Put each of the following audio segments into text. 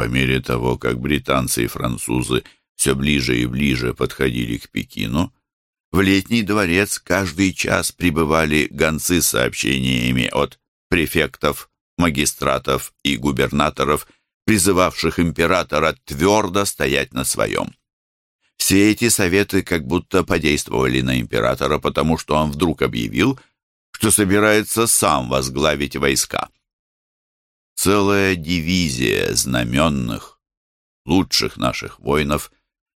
По мере того, как британцы и французы все ближе и ближе подходили к Пекину, в летний дворец каждый час прибывали гонцы с сообщениями от префектов, магистратов и губернаторов, призывавших императора твердо стоять на своем. Все эти советы как будто подействовали на императора, потому что он вдруг объявил, что собирается сам возглавить войска. Целая дивизия знаменных, лучших наших воинов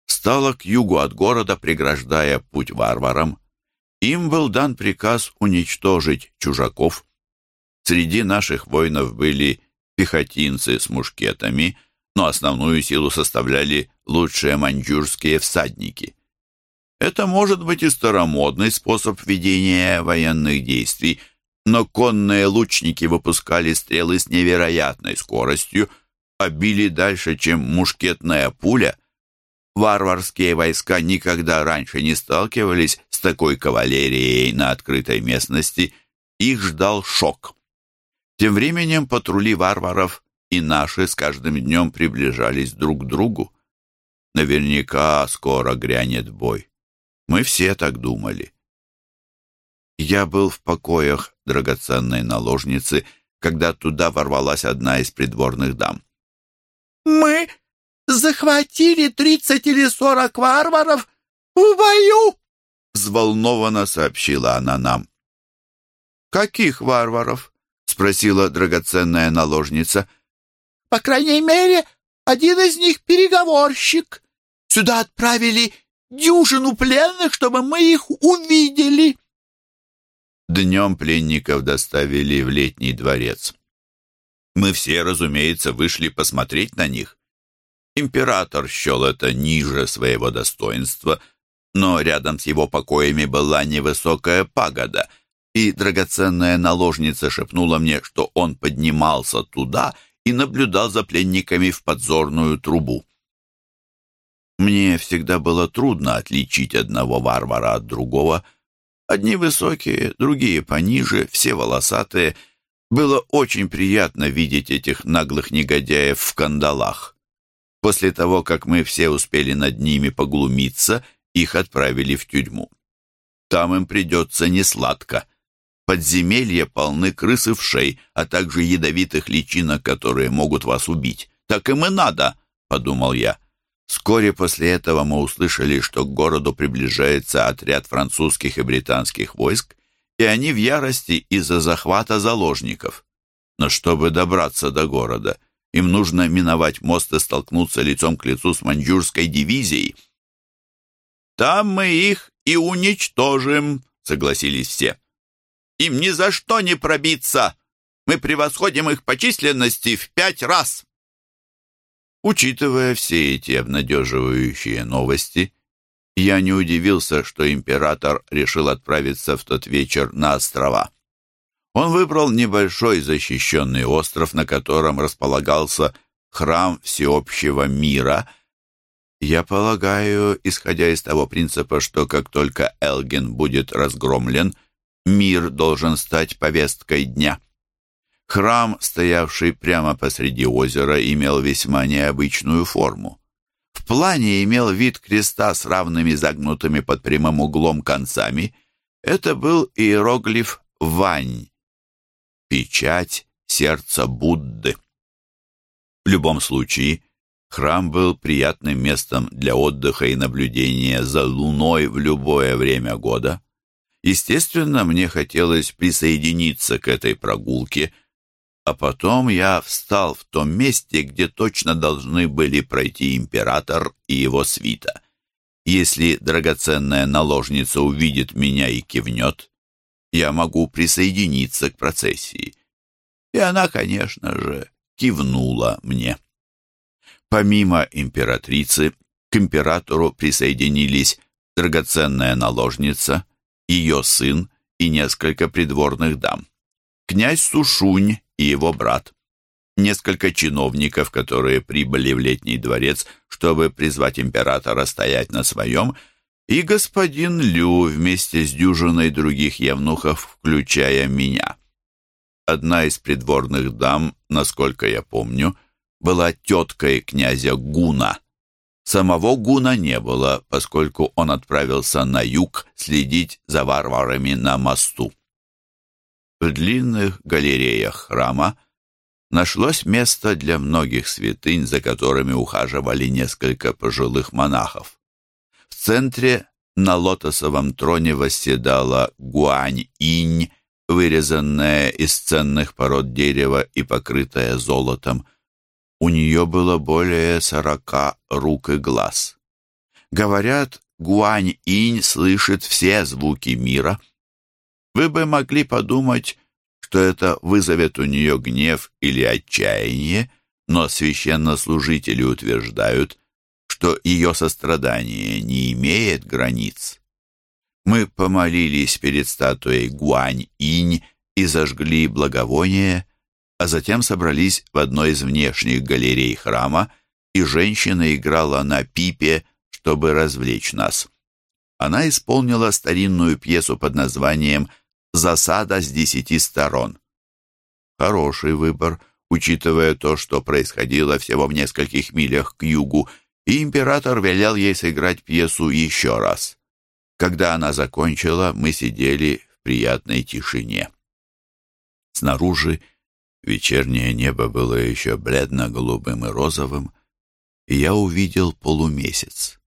стала к югу от города, преграждая путь варварам. Им был дан приказ уничтожить чужаков. Среди наших воинов были пехотинцы с мушкетами, но основную силу составляли лучшие маньчжурские всадники. Это может быть и старомодный способ ведения военных действий – но конные лучники выпускали стрелы с невероятной скоростью, а били дальше, чем мушкетная пуля. Варварские войска никогда раньше не сталкивались с такой кавалерией на открытой местности. Их ждал шок. Тем временем патрули варваров и наши с каждым днем приближались друг к другу. Наверняка скоро грянет бой. Мы все так думали. Я был в покоях драгоценной наложницы, когда туда ворвалась одна из придворных дам. «Мы захватили тридцать или сорок варваров в бою!» Взволнованно сообщила она нам. «Каких варваров?» — спросила драгоценная наложница. «По крайней мере, один из них переговорщик. Сюда отправили дюжину пленных, чтобы мы их увидели». Днем пленников доставили в летний дворец. Мы все, разумеется, вышли посмотреть на них. Император счел это ниже своего достоинства, но рядом с его покоями была невысокая пагода, и драгоценная наложница шепнула мне, что он поднимался туда и наблюдал за пленниками в подзорную трубу. Мне всегда было трудно отличить одного варвара от другого — Одни высокие, другие пониже, все волосатые. Было очень приятно видеть этих наглых негодяев в кандалах. После того, как мы все успели над ними поглумиться, их отправили в тюрьму. Там им придется несладко. Подземелья полны крыс и вшей, а также ядовитых личинок, которые могут вас убить. Так им и надо, подумал я. Вскоре после этого мы услышали, что к городу приближается отряд французских и британских войск, и они в ярости из-за захвата заложников. Но чтобы добраться до города, им нужно миновать мост и столкнуться лицом к лицу с маньчжурской дивизией. «Там мы их и уничтожим», — согласились все. «Им ни за что не пробиться! Мы превосходим их по численности в пять раз!» Учитывая все эти обнадеживающие новости, я не удивился, что император решил отправиться в тот вечер на острова. Он выбрал небольшой защищенный остров, на котором располагался храм всеобщего мира. Я полагаю, исходя из того принципа, что как только Элгин будет разгромлен, мир должен стать повесткой дня. Храм, стоявший прямо посреди озера, имел весьма необычную форму. В плане имел вид креста с равными загнутыми под прямым углом концами. Это был иероглиф «Вань» — печать сердца Будды. В любом случае, храм был приятным местом для отдыха и наблюдения за луной в любое время года. Естественно, мне хотелось присоединиться к этой прогулке — а потом я встал в том месте, где точно должны были пройти император и его свита. Если драгоценная наложница увидит меня и кивнет, я могу присоединиться к процессии. И она, конечно же, кивнула мне. Помимо императрицы, к императору присоединились драгоценная наложница, ее сын и несколько придворных дам. Князь Сушунь и его брат. Несколько чиновников, которые прибыли в летний дворец, чтобы призвать императора стоять на своем, и господин Лю вместе с дюжиной других евнухов, включая меня. Одна из придворных дам, насколько я помню, была теткой князя Гуна. Самого Гуна не было, поскольку он отправился на юг следить за варварами на мосту. В длинных галереях храма нашлось место для многих святынь, за которыми ухаживали несколько пожилых монахов. В центре на лотосовом троне восседала Гуань-инь, вырезанная из ценных пород дерева и покрытая золотом. У нее было более сорока рук и глаз. Говорят, Гуань-инь слышит все звуки мира. Вы бы могли подумать, что это вызовет у нее гнев или отчаяние, но священнослужители утверждают, что ее сострадание не имеет границ. Мы помолились перед статуей Гуань-инь и зажгли благовоние, а затем собрались в одной из внешних галерей храма, и женщина играла на пипе, чтобы развлечь нас. Она исполнила старинную пьесу под названием «Засада с десяти сторон». Хороший выбор, учитывая то, что происходило всего в нескольких милях к югу, и император велел ей сыграть пьесу еще раз. Когда она закончила, мы сидели в приятной тишине. Снаружи вечернее небо было еще бледно-голубым и розовым, и я увидел полумесяц.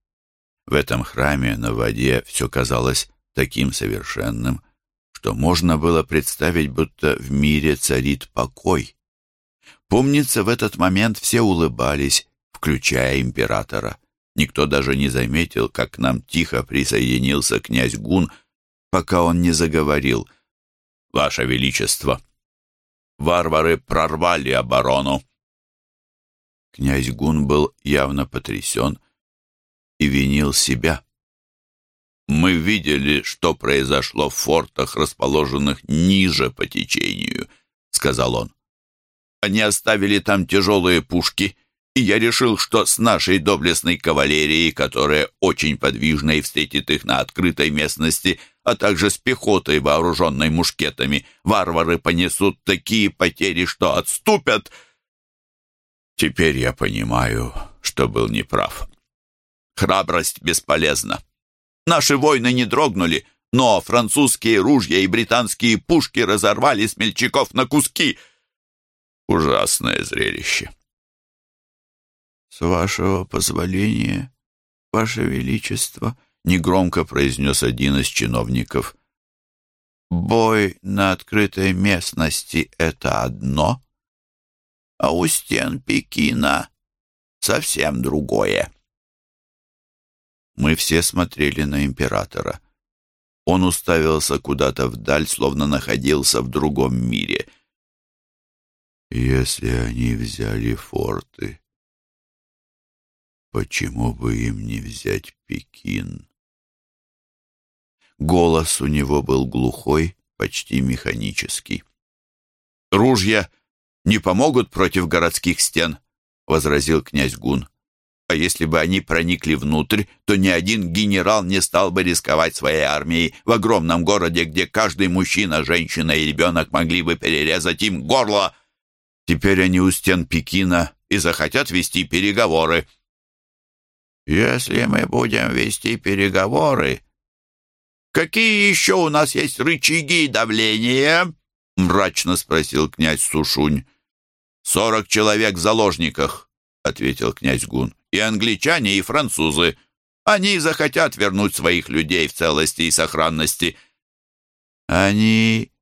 В этом храме на воде все казалось таким совершенным, что можно было представить, будто в мире царит покой. Помнится, в этот момент все улыбались, включая императора. Никто даже не заметил, как к нам тихо присоединился князь Гун, пока он не заговорил. «Ваше Величество, варвары прорвали оборону!» Князь Гун был явно потрясен и винил себя. «Мы видели, что произошло в фортах, расположенных ниже по течению», — сказал он. «Они оставили там тяжелые пушки» и я решил, что с нашей доблестной кавалерией, которая очень подвижна и встретит их на открытой местности, а также с пехотой, вооруженной мушкетами, варвары понесут такие потери, что отступят. Теперь я понимаю, что был неправ. Храбрость бесполезна. Наши войны не дрогнули, но французские ружья и британские пушки разорвали смельчаков на куски. Ужасное зрелище. «С вашего позволения, ваше величество», — негромко произнес один из чиновников. «Бой на открытой местности — это одно, а у стен Пекина совсем другое». Мы все смотрели на императора. Он уставился куда-то вдаль, словно находился в другом мире. «Если они взяли форты, Почему бы им не взять Пекин? Голос у него был глухой, почти механический. «Ружья не помогут против городских стен», — возразил князь Гун. «А если бы они проникли внутрь, то ни один генерал не стал бы рисковать своей армией в огромном городе, где каждый мужчина, женщина и ребенок могли бы перерезать им горло. Теперь они у стен Пекина и захотят вести переговоры». Если мы будем вести переговоры, какие еще у нас есть рычаги давления? Мрачно спросил князь Сушунь. «Сорок человек в заложниках», — ответил князь Гун. «И англичане, и французы. Они захотят вернуть своих людей в целости и сохранности». «Они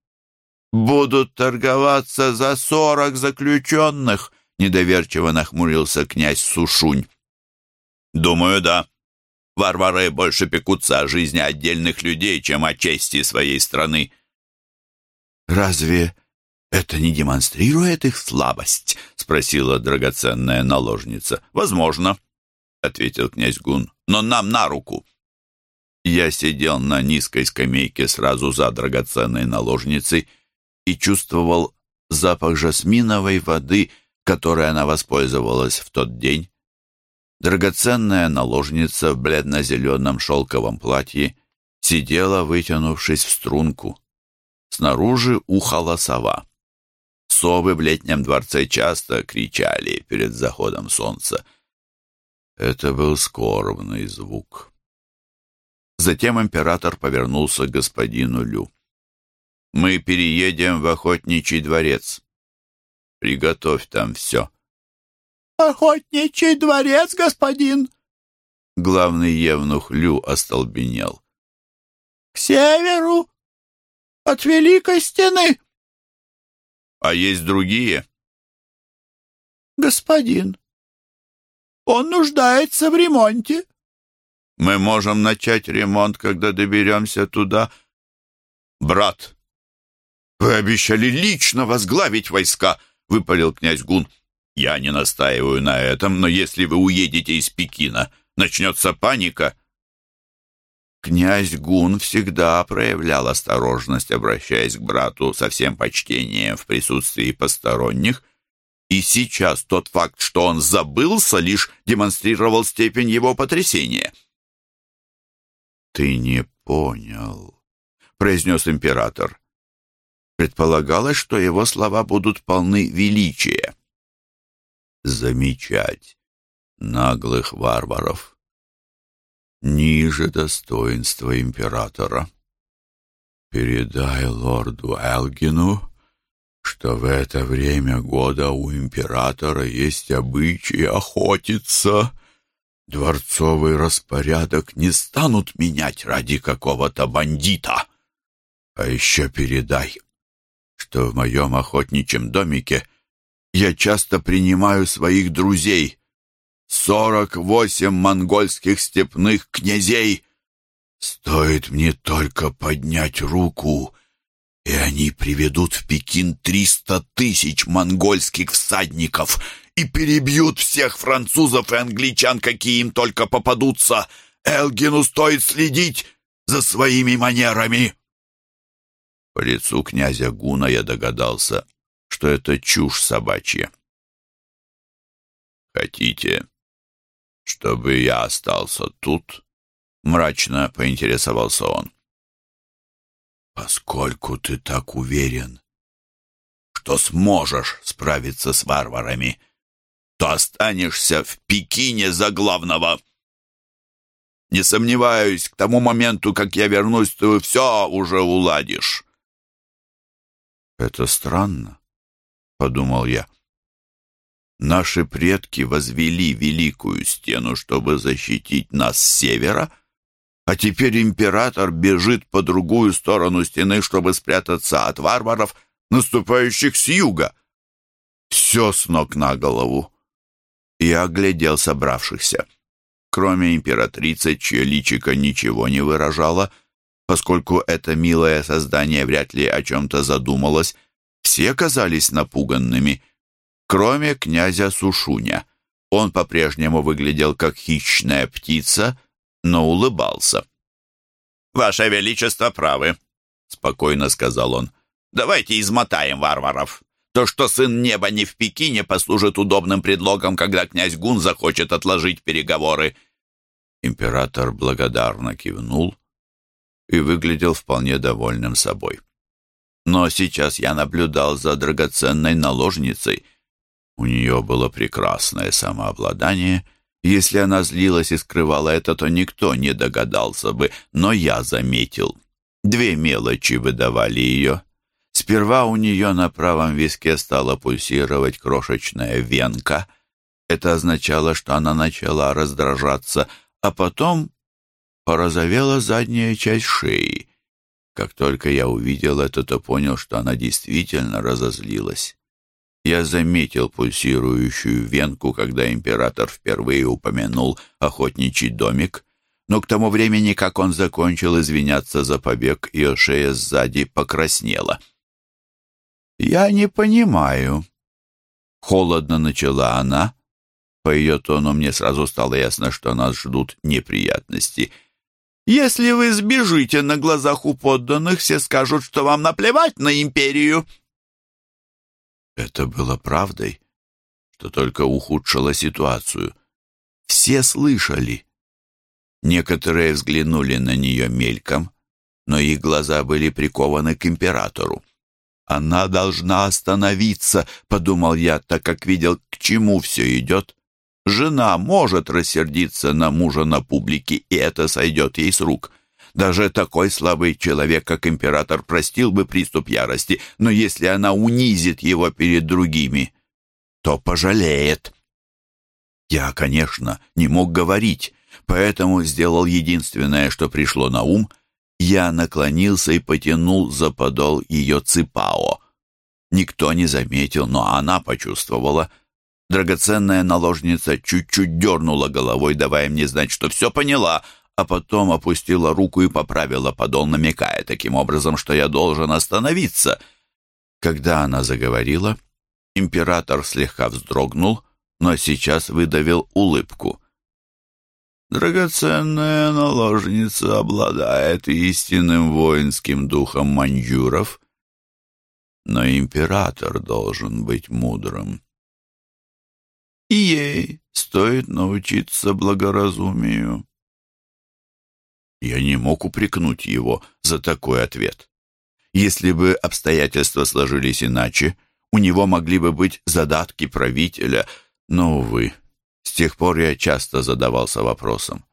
будут торговаться за сорок заключенных», — недоверчиво нахмурился князь Сушунь. Думаю, да. Варвары больше пекутся о жизни отдельных людей, чем о чести своей страны. Разве это не демонстрирует их слабость? Спросила драгоценная наложница. Возможно, ответил князь Гун, но нам на руку. Я сидел на низкой скамейке сразу за драгоценной наложницей и чувствовал запах жасминовой воды, которой она воспользовалась в тот день. Драгоценная наложница в бледно-зеленом шелковом платье сидела, вытянувшись в струнку. Снаружи ухала сова. Совы в летнем дворце часто кричали перед заходом солнца. Это был скорбный звук. Затем император повернулся к господину Лю. «Мы переедем в охотничий дворец. Приготовь там все». «Охотничий дворец, господин!» Главный евнух Лю остолбенел. «К северу, от Великой Стены». «А есть другие?» «Господин, он нуждается в ремонте». «Мы можем начать ремонт, когда доберемся туда». «Брат, вы обещали лично возглавить войска», — выпалил князь Гун. «Я не настаиваю на этом, но если вы уедете из Пекина, начнется паника». Князь Гун всегда проявлял осторожность, обращаясь к брату со всем почтением в присутствии посторонних, и сейчас тот факт, что он забылся, лишь демонстрировал степень его потрясения. «Ты не понял», — произнес император. Предполагалось, что его слова будут полны величия. Замечать наглых варваров ниже достоинства императора. Передай лорду Элгину, что в это время года у императора есть обычай охотиться. Дворцовый распорядок не станут менять ради какого-то бандита. А еще передай, что в моем охотничьем домике я часто принимаю своих друзей. Сорок восемь монгольских степных князей. Стоит мне только поднять руку, и они приведут в Пекин триста тысяч монгольских всадников и перебьют всех французов и англичан, какие им только попадутся. Элгину стоит следить за своими манерами. По лицу князя Гуна я догадался, что это чушь собачья. «Хотите, чтобы я остался тут?» — мрачно поинтересовался он. «Поскольку ты так уверен, что сможешь справиться с варварами, то останешься в Пекине за главного. Не сомневаюсь, к тому моменту, как я вернусь, ты все уже уладишь». «Это странно», — подумал я. «Наши предки возвели великую стену, чтобы защитить нас с севера, а теперь император бежит по другую сторону стены, чтобы спрятаться от варваров, наступающих с юга. Все с ног на голову». Я оглядел собравшихся. Кроме императрицы, чье личико ничего не выражало, — Поскольку это милое создание вряд ли о чем-то задумалось, все казались напуганными, кроме князя Сушуня. Он по-прежнему выглядел как хищная птица, но улыбался. «Ваше Величество правы», — спокойно сказал он. «Давайте измотаем варваров. То, что сын неба не в Пекине, послужит удобным предлогом, когда князь Гун захочет отложить переговоры». Император благодарно кивнул, и выглядел вполне довольным собой. Но сейчас я наблюдал за драгоценной наложницей. У нее было прекрасное самообладание. Если она злилась и скрывала это, то никто не догадался бы, но я заметил. Две мелочи выдавали ее. Сперва у нее на правом виске стала пульсировать крошечная венка. Это означало, что она начала раздражаться, а потом порозовела задняя часть шеи. Как только я увидел это, то понял, что она действительно разозлилась. Я заметил пульсирующую венку, когда император впервые упомянул охотничий домик, но к тому времени, как он закончил извиняться за побег, ее шея сзади покраснела. «Я не понимаю», — холодно начала она. По ее тону мне сразу стало ясно, что нас ждут неприятности — если вы сбежите на глазах у подданных, все скажут, что вам наплевать на империю». Это было правдой, что только ухудшило ситуацию. Все слышали. Некоторые взглянули на нее мельком, но их глаза были прикованы к императору. Она должна остановиться, подумал я, так как видел, к чему все идет. Жена может рассердиться на мужа на публике, и это сойдет ей с рук. Даже такой слабый человек, как император, простил бы приступ ярости, но если она унизит его перед другими, то пожалеет. Я, конечно, не мог говорить, поэтому сделал единственное, что пришло на ум. Я наклонился и потянул за подол ее ципао. Никто не заметил, но она почувствовала. Драгоценная наложница чуть-чуть дернула головой, давая мне знать, что все поняла, а потом опустила руку и поправила подол, намекая таким образом, что я должен остановиться. Когда она заговорила, император слегка вздрогнул, но сейчас выдавил улыбку. Драгоценная наложница обладает истинным воинским духом маньчжуров, но император должен быть мудрым. И ей стоит научиться благоразумию. Я не мог упрекнуть его за такой ответ. Если бы обстоятельства сложились иначе, у него могли бы быть задатки правителя, но, увы, с тех пор я часто задавался вопросом,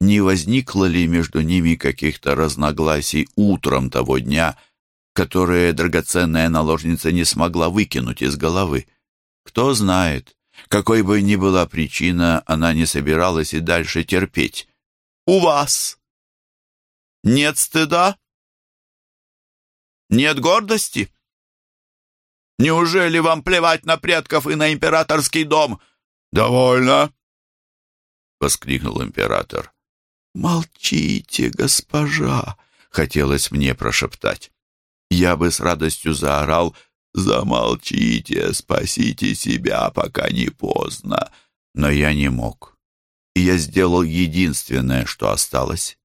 не возникло ли между ними каких-то разногласий утром того дня, которые драгоценная наложница не смогла выкинуть из головы. Кто знает, какой бы ни была причина, она не собиралась и дальше терпеть. «У вас нет стыда? Нет гордости? Неужели вам плевать на предков и на императорский дом? Довольно!» — воскликнул император. «Молчите, госпожа!» — хотелось мне прошептать. Я бы с радостью заорал «Замолчите, спасите себя, пока не поздно!» Но я не мог. И я сделал единственное, что осталось.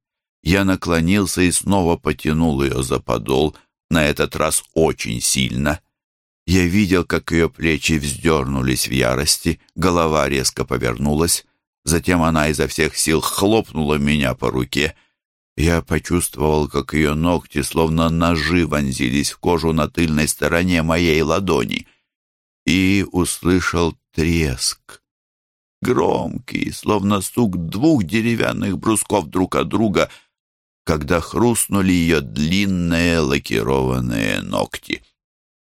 Я наклонился и снова потянул ее за подол, на этот раз очень сильно. Я видел, как ее плечи вздернулись в ярости, голова резко повернулась. Затем она изо всех сил хлопнула меня по руке. Я почувствовал, как ее ногти, словно ножи, вонзились в кожу на тыльной стороне моей ладони. И услышал треск. Громкий, словно стук двух деревянных брусков друг от друга — когда хрустнули ее длинные лакированные ногти.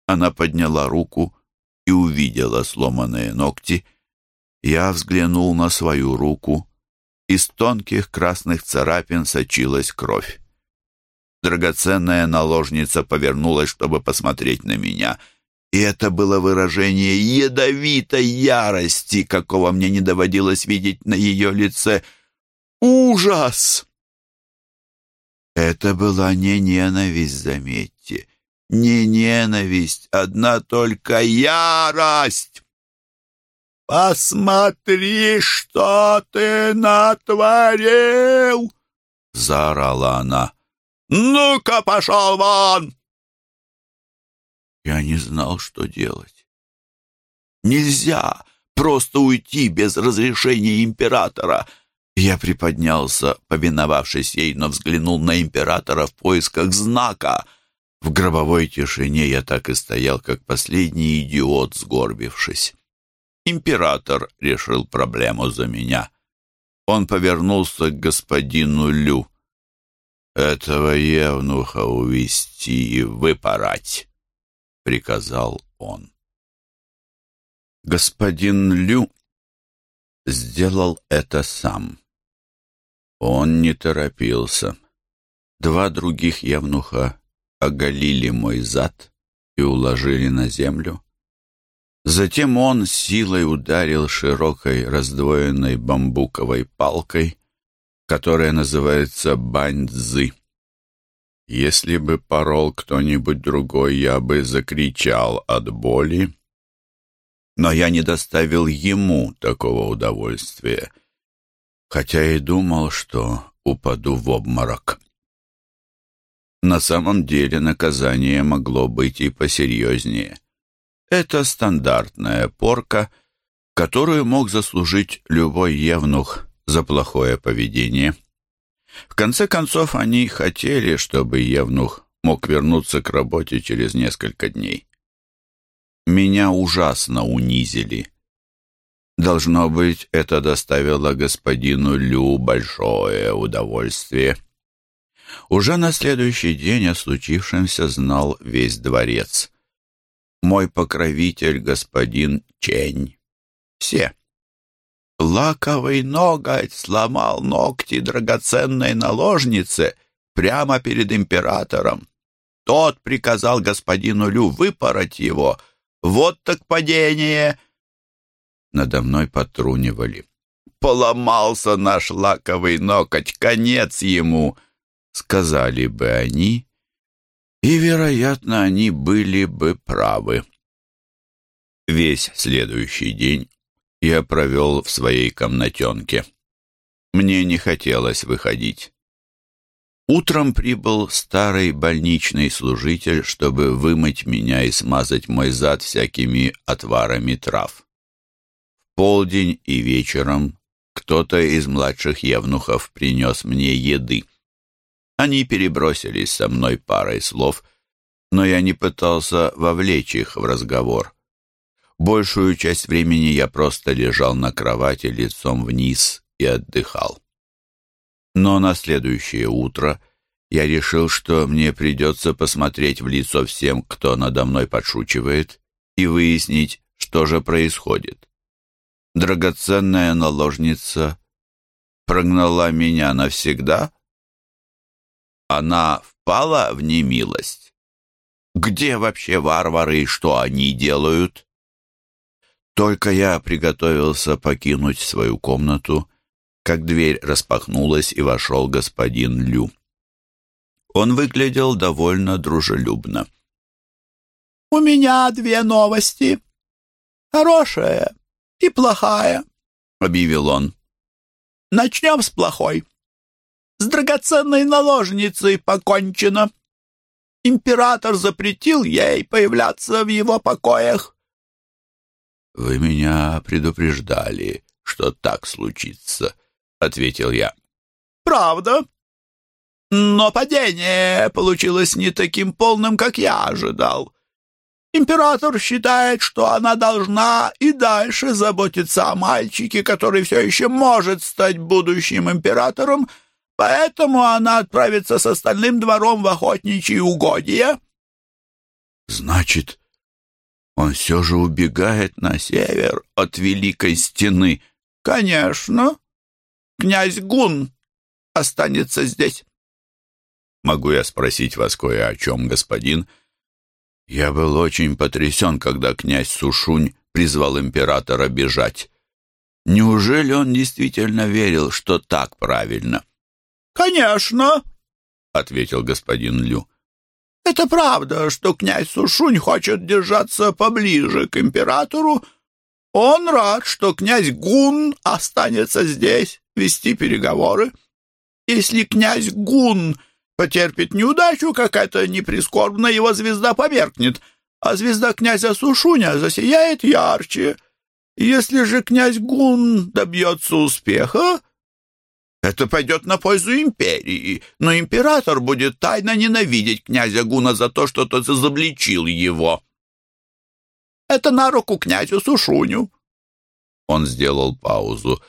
Она подняла руку и увидела сломанные ногти. Я взглянул на свою руку. Из тонких красных царапин сочилась кровь. Драгоценная наложница повернулась, чтобы посмотреть на меня, и это было выражение ядовитой ярости, какого мне не доводилось видеть на ее лице. «Ужас!» Это была не ненависть, заметьте. Не ненависть, одна только ярость. «Посмотри, что ты натворил!» — заорала она. «Ну-ка, пошел вон!» Я не знал, что делать. Нельзя просто уйти без разрешения императора — я приподнялся, повиновавшись ей, но взглянул на императора в поисках знака. В гробовой тишине я так и стоял, как последний идиот, сгорбившись. Император решил проблему за меня. Он повернулся к господину Лю. «Этого евнуха увести и выпорать», — приказал он. Господин Лю сделал это сам. Он не торопился. Два других явнуха оголили мой зад и уложили на землю. Затем он силой ударил широкой раздвоенной бамбуковой палкой, которая называется баньцзы. Если бы порол кто-нибудь другой, я бы закричал от боли, но я не доставил ему такого удовольствия — хотя и думал, что упаду в обморок. На самом деле наказание могло быть и посерьезнее. Это стандартная порка, которую мог заслужить любой евнух за плохое поведение. В конце концов, они хотели, чтобы евнух мог вернуться к работе через несколько дней. Меня ужасно унизили. Должно быть, это доставило господину Лю большое удовольствие. Уже на следующий день о случившемся знал весь дворец. Мой покровитель, господин Чень. Все. Лаковый ноготь сломал ногти драгоценной наложнице прямо перед императором. Тот приказал господину Лю выпороть его. Вот так падение! Надо мной потрунивали. Поломался наш лаковый ноготь, конец ему, сказали бы они, и, вероятно, они были бы правы. Весь следующий день я провел в своей комнатенке. Мне не хотелось выходить. Утром прибыл старый больничный служитель, чтобы вымыть меня и смазать мой зад всякими отварами трав. Полдень и вечером кто-то из младших евнухов принес мне еды. Они перебросились со мной парой слов, но я не пытался вовлечь их в разговор. Большую часть времени я просто лежал на кровати лицом вниз и отдыхал. Но на следующее утро я решил, что мне придется посмотреть в лицо всем, кто надо мной подшучивает, и выяснить, что же происходит. Драгоценная наложница прогнала меня навсегда? Она впала в немилость? Где вообще варвары и что они делают? Только я приготовился покинуть свою комнату, как дверь распахнулась и вошел господин Лю. Он выглядел довольно дружелюбно. «У меня две новости. Хорошая и плохая», — объявил он. «Начнем с плохой. С драгоценной наложницей покончено. Император запретил ей появляться в его покоях. «Вы меня предупреждали, что так случится», — ответил я. «Правда? Но падение получилось не таким полным, как я ожидал. Император считает, что она должна и дальше заботиться о мальчике, который все еще может стать будущим императором, поэтому она отправится с остальным двором в охотничьи угодья». «Значит, он все же убегает на север от Великой Стены. Конечно. Князь Гун останется здесь. Могу я спросить вас кое о чем, господин? Я был очень потрясен, когда князь Сушунь призвал императора бежать. Неужели он действительно верил, что так правильно? «Конечно», — ответил господин Лю. Это правда, что князь Сушунь хочет держаться поближе к императору. Он рад, что князь Гун останется здесь вести переговоры. Если князь Гун потерпит неудачу, как это не прискорбно, его звезда померкнет, а звезда князя Сушуня засияет ярче. Если же князь Гун добьется успеха, это пойдет на пользу империи, но император будет тайно ненавидеть князя Гуна за то, что тот изобличил его. Это на руку князю Сушуню. Он сделал паузу.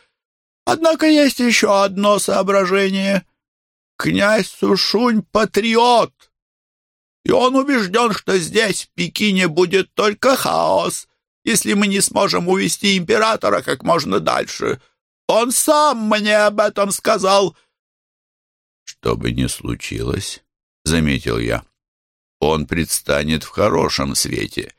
Однако есть еще одно соображение. Князь Сушунь — патриот, и он убежден, что здесь, в Пекине, будет только хаос, если мы не сможем увести императора как можно дальше — он сам мне об этом сказал. Что бы ни случилось, заметил я, он предстанет в хорошем свете.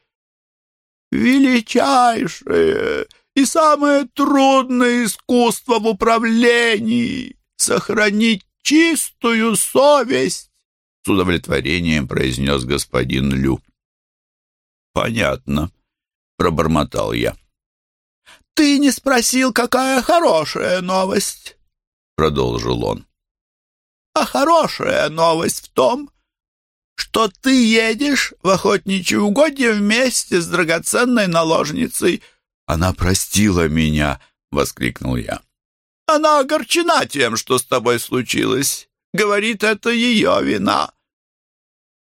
Величайшее и самое трудное искусство в управлении — сохранить чистую совесть, — с удовлетворением произнес господин Лю. «Понятно», — пробормотал я. «Ты не спросил, какая хорошая новость?» — продолжил он. «А хорошая новость в том, что ты едешь в охотничьи угодья вместе с драгоценной наложницей». «Она простила меня!» — воскликнул я. «Она огорчена тем, что с тобой случилось. Говорит, это ее вина».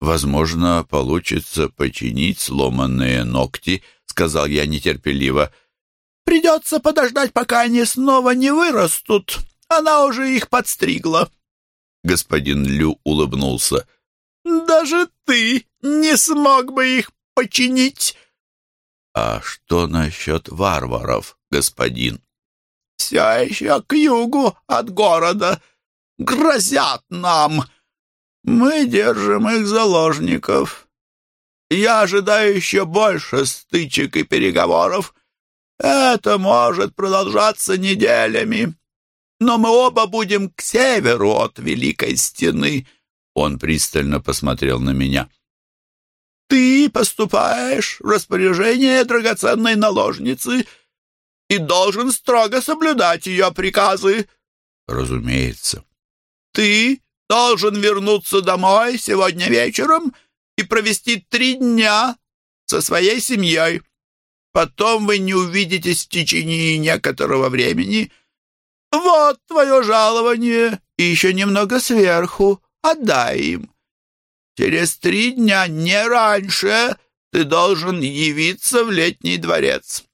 «Возможно, получится починить сломанные ногти», — сказал я нетерпеливо. «Придется подождать, пока они снова не вырастут. Она уже их подстригла». Господин Лю улыбнулся. «Даже ты не смог бы их починить». «А что насчет варваров, господин?» «Все еще к югу от города. Грозят нам. Мы держим их заложников. Я ожидаю еще больше стычек и переговоров. Это может продолжаться неделями. Но мы оба будем к северу от Великой Стены». Он пристально посмотрел на меня. «Ты поступаешь в распоряжение драгоценной наложницы и должен строго соблюдать ее приказы». «Разумеется». «Ты должен вернуться домой сегодня вечером и провести три дня со своей семьей. Потом вы не увидитесь в течение некоторого времени. Вот твое жалование и еще немного сверху. Отдай им. Через три дня, не раньше, ты должен явиться в летний дворец.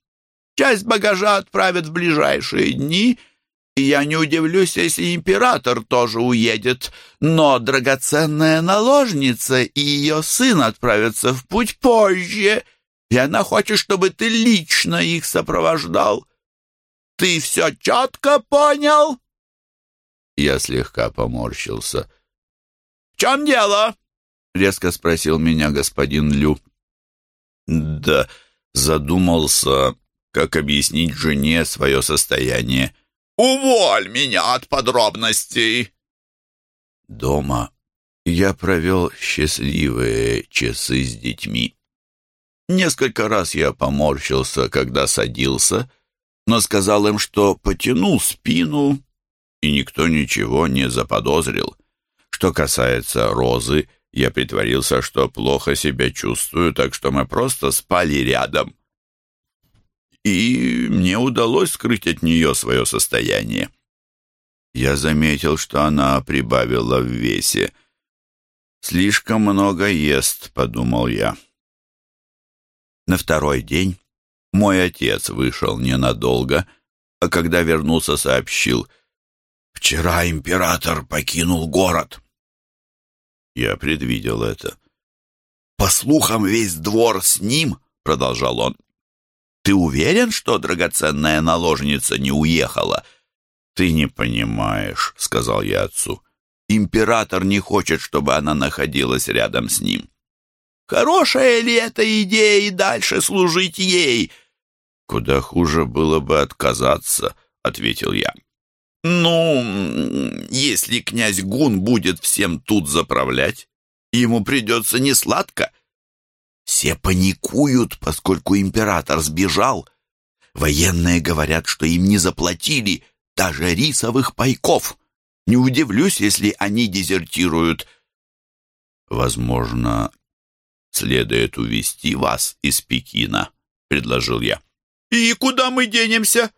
Часть багажа отправят в ближайшие дни — и я не удивлюсь, если император тоже уедет. Но драгоценная наложница и ее сын отправятся в путь позже, и она хочет, чтобы ты лично их сопровождал. Ты все четко понял?» Я слегка поморщился. «В чем дело?» — резко спросил меня господин Лю. «Да задумался, как объяснить жене свое состояние». Уволь меня от подробностей!» Дома я провел счастливые часы с детьми. Несколько раз я поморщился, когда садился, но сказал им, что потянул спину, и никто ничего не заподозрил. Что касается Розы, я притворился, что плохо себя чувствую, так что мы просто спали рядом и мне удалось скрыть от нее свое состояние. Я заметил, что она прибавила в весе. «Слишком много ест», — подумал я. На второй день мой отец вышел ненадолго, а когда вернулся, сообщил, «Вчера император покинул город». Я предвидел это. «По слухам, весь двор с ним», — продолжал он. Ты уверен, что драгоценная наложница не уехала?» «Ты не понимаешь», — сказал я отцу. «Император не хочет, чтобы она находилась рядом с ним». «Хорошая ли эта идея и дальше служить ей?» «Куда хуже было бы отказаться», — ответил я. «Ну, если князь Гун будет всем тут заправлять, ему придется несладко». Все паникуют, поскольку император сбежал. Военные говорят, что им не заплатили даже рисовых пайков. Не удивлюсь, если они дезертируют. Возможно, следует увести вас из Пекина, предложил я. И куда мы денемся?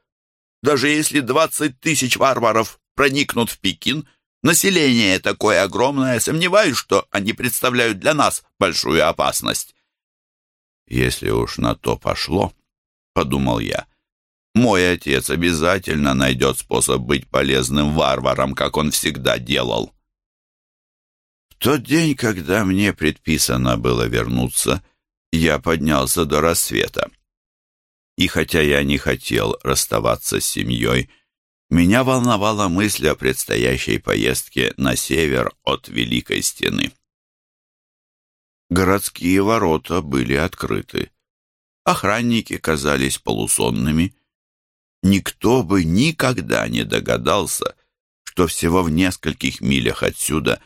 Даже если двадцать тысяч варваров проникнут в Пекин, население такое огромное, сомневаюсь, что они представляют для нас большую опасность. Если уж на то пошло, подумал я, мой отец обязательно найдет способ быть полезным варваром, как он всегда делал. В тот день, когда мне предписано было вернуться, я поднялся до рассвета. И хотя я не хотел расставаться с семьей, меня волновала мысль о предстоящей поездке на север от Великой Стены. Городские ворота были открыты. Охранники казались полусонными. Никто бы никогда не догадался, что всего в нескольких милях отсюда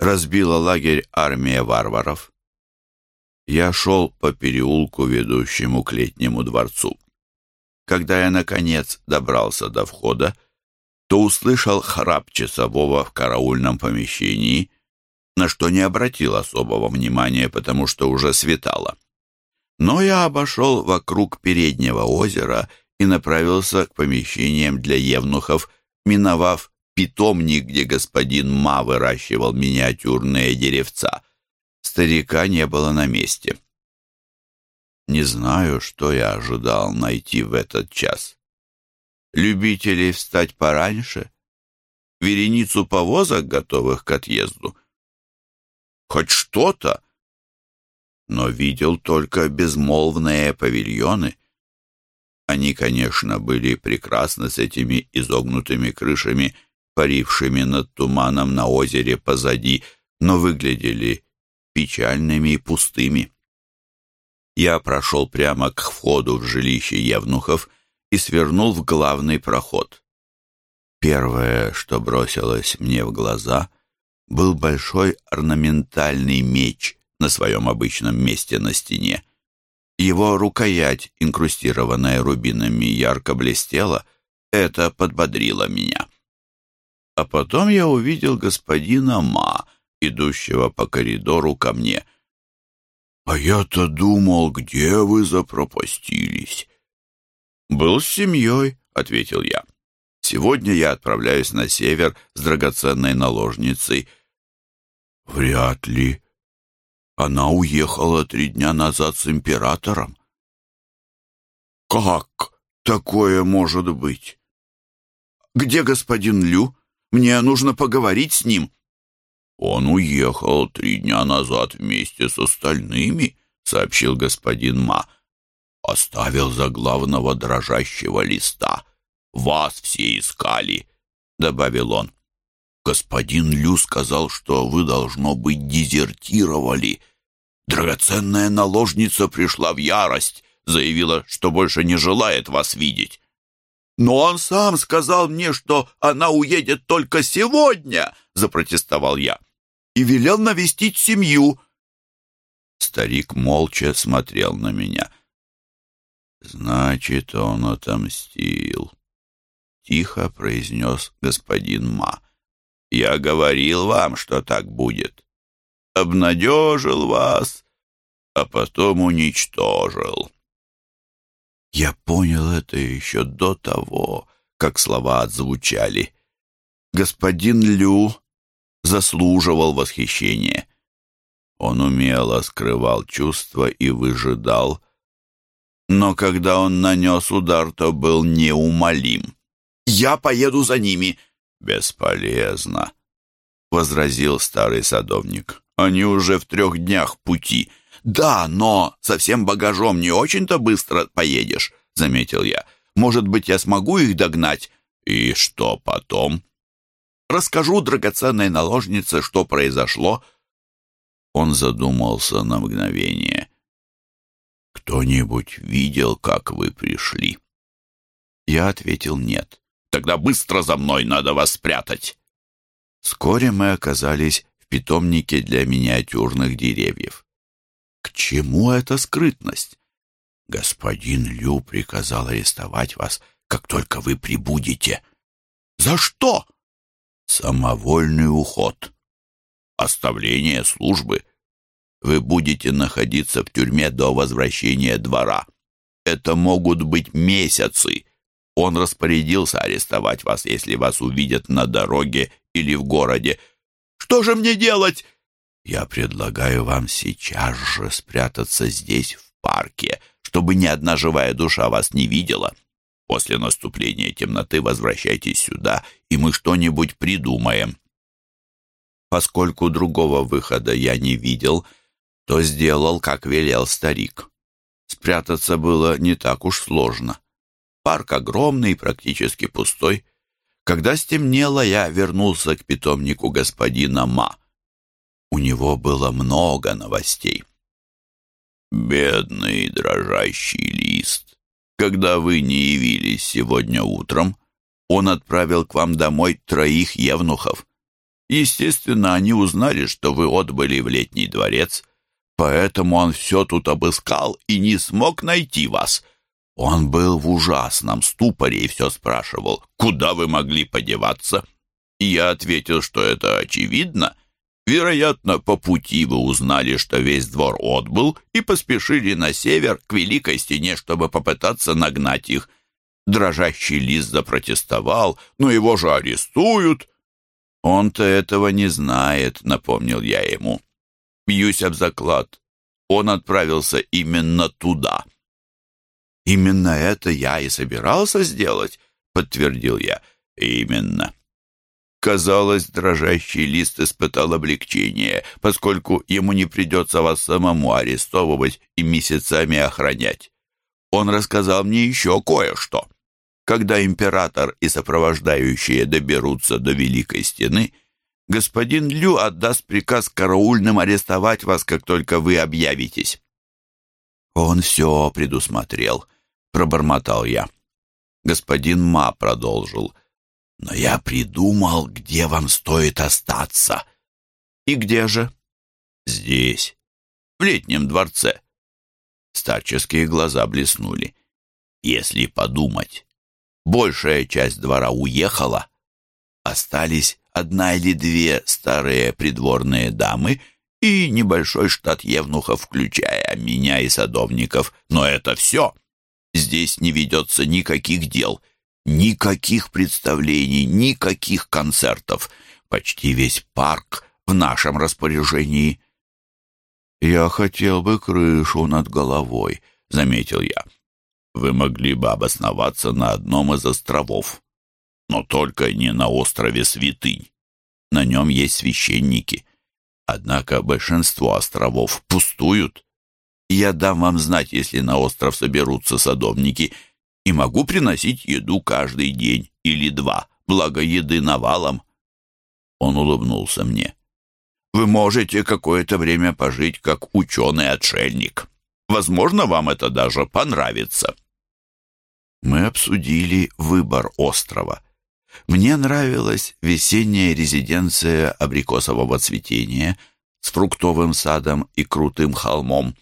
разбила лагерь армия варваров. Я шел по переулку, ведущему к летнему дворцу. Когда я, наконец, добрался до входа, то услышал храп часового в караульном помещении на что не обратил особого внимания, потому что уже светало. Но я обошел вокруг переднего озера и направился к помещениям для евнухов, миновав питомник, где господин Ма выращивал миниатюрные деревца. Старика не было на месте. Не знаю, что я ожидал найти в этот час. Любителей встать пораньше? Вереницу повозок, готовых к отъезду? Хоть что-то? Но видел только безмолвные павильоны. Они, конечно, были прекрасны с этими изогнутыми крышами, парившими над туманом на озере позади, но выглядели печальными и пустыми. Я прошел прямо к входу в жилище Евнухов и свернул в главный проход. Первое, что бросилось мне в глаза, был большой орнаментальный меч на своем обычном месте на стене. Его рукоять, инкрустированная рубинами, ярко блестела. Это подбодрило меня. А потом я увидел господина Ма, идущего по коридору ко мне — «А я-то думал, где вы запропастились?» «Был с семьей», — ответил я. «Сегодня я отправляюсь на север с драгоценной наложницей». «Вряд ли. Она уехала три дня назад с императором». «Как такое может быть?» «Где господин Лю? Мне нужно поговорить с ним». «Он уехал три дня назад вместе с остальными», — сообщил господин Ма. «Оставил за главного дрожащего листа. Вас все искали», — добавил он. «Господин Лю сказал, что вы, должно быть, дезертировали. Драгоценная наложница пришла в ярость, заявила, что больше не желает вас видеть». «Но он сам сказал мне, что она уедет только сегодня», — запротестовал я и велел навестить семью». Старик молча смотрел на меня. «Значит, он отомстил», — тихо произнес господин Ма. «Я говорил вам, что так будет. Обнадежил вас, а потом уничтожил». Я понял это еще до того, как слова отзвучали. Господин Лю заслуживал восхищения. Он умело скрывал чувства и выжидал, но когда он нанес удар, то был неумолим. «Я поеду за ними!» «Бесполезно», — возразил старый садовник. «Они уже в трех днях пути». «Да, но со всем багажом не очень-то быстро поедешь», — заметил я. «Может быть, я смогу их догнать?» «И что потом?» Расскажу драгоценной наложнице, что произошло». Он задумался на мгновение. «Кто-нибудь видел, как вы пришли?» Я ответил «нет». «Тогда быстро за мной надо вас спрятать!» Вскоре мы оказались в питомнике для миниатюрных деревьев. «К чему эта скрытность?» «Господин Лю приказал арестовать вас, как только вы прибудете». «За что?» Самовольный уход. Оставление службы. Вы будете находиться в тюрьме до возвращения двора. Это могут быть месяцы. Он распорядился арестовать вас, если вас увидят на дороге или в городе. Что же мне делать? Я предлагаю вам сейчас же спрятаться здесь, в парке, чтобы ни одна живая душа вас не видела. После наступления темноты возвращайтесь сюда, и мы что-нибудь придумаем». Поскольку другого выхода я не видел, то сделал, как велел старик. Спрятаться было не так уж сложно. Парк огромный, практически пустой. Когда стемнело, я вернулся к питомнику господина Ма. У него было много новостей. «Бедный дрожащий лист», когда вы не явились сегодня утром, он отправил к вам домой троих евнухов. Естественно, они узнали, что вы отбыли в летний дворец, поэтому он все тут обыскал и не смог найти вас. Он был в ужасном ступоре и все спрашивал, куда вы могли подеваться. И я ответил, что это очевидно — Вероятно, по пути вы узнали, что весь двор отбыл, и поспешили на север к Великой Стене, чтобы попытаться нагнать их. Дрожащий лис запротестовал, но его же арестуют. Он-то этого не знает, напомнил я ему. Бьюсь об заклад. Он отправился именно туда. «Именно это я и собирался сделать», — подтвердил я. «Именно». Казалось, дрожащий лист испытал облегчение, поскольку ему не придется вас самому арестовывать и месяцами охранять. Он рассказал мне еще кое-что. Когда император и сопровождающие доберутся до Великой Стены, господин Лю отдаст приказ караульным арестовать вас, как только вы объявитесь. Он все предусмотрел, пробормотал я. Господин Ма продолжил. Но я придумал, где вам стоит остаться. И где же? Здесь, в летнем дворце. Старческие глаза блеснули. Если подумать, большая часть двора уехала. Остались одна или две старые придворные дамы и небольшой штат евнухов, включая меня и садовников. Но это все. Здесь не ведется никаких дел, никаких представлений, никаких концертов. Почти весь парк в нашем распоряжении. «Я хотел бы крышу над головой», — заметил я. «Вы могли бы обосноваться на одном из островов, но только не на острове Святынь. На нем есть священники. Однако большинство островов пустуют. Я дам вам знать, если на остров соберутся садовники, и могу приносить еду каждый день или два, благо еды навалом». Он улыбнулся мне. Вы можете какое-то время пожить как ученый-отшельник. Возможно, вам это даже понравится. Мы обсудили выбор острова. Мне нравилась весенняя резиденция абрикосового цветения с фруктовым садом и крутым холмом.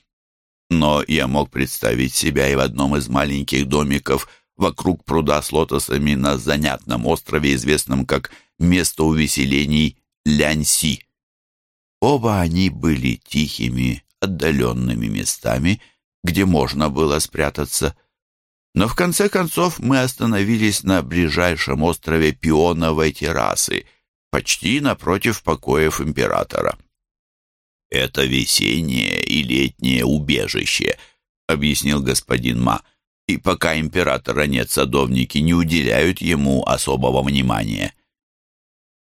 Но я мог представить себя и в одном из маленьких домиков вокруг пруда с лотосами на занятном острове, известном как место увеселений Ляньси. Оба они были тихими, отдаленными местами, где можно было спрятаться. Но в конце концов мы остановились на ближайшем острове Пионовой террасы, почти напротив покоев императора. «Это весеннее и летнее убежище», — объяснил господин Ма. «И пока императора нет, садовники не уделяют ему особого внимания».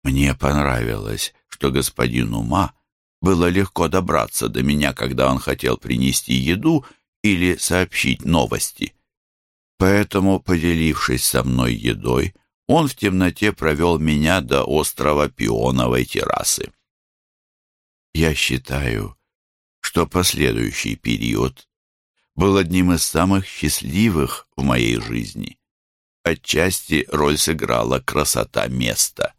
Мне понравилось, что господину Ма было легко добраться до меня, когда он хотел принести еду или сообщить новости. Поэтому, поделившись со мной едой, он в темноте провел меня до острова Пионовой террасы. Я считаю, что последующий период был одним из самых счастливых в моей жизни. Отчасти роль сыграла красота места.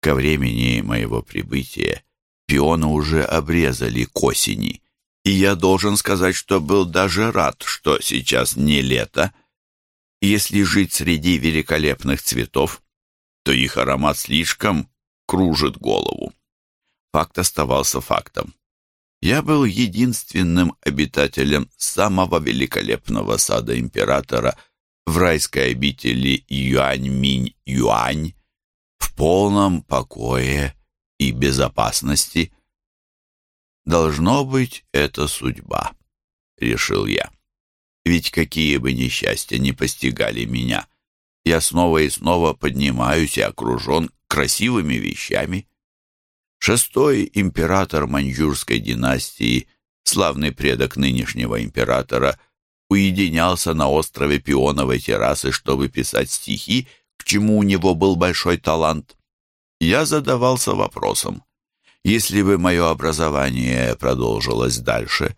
Ко времени моего прибытия пиона уже обрезали к осени. И я должен сказать, что был даже рад, что сейчас не лето. Если жить среди великолепных цветов, то их аромат слишком кружит голову. Факт оставался фактом. Я был единственным обитателем самого великолепного сада императора в райской обители Юань-Минь-Юань в полном покое и безопасности. Должно быть, это судьба, решил я. Ведь какие бы несчастья не постигали меня, я снова и снова поднимаюсь и окружен красивыми вещами. Шестой император маньчжурской династии, славный предок нынешнего императора, уединялся на острове Пионовой террасы, чтобы писать стихи, к чему у него был большой талант я задавался вопросом, если бы мое образование продолжилось дальше,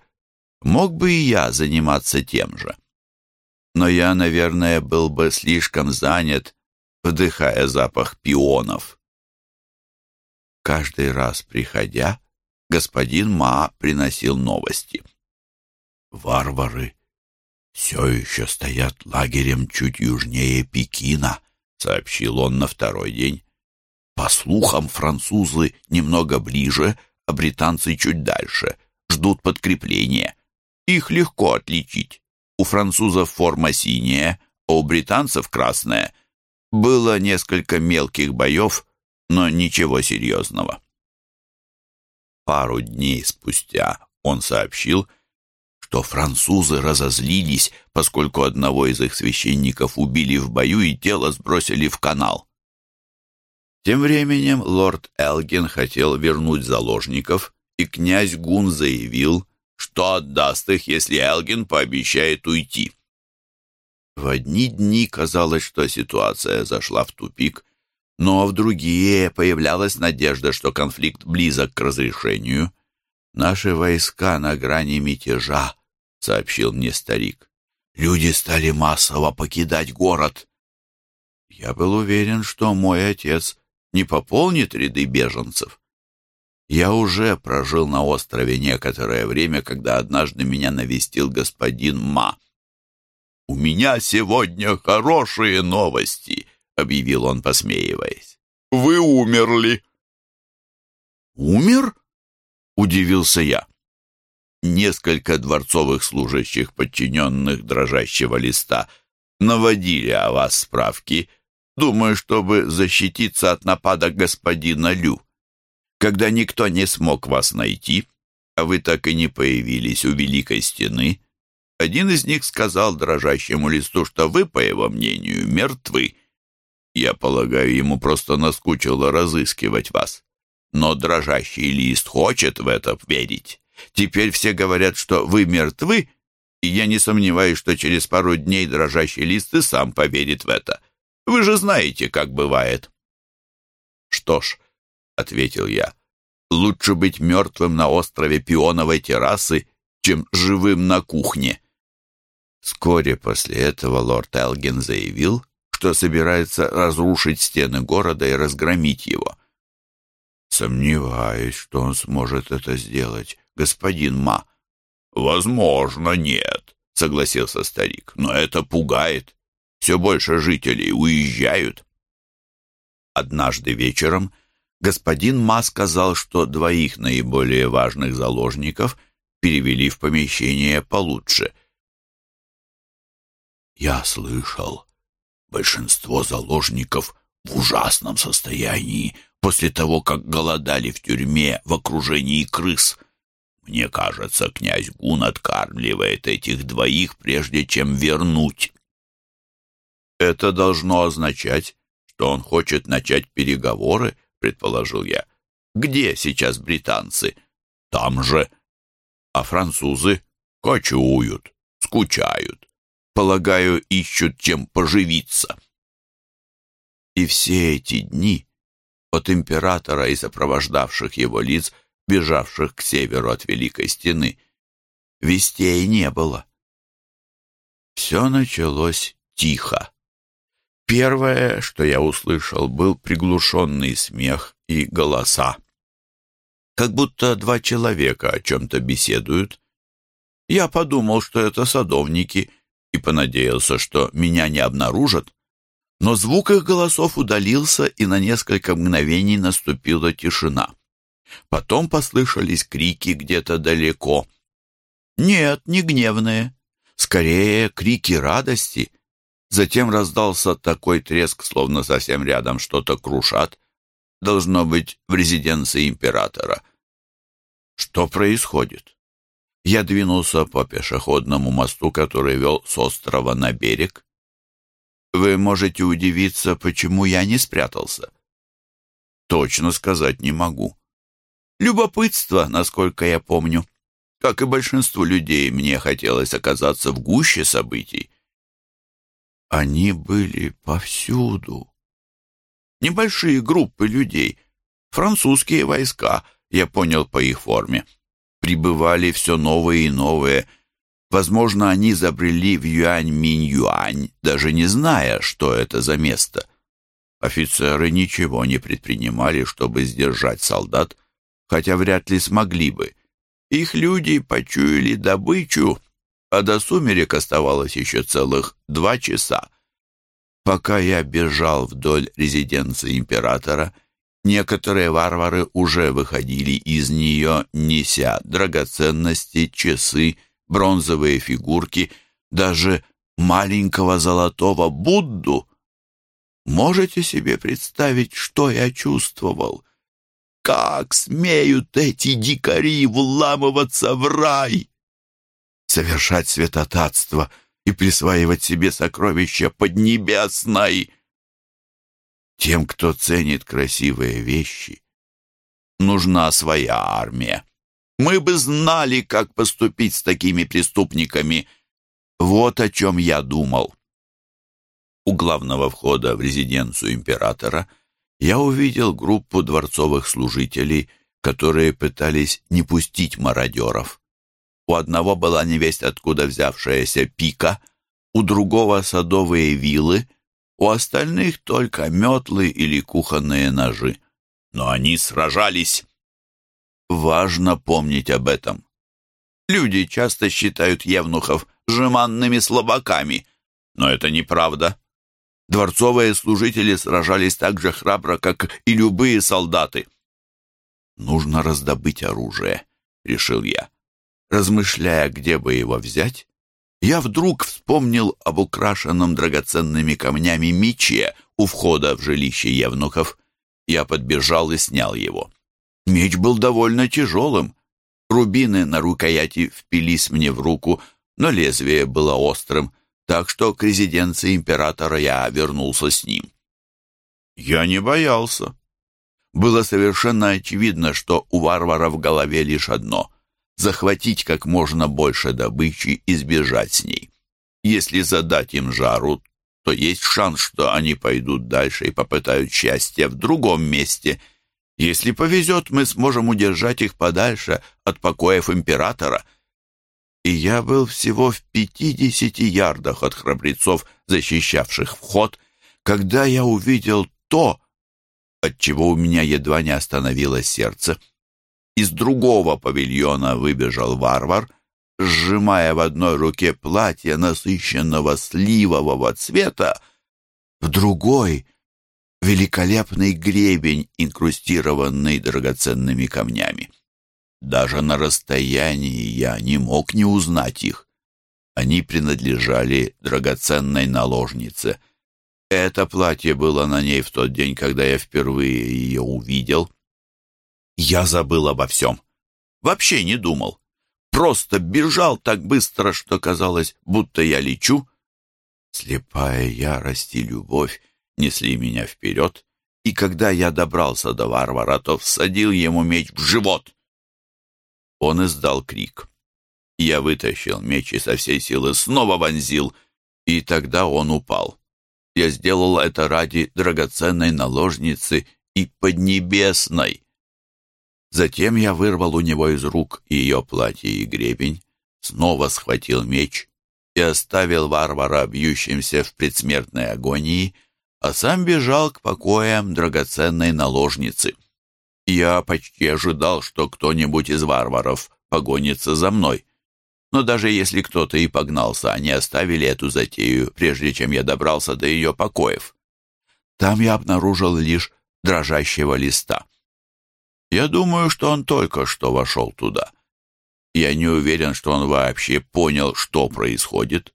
мог бы и я заниматься тем же. Но я, наверное, был бы слишком занят, вдыхая запах пионов. Каждый раз приходя, господин Ма приносил новости. «Варвары все еще стоят лагерем чуть южнее Пекина», — сообщил он на второй день. По слухам, французы немного ближе, а британцы чуть дальше. Ждут подкрепления. Их легко отличить. У французов форма синяя, а у британцев красная. Было несколько мелких боев, но ничего серьезного. Пару дней спустя он сообщил, что французы разозлились, поскольку одного из их священников убили в бою и тело сбросили в канал. Тем временем лорд Элгин хотел вернуть заложников, и князь Гун заявил, что отдаст их, если Элгин пообещает уйти. В одни дни казалось, что ситуация зашла в тупик, но в другие появлялась надежда, что конфликт близок к разрешению. «Наши войска на грани мятежа», — сообщил мне старик. «Люди стали массово покидать город». Я был уверен, что мой отец не пополнит ряды беженцев. Я уже прожил на острове некоторое время, когда однажды меня навестил господин Ма. «У меня сегодня хорошие новости», — объявил он, посмеиваясь. «Вы умерли». «Умер?» — удивился я. Несколько дворцовых служащих, подчиненных дрожащего листа, наводили о вас справки, думаю, чтобы защититься от напада господина Лю. Когда никто не смог вас найти, а вы так и не появились у Великой Стены, один из них сказал дрожащему листу, что вы, по его мнению, мертвы. Я полагаю, ему просто наскучило разыскивать вас. Но дрожащий лист хочет в это верить. Теперь все говорят, что вы мертвы, и я не сомневаюсь, что через пару дней дрожащий лист и сам поверит в это. Вы же знаете, как бывает. Что ж, — ответил я, — лучше быть мертвым на острове Пионовой террасы, чем живым на кухне. Вскоре после этого лорд Элгин заявил, что собирается разрушить стены города и разгромить его. «Сомневаюсь, что он сможет это сделать, господин Ма». «Возможно, нет», — согласился старик, — «но это пугает. Все больше жителей уезжают». Однажды вечером господин Ма сказал, что двоих наиболее важных заложников перевели в помещение получше — я слышал, большинство заложников в ужасном состоянии после того, как голодали в тюрьме в окружении крыс. Мне кажется, князь Гун откармливает этих двоих, прежде чем вернуть. Это должно означать, что он хочет начать переговоры, предположил я. Где сейчас британцы? Там же. А французы кочуют, скучают полагаю, ищут чем поживиться. И все эти дни от императора и сопровождавших его лиц, бежавших к северу от Великой Стены, вестей не было. Все началось тихо. Первое, что я услышал, был приглушенный смех и голоса. Как будто два человека о чем-то беседуют. Я подумал, что это садовники — и понадеялся, что меня не обнаружат. Но звук их голосов удалился, и на несколько мгновений наступила тишина. Потом послышались крики где-то далеко. Нет, не гневные, скорее крики радости. Затем раздался такой треск, словно совсем рядом что-то крушат. Должно быть в резиденции императора. Что происходит? Я двинулся по пешеходному мосту, который вел с острова на берег. Вы можете удивиться, почему я не спрятался. Точно сказать не могу. Любопытство, насколько я помню. Как и большинству людей, мне хотелось оказаться в гуще событий. Они были повсюду. Небольшие группы людей, французские войска, я понял по их форме прибывали все новые и новые. Возможно, они забрели в Юань-Минь-Юань, даже не зная, что это за место. Офицеры ничего не предпринимали, чтобы сдержать солдат, хотя вряд ли смогли бы. Их люди почуяли добычу, а до сумерек оставалось еще целых два часа. Пока я бежал вдоль резиденции императора, Некоторые варвары уже выходили из нее, неся драгоценности, часы, бронзовые фигурки, даже маленького золотого Будду. Можете себе представить, что я чувствовал? как смеют эти дикари вламываться в рай, совершать святотатство и присваивать себе сокровища поднебесной? Тем, кто ценит красивые вещи, нужна своя армия. Мы бы знали, как поступить с такими преступниками. Вот о чем я думал. У главного входа в резиденцию императора я увидел группу дворцовых служителей, которые пытались не пустить мародеров. У одного была невесть откуда взявшаяся пика, у другого садовые вилы, у остальных только метлы или кухонные ножи. Но они сражались. Важно помнить об этом. Люди часто считают евнухов жеманными слабаками, но это неправда. Дворцовые служители сражались так же храбро, как и любые солдаты. «Нужно раздобыть оружие», — решил я. Размышляя, где бы его взять, я вдруг вспомнил об украшенном драгоценными камнями мече у входа в жилище Евнухов. Я подбежал и снял его. Меч был довольно тяжелым. Рубины на рукояти впились мне в руку, но лезвие было острым, так что к резиденции императора я вернулся с ним. Я не боялся. Было совершенно очевидно, что у варвара в голове лишь одно захватить как можно больше добычи и сбежать с ней. Если задать им жару, то есть шанс, что они пойдут дальше и попытают счастья в другом месте. Если повезет, мы сможем удержать их подальше от покоев императора. И я был всего в пятидесяти ярдах от храбрецов, защищавших вход, когда я увидел то, от чего у меня едва не остановилось сердце — из другого павильона выбежал варвар, сжимая в одной руке платье насыщенного сливового цвета, в другой — великолепный гребень, инкрустированный драгоценными камнями. Даже на расстоянии я не мог не узнать их. Они принадлежали драгоценной наложнице. Это платье было на ней в тот день, когда я впервые ее увидел. Я забыл обо всем. Вообще не думал. Просто бежал так быстро, что казалось, будто я лечу. Слепая ярость и любовь несли меня вперед, и когда я добрался до варвара, то всадил ему меч в живот. Он издал крик. Я вытащил меч и со всей силы снова вонзил, и тогда он упал. Я сделал это ради драгоценной наложницы и поднебесной. Затем я вырвал у него из рук ее платье и гребень, снова схватил меч и оставил варвара, бьющимся в предсмертной агонии, а сам бежал к покоям драгоценной наложницы. Я почти ожидал, что кто-нибудь из варваров погонится за мной. Но даже если кто-то и погнался, они оставили эту затею, прежде чем я добрался до ее покоев. Там я обнаружил лишь дрожащего листа. Я думаю, что он только что вошел туда. Я не уверен, что он вообще понял, что происходит.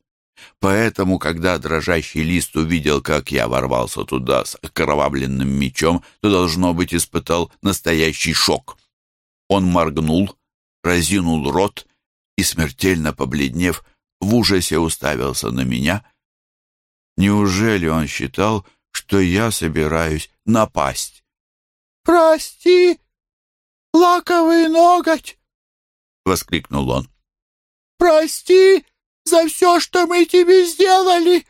Поэтому, когда дрожащий лист увидел, как я ворвался туда с окровавленным мечом, то, должно быть, испытал настоящий шок. Он моргнул, разинул рот и, смертельно побледнев, в ужасе уставился на меня. Неужели он считал, что я собираюсь напасть? «Прости!» Лаковый ноготь!» — воскликнул он. «Прости за все, что мы тебе сделали!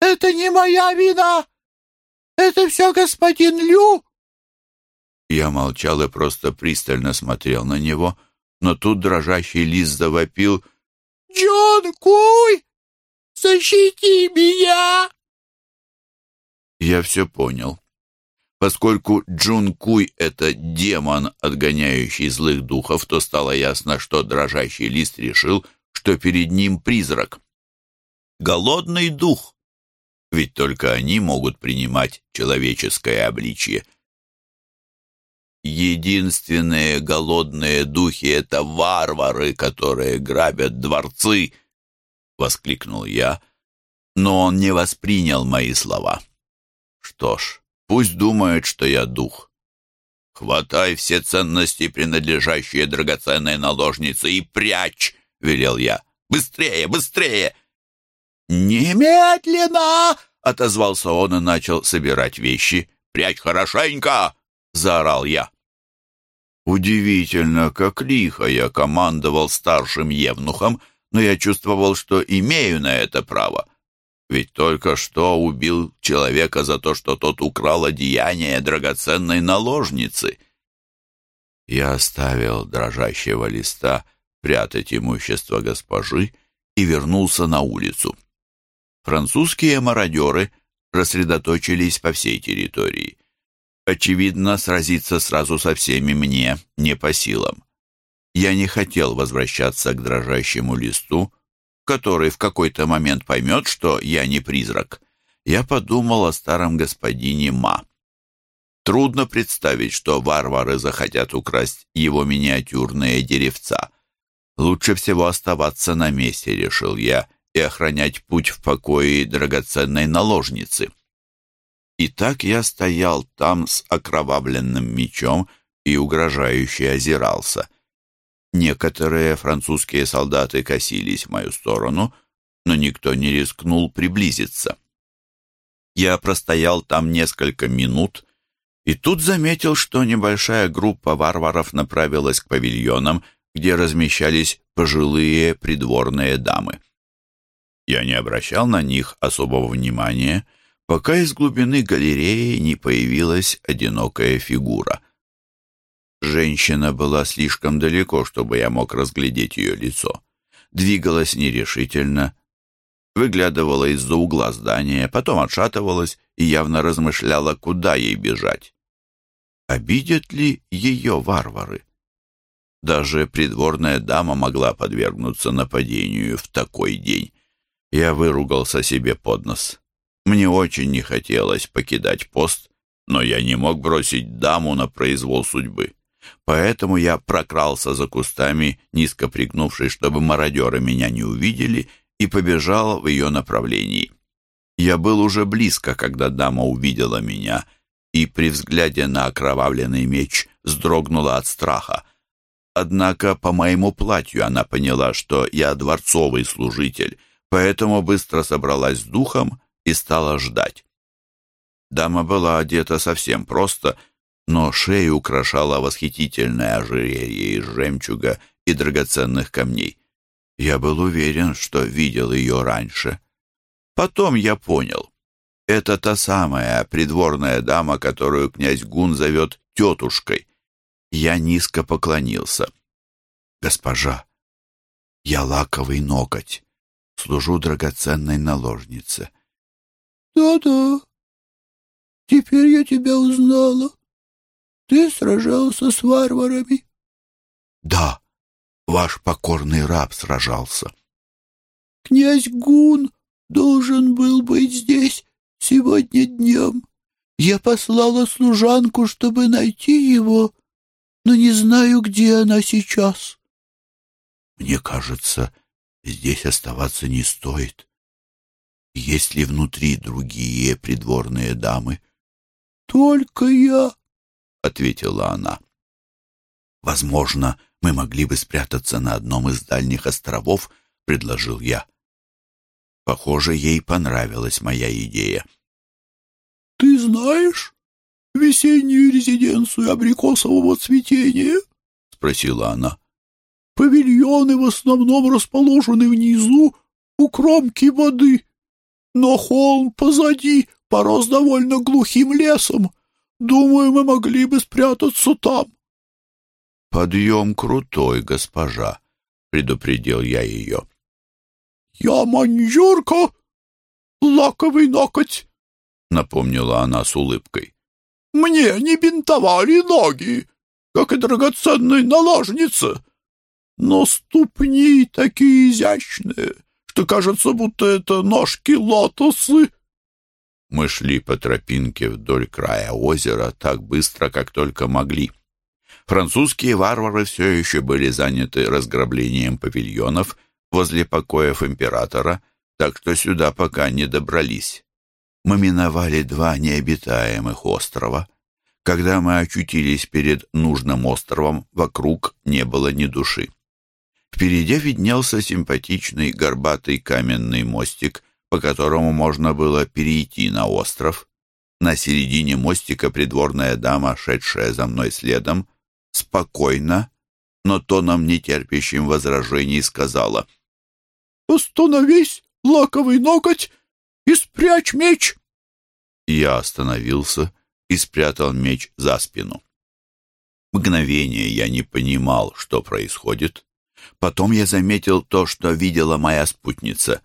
Это не моя вина! Это все господин Лю!» Я молчал и просто пристально смотрел на него, но тут дрожащий лист завопил «Джон Куй, защити меня!» Я все понял. Поскольку Джун Куй — это демон, отгоняющий злых духов, то стало ясно, что дрожащий лист решил, что перед ним призрак. Голодный дух. Ведь только они могут принимать человеческое обличье. Единственные голодные духи — это варвары, которые грабят дворцы, — воскликнул я, но он не воспринял мои слова. Что ж, Пусть думает, что я дух. «Хватай все ценности, принадлежащие драгоценной наложнице, и прячь!» — велел я. «Быстрее, быстрее!» «Немедленно!» — отозвался он и начал собирать вещи. «Прячь хорошенько!» — заорал я. Удивительно, как лихо я командовал старшим евнухом, но я чувствовал, что имею на это право. Ведь только что убил человека за то, что тот украл одеяние драгоценной наложницы. Я оставил дрожащего листа прятать имущество госпожи и вернулся на улицу. Французские мародеры рассредоточились по всей территории. Очевидно, сразиться сразу со всеми мне не по силам. Я не хотел возвращаться к дрожащему листу, который в какой-то момент поймет, что я не призрак. Я подумал о старом господине Ма. Трудно представить, что варвары захотят украсть его миниатюрные деревца. Лучше всего оставаться на месте, решил я, и охранять путь в покое драгоценной наложницы. И так я стоял там с окровавленным мечом и угрожающе озирался. Некоторые французские солдаты косились в мою сторону, но никто не рискнул приблизиться. Я простоял там несколько минут и тут заметил, что небольшая группа варваров направилась к павильонам, где размещались пожилые придворные дамы. Я не обращал на них особого внимания, пока из глубины галереи не появилась одинокая фигура. Женщина была слишком далеко, чтобы я мог разглядеть ее лицо. Двигалась нерешительно, выглядывала из-за угла здания, потом отшатывалась и явно размышляла, куда ей бежать. Обидят ли ее варвары? Даже придворная дама могла подвергнуться нападению в такой день. Я выругался себе под нос. Мне очень не хотелось покидать пост, но я не мог бросить даму на произвол судьбы. Поэтому я прокрался за кустами, низко пригнувшись, чтобы мародеры меня не увидели, и побежал в ее направлении. Я был уже близко, когда дама увидела меня, и при взгляде на окровавленный меч вздрогнула от страха. Однако по моему платью она поняла, что я дворцовый служитель, поэтому быстро собралась с духом и стала ждать. Дама была одета совсем просто, но шею украшала восхитительное ожерелье из жемчуга и драгоценных камней. Я был уверен, что видел ее раньше. Потом я понял. Это та самая придворная дама, которую князь Гун зовет тетушкой. Я низко поклонился. «Госпожа, я лаковый ноготь, служу драгоценной наложнице». «Да-да, теперь я тебя узнала. Ты сражался с варварами?» «Да, ваш покорный раб сражался». «Князь Гун должен был быть здесь сегодня днем. Я послала служанку, чтобы найти его, но не знаю, где она сейчас». «Мне кажется, здесь оставаться не стоит. Есть ли внутри другие придворные дамы?» «Только я», — ответила она. «Возможно, мы могли бы спрятаться на одном из дальних островов», — предложил я. Похоже, ей понравилась моя идея. «Ты знаешь весеннюю резиденцию абрикосового цветения?» — спросила она. «Павильоны в основном расположены внизу, у кромки воды, но холм позади порос довольно глухим лесом. Думаю, мы могли бы спрятаться там». «Подъем крутой, госпожа», — предупредил я ее. «Я маньчжурка, лаковый ноготь», — напомнила она с улыбкой. «Мне не бинтовали ноги, как и драгоценной наложнице, но ступни такие изящные, что кажется, будто это ножки-лотосы». Мы шли по тропинке вдоль края озера так быстро, как только могли. Французские варвары все еще были заняты разграблением павильонов возле покоев императора, так что сюда пока не добрались. Мы миновали два необитаемых острова. Когда мы очутились перед нужным островом, вокруг не было ни души. Впереди виднелся симпатичный горбатый каменный мостик, по которому можно было перейти на остров. На середине мостика придворная дама, шедшая за мной следом, спокойно, но тоном нетерпящим возражений сказала «Остановись, лаковый ноготь, и спрячь меч!» Я остановился и спрятал меч за спину. Мгновение я не понимал, что происходит. Потом я заметил то, что видела моя спутница.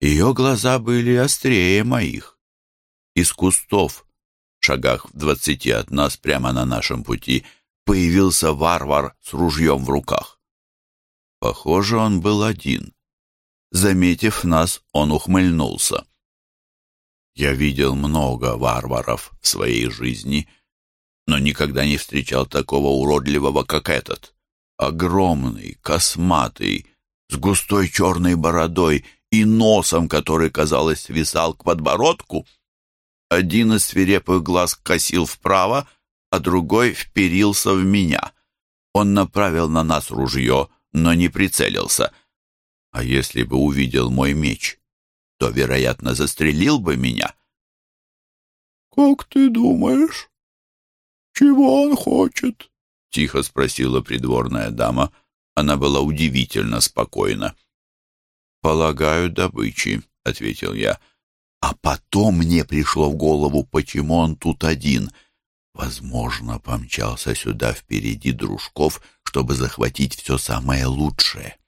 Ее глаза были острее моих. Из кустов, в шагах в двадцати от нас, прямо на нашем пути, появился варвар с ружьем в руках. Похоже, он был один. Заметив нас, он ухмыльнулся. Я видел много варваров в своей жизни, но никогда не встречал такого уродливого, как этот. Огромный, косматый, с густой черной бородой и носом, который, казалось, свисал к подбородку. Один из свирепых глаз косил вправо, а другой вперился в меня. Он направил на нас ружье, но не прицелился. А если бы увидел мой меч? то, вероятно, застрелил бы меня. «Как ты думаешь, чего он хочет?» — тихо спросила придворная дама. Она была удивительно спокойна. «Полагаю, добычи», — ответил я. А потом мне пришло в голову, почему он тут один. Возможно, помчался сюда впереди дружков, чтобы захватить все самое лучшее.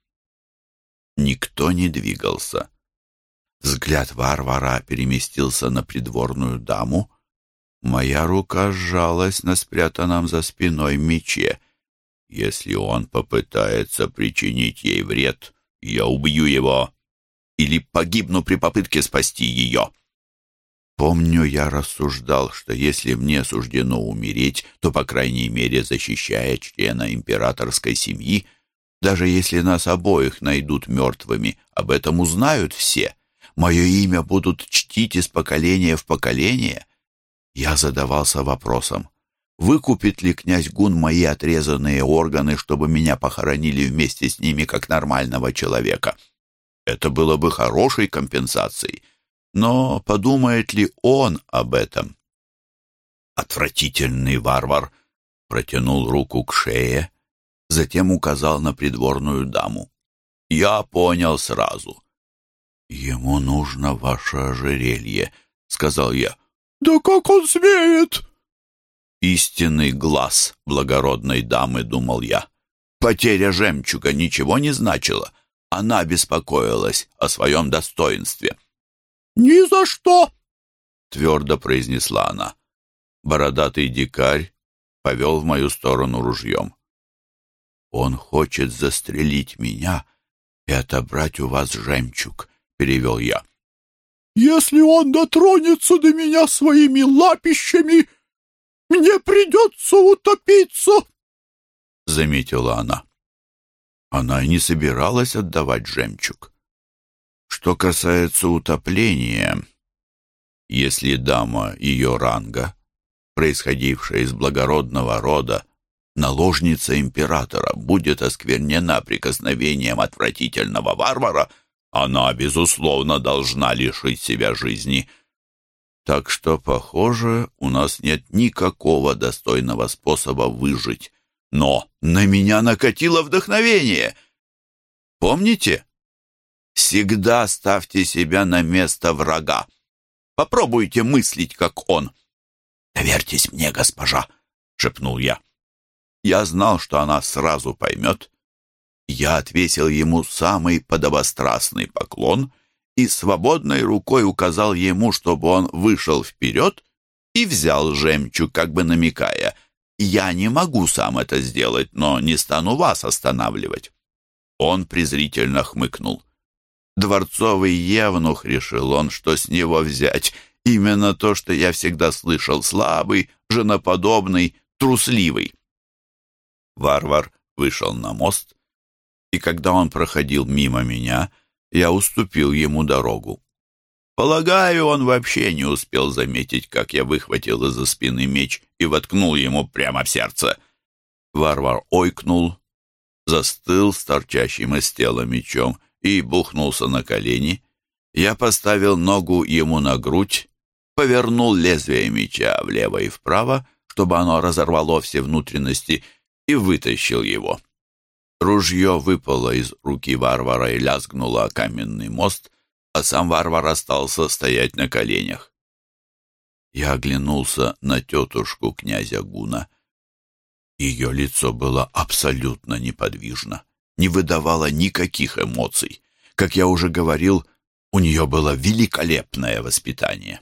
Никто не двигался. Взгляд варвара переместился на придворную даму. Моя рука сжалась на спрятанном за спиной мече. Если он попытается причинить ей вред, я убью его или погибну при попытке спасти ее. Помню, я рассуждал, что если мне суждено умереть, то, по крайней мере, защищая члена императорской семьи, даже если нас обоих найдут мертвыми, об этом узнают все — мое имя будут чтить из поколения в поколение? Я задавался вопросом, выкупит ли князь Гун мои отрезанные органы, чтобы меня похоронили вместе с ними как нормального человека? Это было бы хорошей компенсацией. Но подумает ли он об этом? Отвратительный варвар протянул руку к шее, затем указал на придворную даму. Я понял сразу. «Ему нужно ваше ожерелье», — сказал я. «Да как он смеет?» «Истинный глаз благородной дамы», — думал я. Потеря жемчуга ничего не значила. Она беспокоилась о своем достоинстве. «Ни за что!» — твердо произнесла она. Бородатый дикарь повел в мою сторону ружьем. «Он хочет застрелить меня и отобрать у вас жемчуг перевел я. «Если он дотронется до меня своими лапищами, мне придется утопиться!» — заметила она. Она и не собиралась отдавать жемчуг. Что касается утопления, если дама ее ранга, происходившая из благородного рода, наложница императора, будет осквернена прикосновением отвратительного варвара — она, безусловно, должна лишить себя жизни. Так что, похоже, у нас нет никакого достойного способа выжить. Но на меня накатило вдохновение. Помните? Всегда ставьте себя на место врага. Попробуйте мыслить, как он. «Доверьтесь мне, госпожа», — шепнул я. Я знал, что она сразу поймет, я отвесил ему самый подобострастный поклон и свободной рукой указал ему, чтобы он вышел вперед и взял жемчуг, как бы намекая, «Я не могу сам это сделать, но не стану вас останавливать». Он презрительно хмыкнул. «Дворцовый евнух», — решил он, — «что с него взять? Именно то, что я всегда слышал, слабый, женоподобный, трусливый». Варвар вышел на мост, и когда он проходил мимо меня, я уступил ему дорогу. Полагаю, он вообще не успел заметить, как я выхватил из-за спины меч и воткнул ему прямо в сердце. Варвар ойкнул, застыл с торчащим из тела мечом и бухнулся на колени. Я поставил ногу ему на грудь, повернул лезвие меча влево и вправо, чтобы оно разорвало все внутренности, и вытащил его. Ружье выпало из руки варвара и лязгнуло о каменный мост, а сам варвар остался стоять на коленях. Я оглянулся на тетушку князя Гуна. Ее лицо было абсолютно неподвижно, не выдавало никаких эмоций. Как я уже говорил, у нее было великолепное воспитание.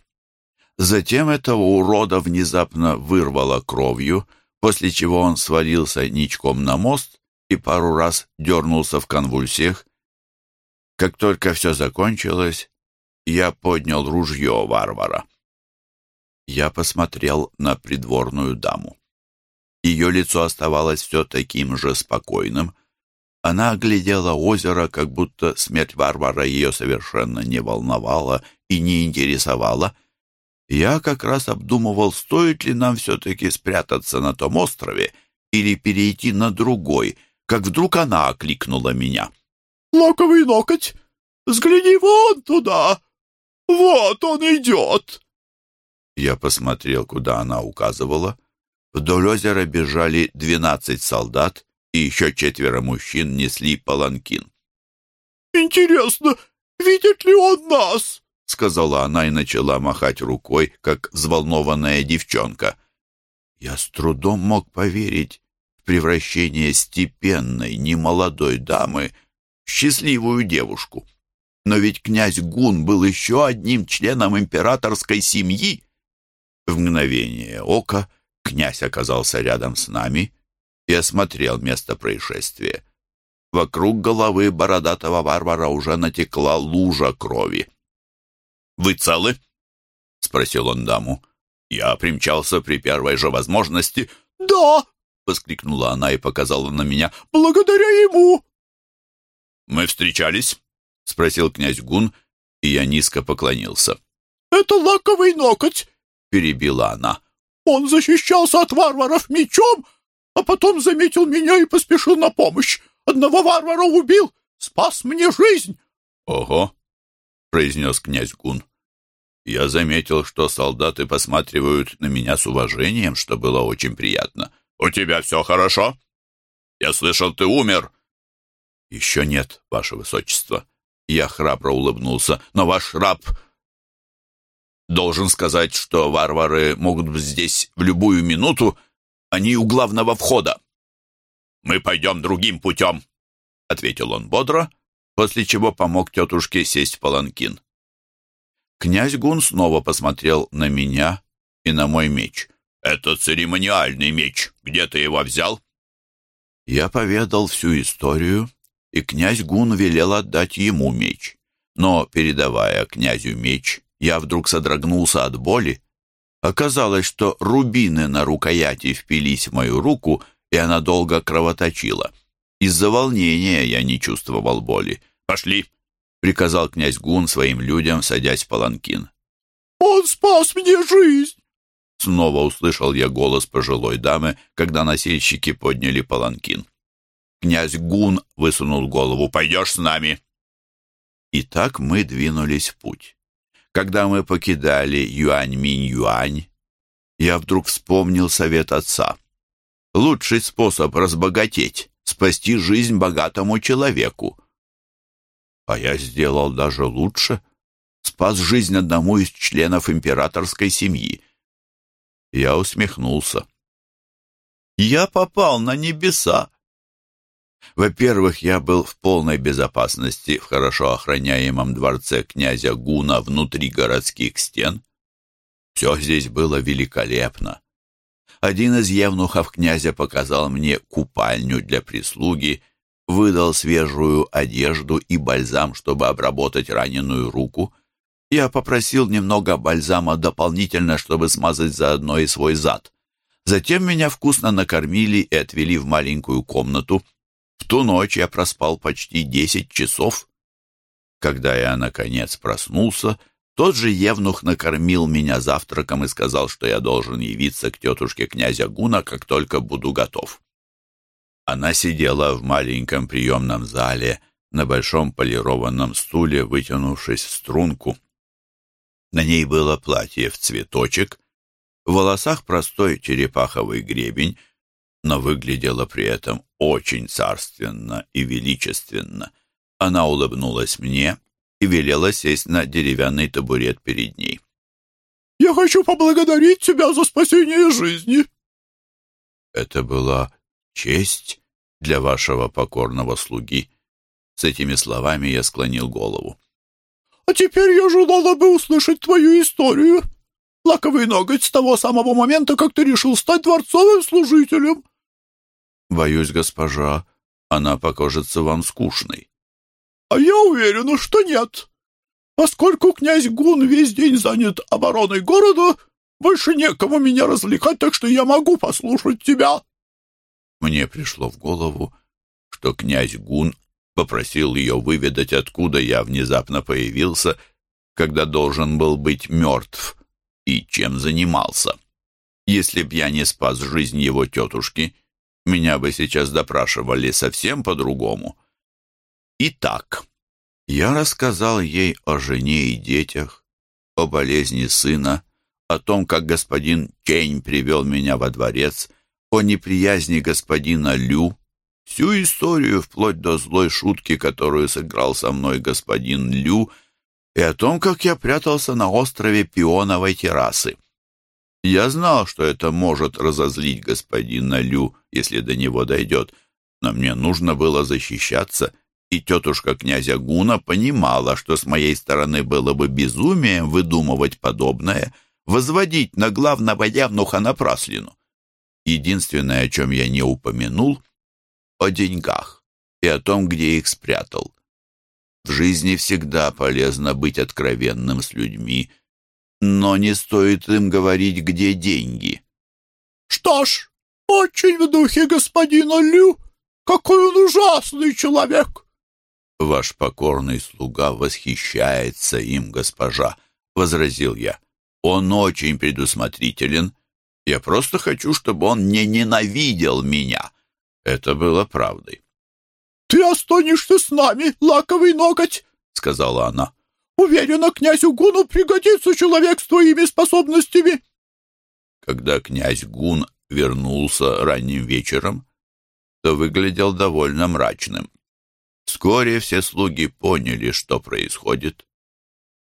Затем этого урода внезапно вырвало кровью, после чего он свалился ничком на мост и пару раз дернулся в конвульсиях. Как только все закончилось, я поднял ружье варвара. Я посмотрел на придворную даму. Ее лицо оставалось все таким же спокойным. Она оглядела озеро, как будто смерть варвара ее совершенно не волновала и не интересовала. Я как раз обдумывал, стоит ли нам все-таки спрятаться на том острове или перейти на другой, как вдруг она окликнула меня. «Локовый локоть, взгляни вон туда! Вот он идет!» Я посмотрел, куда она указывала. Вдоль озера бежали двенадцать солдат, и еще четверо мужчин несли паланкин. «Интересно, видит ли он нас?» — сказала она и начала махать рукой, как взволнованная девчонка. Я с трудом мог поверить превращение степенной, немолодой дамы в счастливую девушку. Но ведь князь Гун был еще одним членом императорской семьи. В мгновение ока князь оказался рядом с нами и осмотрел место происшествия. Вокруг головы бородатого варвара уже натекла лужа крови. «Вы целы?» — спросил он даму. «Я примчался при первой же возможности». «Да!» Воскликнула она и показала на меня. «Благодаря ему!» «Мы встречались?» — спросил князь Гун, и я низко поклонился. «Это лаковый ноготь!» — перебила она. «Он защищался от варваров мечом, а потом заметил меня и поспешил на помощь. Одного варвара убил, спас мне жизнь!» «Ого!» — произнес князь Гун. Я заметил, что солдаты посматривают на меня с уважением, что было очень приятно. «У тебя все хорошо? Я слышал, ты умер». «Еще нет, ваше высочество». Я храбро улыбнулся. «Но ваш раб...» «Должен сказать, что варвары могут быть здесь в любую минуту. Они у главного входа». «Мы пойдем другим путем», — ответил он бодро, после чего помог тетушке сесть в паланкин. Князь Гун снова посмотрел на меня и на мой меч — «Это церемониальный меч. Где ты его взял?» Я поведал всю историю, и князь Гун велел отдать ему меч. Но, передавая князю меч, я вдруг содрогнулся от боли. Оказалось, что рубины на рукояти впились в мою руку, и она долго кровоточила. Из-за волнения я не чувствовал боли. «Пошли!» — приказал князь Гун своим людям, садясь в паланкин. «Он спас мне жизнь!» Снова услышал я голос пожилой дамы, когда носильщики подняли паланкин. Князь Гун высунул голову. «Пойдешь с нами?» И так мы двинулись в путь. Когда мы покидали Юань-Минь-Юань, я вдруг вспомнил совет отца. Лучший способ разбогатеть — спасти жизнь богатому человеку. А я сделал даже лучше. Спас жизнь одному из членов императорской семьи. Я усмехнулся. Я попал на небеса. Во-первых, я был в полной безопасности в хорошо охраняемом дворце князя Гуна внутри городских стен. Все здесь было великолепно. Один из евнухов князя показал мне купальню для прислуги, выдал свежую одежду и бальзам, чтобы обработать раненую руку. Я попросил немного бальзама дополнительно, чтобы смазать заодно и свой зад. Затем меня вкусно накормили и отвели в маленькую комнату. В ту ночь я проспал почти десять часов. Когда я, наконец, проснулся, Тот же Евнух накормил меня завтраком и сказал, что я должен явиться к тетушке князя Гуна, как только буду готов. Она сидела в маленьком приемном зале на большом полированном стуле, вытянувшись в струнку. На ней было платье в цветочек, в волосах простой черепаховый гребень, но выглядела при этом очень царственно и величественно. Она улыбнулась мне и велела сесть на деревянный табурет перед ней. «Я хочу поблагодарить тебя за спасение жизни!» Это была честь для вашего покорного слуги. С этими словами я склонил голову. «А теперь я желала бы услышать твою историю. Лаковый ноготь с того самого момента, как ты решил стать дворцовым служителем». «Боюсь, госпожа, она покажется вам скучной». «А я уверена, что нет. Поскольку князь Гун весь день занят обороной города, больше некому меня развлекать, так что я могу послушать тебя». Мне пришло в голову, что князь Гун попросил ее выведать, откуда я внезапно появился, когда должен был быть мертв, и чем занимался. Если б я не спас жизнь его тетушки, меня бы сейчас допрашивали совсем по-другому. Итак, я рассказал ей о жене и детях, о болезни сына, о том, как господин Чень привел меня во дворец, о неприязни господина Лю, всю историю вплоть до злой шутки, которую сыграл со мной господин Лю, и о том, как я прятался на острове Пионовой террасы. Я знал, что это может разозлить господина Лю, если до него дойдет, но мне нужно было защищаться, и тетушка князя Гуна понимала, что с моей стороны было бы безумием выдумывать подобное, возводить на главного явнуха напраслину. Единственное, о чем я не упомянул, о деньгах и о том, где их спрятал. В жизни всегда полезно быть откровенным с людьми, но не стоит им говорить, где деньги. «Что ж, очень в духе господина Лю. Какой он ужасный человек!» «Ваш покорный слуга восхищается им, госпожа», — возразил я. «Он очень предусмотрителен. Я просто хочу, чтобы он не ненавидел меня». Это было правдой. «Ты останешься с нами, лаковый ноготь», — сказала она. «Уверена, князю Гуну пригодится человек с твоими способностями». Когда князь Гун вернулся ранним вечером, то выглядел довольно мрачным. Вскоре все слуги поняли, что происходит.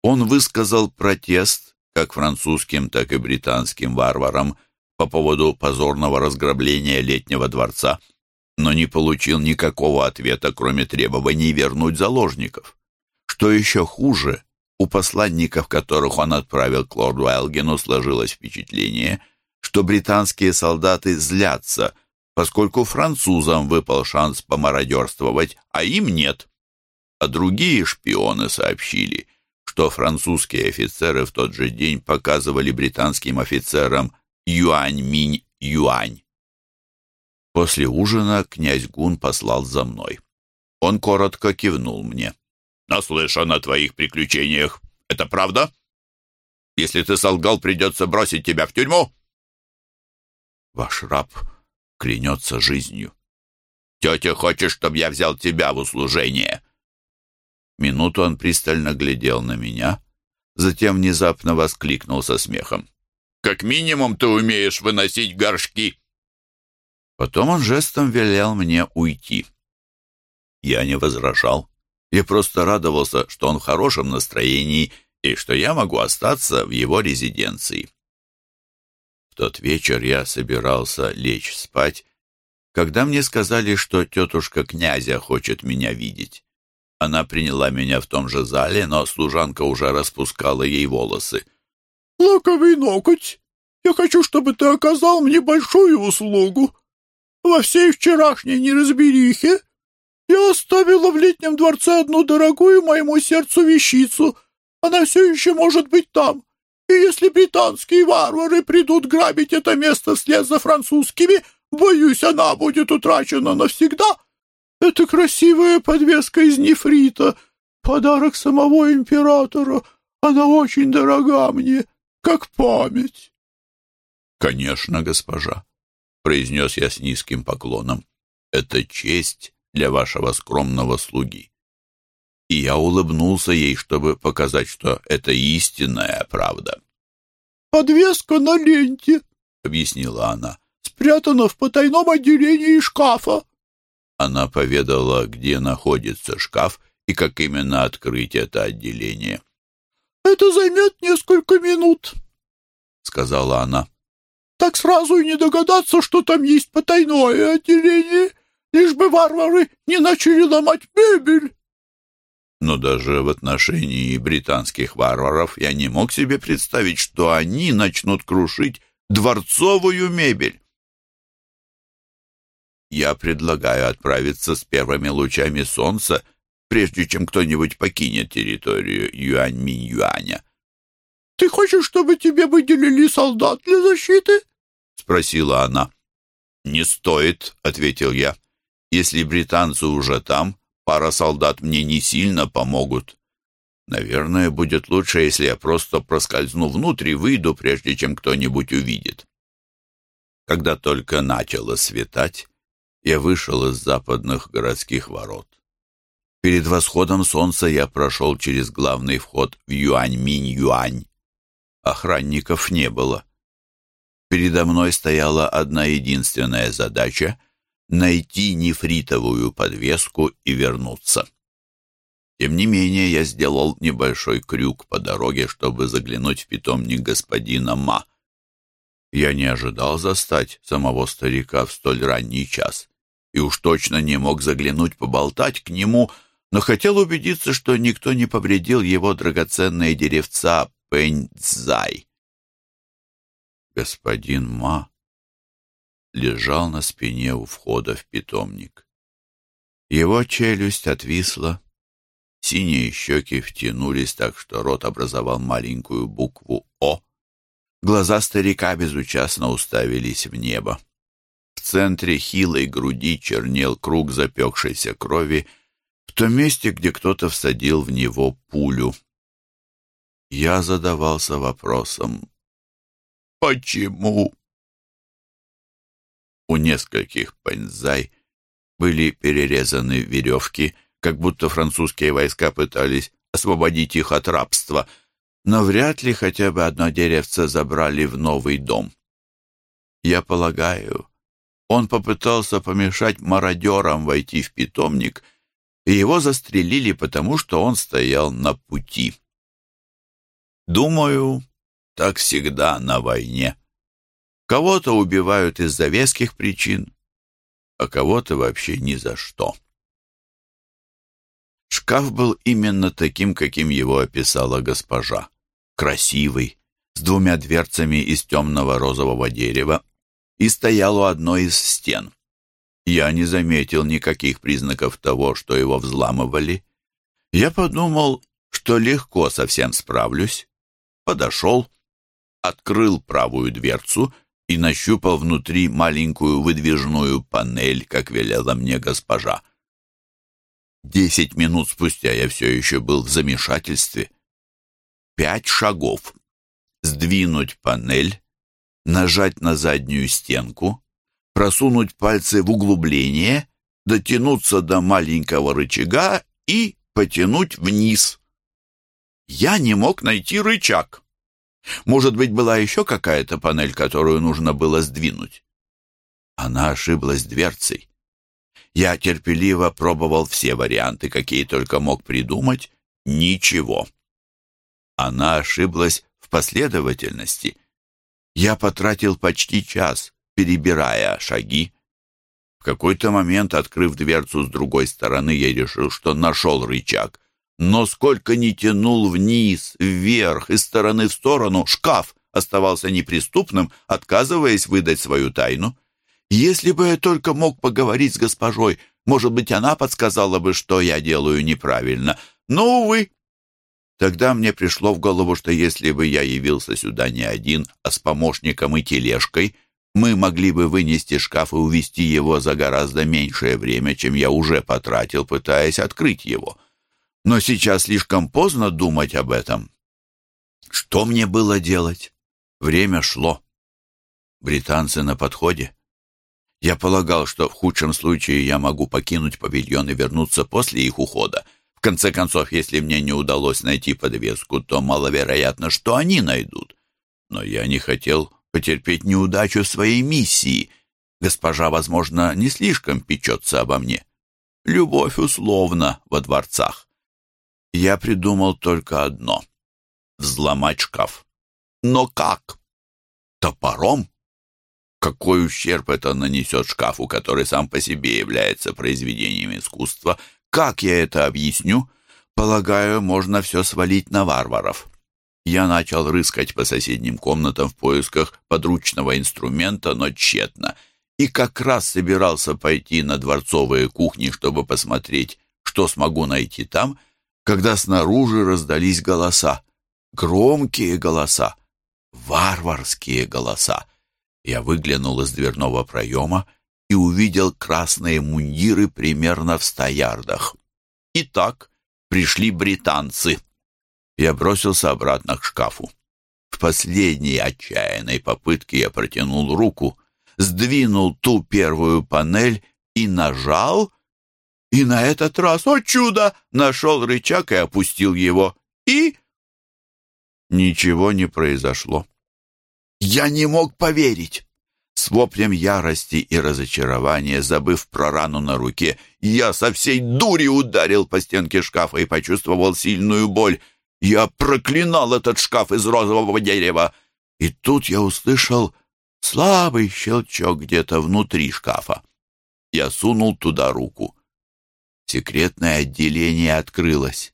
Он высказал протест как французским, так и британским варварам по поводу позорного разграбления летнего дворца, но не получил никакого ответа, кроме требований вернуть заложников. Что еще хуже, у посланников, которых он отправил к лорду Элгину, сложилось впечатление, что британские солдаты злятся – поскольку французам выпал шанс помародерствовать, а им нет. А другие шпионы сообщили, что французские офицеры в тот же день показывали британским офицерам юань-минь-юань. После ужина князь Гун послал за мной. Он коротко кивнул мне. «Наслышан о твоих приключениях. Это правда? Если ты солгал, придется бросить тебя в тюрьму». «Ваш раб клянется жизнью. Тетя хочет, чтобы я взял тебя в услужение. Минуту он пристально глядел на меня, затем внезапно воскликнул со смехом. «Как минимум ты умеешь выносить горшки!» Потом он жестом велел мне уйти. Я не возражал. Я просто радовался, что он в хорошем настроении и что я могу остаться в его резиденции тот вечер я собирался лечь спать, когда мне сказали, что тетушка князя хочет меня видеть. Она приняла меня в том же зале, но служанка уже распускала ей волосы. «Лаковый ноготь, я хочу, чтобы ты оказал мне большую услугу. Во всей вчерашней неразберихе я оставила в летнем дворце одну дорогую моему сердцу вещицу. Она все еще может быть там. И если британские варвары придут грабить это место вслед за французскими, боюсь, она будет утрачена навсегда. Это красивая подвеска из нефрита, подарок самого императора. Она очень дорога мне, как память». «Конечно, госпожа», — произнес я с низким поклоном. «Это честь для вашего скромного слуги». И я улыбнулся ей, чтобы показать, что это истинная правда. «Подвеска на ленте», — объяснила она, — «спрятана в потайном отделении шкафа». Она поведала, где находится шкаф и как именно открыть это отделение. «Это займет несколько минут», — сказала она. «Так сразу и не догадаться, что там есть потайное отделение, лишь бы варвары не начали ломать мебель». Но даже в отношении британских варваров я не мог себе представить, что они начнут крушить дворцовую мебель. Я предлагаю отправиться с первыми лучами солнца, прежде чем кто-нибудь покинет территорию Юань-Минь-Юаня. «Ты хочешь, чтобы тебе выделили солдат для защиты?» — спросила она. «Не стоит», — ответил я. «Если британцы уже там, пара солдат мне не сильно помогут. Наверное, будет лучше, если я просто проскользну внутрь и выйду, прежде чем кто-нибудь увидит». Когда только начало светать, я вышел из западных городских ворот. Перед восходом солнца я прошел через главный вход в Юань-Минь-Юань. Охранников не было. Передо мной стояла одна единственная задача — найти нефритовую подвеску и вернуться. Тем не менее, я сделал небольшой крюк по дороге, чтобы заглянуть в питомник господина Ма. Я не ожидал застать самого старика в столь ранний час и уж точно не мог заглянуть поболтать к нему, но хотел убедиться, что никто не повредил его драгоценные деревца Пэнь-Цзай. Господин Ма лежал на спине у входа в питомник. Его челюсть отвисла, синие щеки втянулись так, что рот образовал маленькую букву «О». Глаза старика безучастно уставились в небо. В центре хилой груди чернел круг запекшейся крови, в том месте, где кто-то всадил в него пулю. Я задавался вопросом «Почему?» У нескольких паньзай были перерезаны веревки, как будто французские войска пытались освободить их от рабства — но вряд ли хотя бы одно деревце забрали в новый дом. Я полагаю, он попытался помешать мародерам войти в питомник, и его застрелили, потому что он стоял на пути. Думаю, так всегда на войне. Кого-то убивают из-за веских причин, а кого-то вообще ни за что. Шкаф был именно таким, каким его описала госпожа красивый, с двумя дверцами из темного розового дерева, и стоял у одной из стен. Я не заметил никаких признаков того, что его взламывали. Я подумал, что легко совсем справлюсь. Подошел, открыл правую дверцу и нащупал внутри маленькую выдвижную панель, как велела мне госпожа. Десять минут спустя я все еще был в замешательстве пять шагов. Сдвинуть панель, нажать на заднюю стенку, просунуть пальцы в углубление, дотянуться до маленького рычага и потянуть вниз. Я не мог найти рычаг. Может быть, была еще какая-то панель, которую нужно было сдвинуть. Она ошиблась дверцей. Я терпеливо пробовал все варианты, какие только мог придумать. Ничего. Она ошиблась в последовательности. Я потратил почти час, перебирая шаги. В какой-то момент, открыв дверцу с другой стороны, я решил, что нашел рычаг. Но сколько ни тянул вниз, вверх, из стороны в сторону, шкаф оставался неприступным, отказываясь выдать свою тайну. Если бы я только мог поговорить с госпожой, может быть, она подсказала бы, что я делаю неправильно. Но, увы, Тогда мне пришло в голову, что если бы я явился сюда не один, а с помощником и тележкой, мы могли бы вынести шкаф и увести его за гораздо меньшее время, чем я уже потратил, пытаясь открыть его. Но сейчас слишком поздно думать об этом. Что мне было делать? Время шло. Британцы на подходе. Я полагал, что в худшем случае я могу покинуть павильон и вернуться после их ухода. В конце концов, если мне не удалось найти подвеску, то маловероятно, что они найдут. Но я не хотел потерпеть неудачу в своей миссии. Госпожа, возможно, не слишком печется обо мне. Любовь условна во дворцах. Я придумал только одно — взломать шкаф. Но как? Топором? Какой ущерб это нанесет шкафу, который сам по себе является произведением искусства? Как я это объясню? Полагаю, можно все свалить на варваров. Я начал рыскать по соседним комнатам в поисках подручного инструмента, но тщетно. И как раз собирался пойти на дворцовые кухни, чтобы посмотреть, что смогу найти там, когда снаружи раздались голоса. Громкие голоса, варварские голоса. Я выглянул из дверного проема и увидел красные мундиры примерно в ста ярдах. Итак, пришли британцы. Я бросился обратно к шкафу. В последней отчаянной попытке я протянул руку, сдвинул ту первую панель и нажал, и на этот раз, о чудо, нашел рычаг и опустил его. И... Ничего не произошло. Я не мог поверить. С воплем ярости и разочарования, забыв про рану на руке, я со всей дури ударил по стенке шкафа и почувствовал сильную боль. Я проклинал этот шкаф из розового дерева. И тут я услышал слабый щелчок где-то внутри шкафа. Я сунул туда руку. Секретное отделение открылось.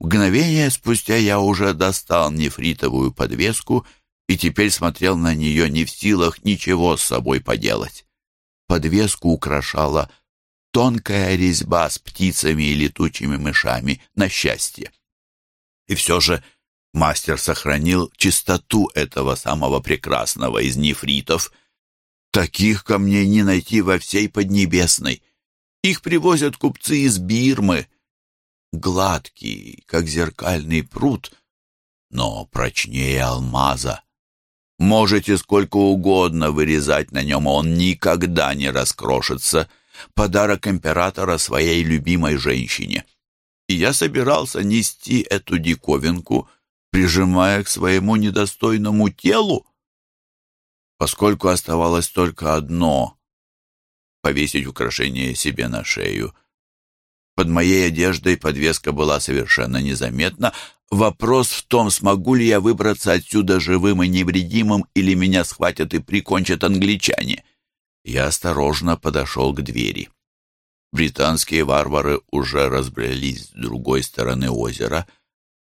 Мгновение спустя я уже достал нефритовую подвеску и теперь смотрел на нее не в силах ничего с собой поделать. Подвеску украшала тонкая резьба с птицами и летучими мышами на счастье. И все же мастер сохранил чистоту этого самого прекрасного из нефритов. Таких камней не найти во всей Поднебесной. Их привозят купцы из Бирмы. Гладкий, как зеркальный пруд, но прочнее алмаза. Можете сколько угодно вырезать на нем, он никогда не раскрошится. Подарок императора своей любимой женщине. И я собирался нести эту диковинку, прижимая к своему недостойному телу, поскольку оставалось только одно — повесить украшение себе на шею. Под моей одеждой подвеска была совершенно незаметна, Вопрос в том, смогу ли я выбраться отсюда живым и невредимым, или меня схватят и прикончат англичане. Я осторожно подошел к двери. Британские варвары уже разбрелись с другой стороны озера.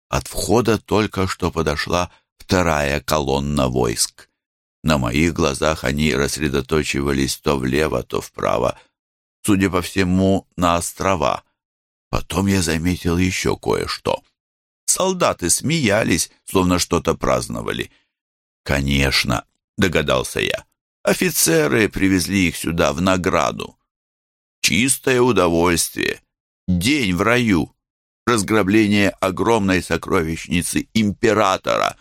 От входа только что подошла вторая колонна войск. На моих глазах они рассредоточивались то влево, то вправо, судя по всему, на острова. Потом я заметил еще кое-что — Солдаты смеялись, словно что-то праздновали. «Конечно», — догадался я, — «офицеры привезли их сюда в награду. Чистое удовольствие, день в раю, разграбление огромной сокровищницы императора.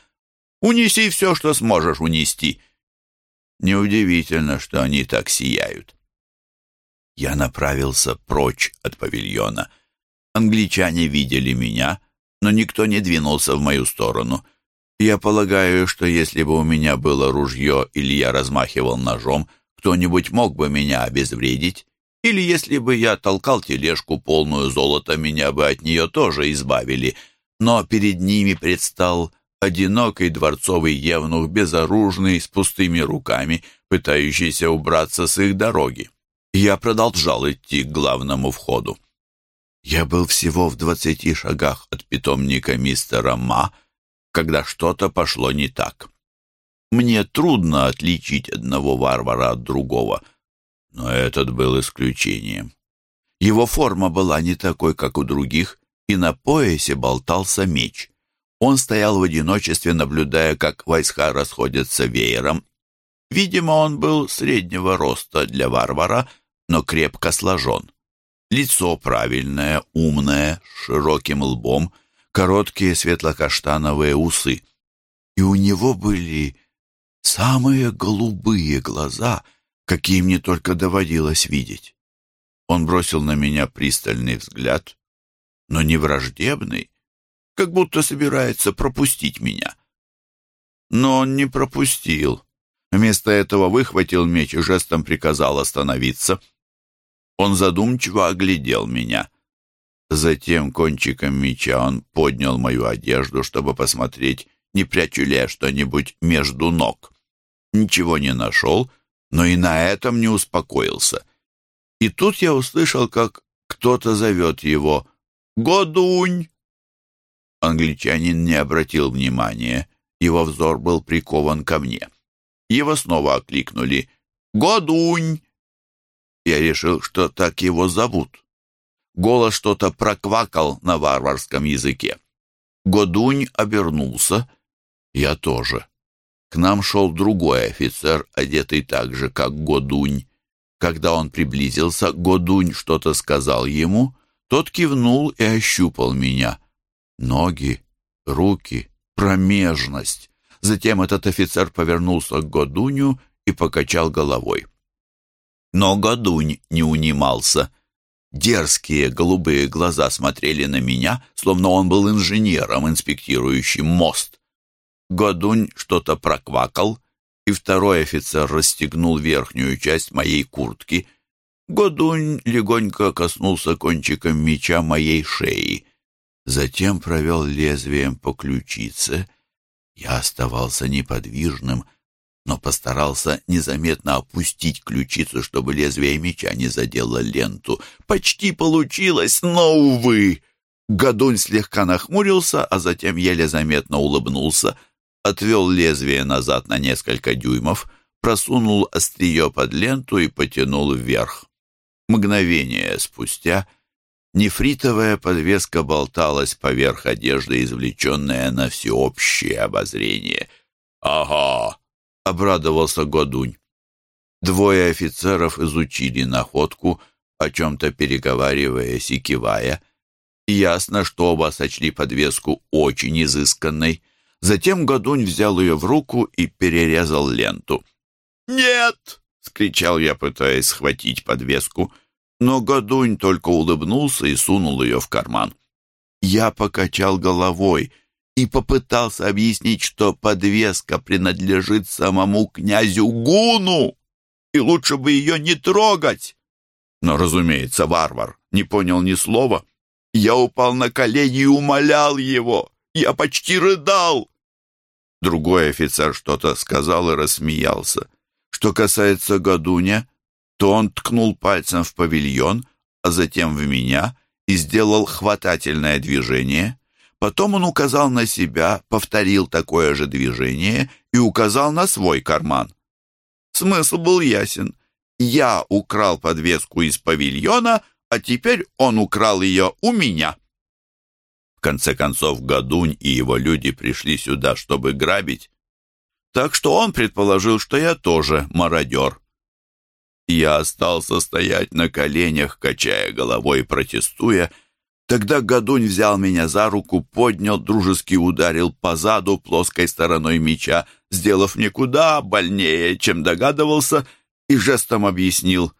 Унеси все, что сможешь унести». Неудивительно, что они так сияют. Я направился прочь от павильона. Англичане видели меня — но никто не двинулся в мою сторону. Я полагаю, что если бы у меня было ружье или я размахивал ножом, кто-нибудь мог бы меня обезвредить. Или если бы я толкал тележку, полную золота, меня бы от нее тоже избавили. Но перед ними предстал одинокий дворцовый евнух, безоружный, с пустыми руками, пытающийся убраться с их дороги. Я продолжал идти к главному входу. Я был всего в двадцати шагах от питомника мистера Ма, когда что-то пошло не так. Мне трудно отличить одного варвара от другого, но этот был исключением. Его форма была не такой, как у других, и на поясе болтался меч. Он стоял в одиночестве, наблюдая, как войска расходятся веером. Видимо, он был среднего роста для варвара, но крепко сложен. Лицо правильное, умное, с широким лбом, короткие светло-каштановые усы. и у него были самые голубые глаза, какие мне только доводилось видеть. Он бросил на меня пристальный взгляд, но не враждебный, как будто собирается пропустить меня. Но он не пропустил. Вместо этого выхватил меч и жестом приказал остановиться. Он задумчиво оглядел меня. Затем кончиком меча он поднял мою одежду, чтобы посмотреть, не прячу ли я что-нибудь между ног. Ничего не нашел, но и на этом не успокоился. И тут я услышал, как кто-то зовет его «Годунь!». Англичанин не обратил внимания, его взор был прикован ко мне. Его снова окликнули «Годунь!». Я решил, что так его зовут. Голос что-то проквакал на варварском языке. Годунь обернулся. Я тоже. К нам шел другой офицер, одетый так же, как Годунь. Когда он приблизился, Годунь что-то сказал ему. Тот кивнул и ощупал меня. Ноги, руки, промежность. Затем этот офицер повернулся к Годуню и покачал головой. Но Годунь не унимался. Дерзкие голубые глаза смотрели на меня, словно он был инженером, инспектирующим мост. Годунь что-то проквакал, и второй офицер расстегнул верхнюю часть моей куртки. Годунь легонько коснулся кончиком меча моей шеи. Затем провел лезвием по ключице. Я оставался неподвижным, но постарался незаметно опустить ключицу, чтобы лезвие меча не задело ленту. Почти получилось, но, увы! Годунь слегка нахмурился, а затем еле заметно улыбнулся, отвел лезвие назад на несколько дюймов, просунул острие под ленту и потянул вверх. Мгновение спустя нефритовая подвеска болталась поверх одежды, извлеченная на всеобщее обозрение. «Ага!» — обрадовался Годунь. Двое офицеров изучили находку, о чем-то переговариваясь и кивая. Ясно, что оба сочли подвеску очень изысканной. Затем Годунь взял ее в руку и перерезал ленту. «Нет!» — скричал я, пытаясь схватить подвеску. Но Годунь только улыбнулся и сунул ее в карман. Я покачал головой — и попытался объяснить, что подвеска принадлежит самому князю Гуну, и лучше бы ее не трогать. Но, разумеется, варвар не понял ни слова. Я упал на колени и умолял его. Я почти рыдал. Другой офицер что-то сказал и рассмеялся. Что касается Гадуня, то он ткнул пальцем в павильон, а затем в меня и сделал хватательное движение — Потом он указал на себя, повторил такое же движение и указал на свой карман. Смысл был ясен. Я украл подвеску из павильона, а теперь он украл ее у меня. В конце концов, Гадунь и его люди пришли сюда, чтобы грабить. Так что он предположил, что я тоже мародер. Я остался стоять на коленях, качая головой, протестуя, Тогда Гадунь взял меня за руку, поднял, дружески ударил по заду плоской стороной меча, сделав мне куда больнее, чем догадывался, и жестом объяснил,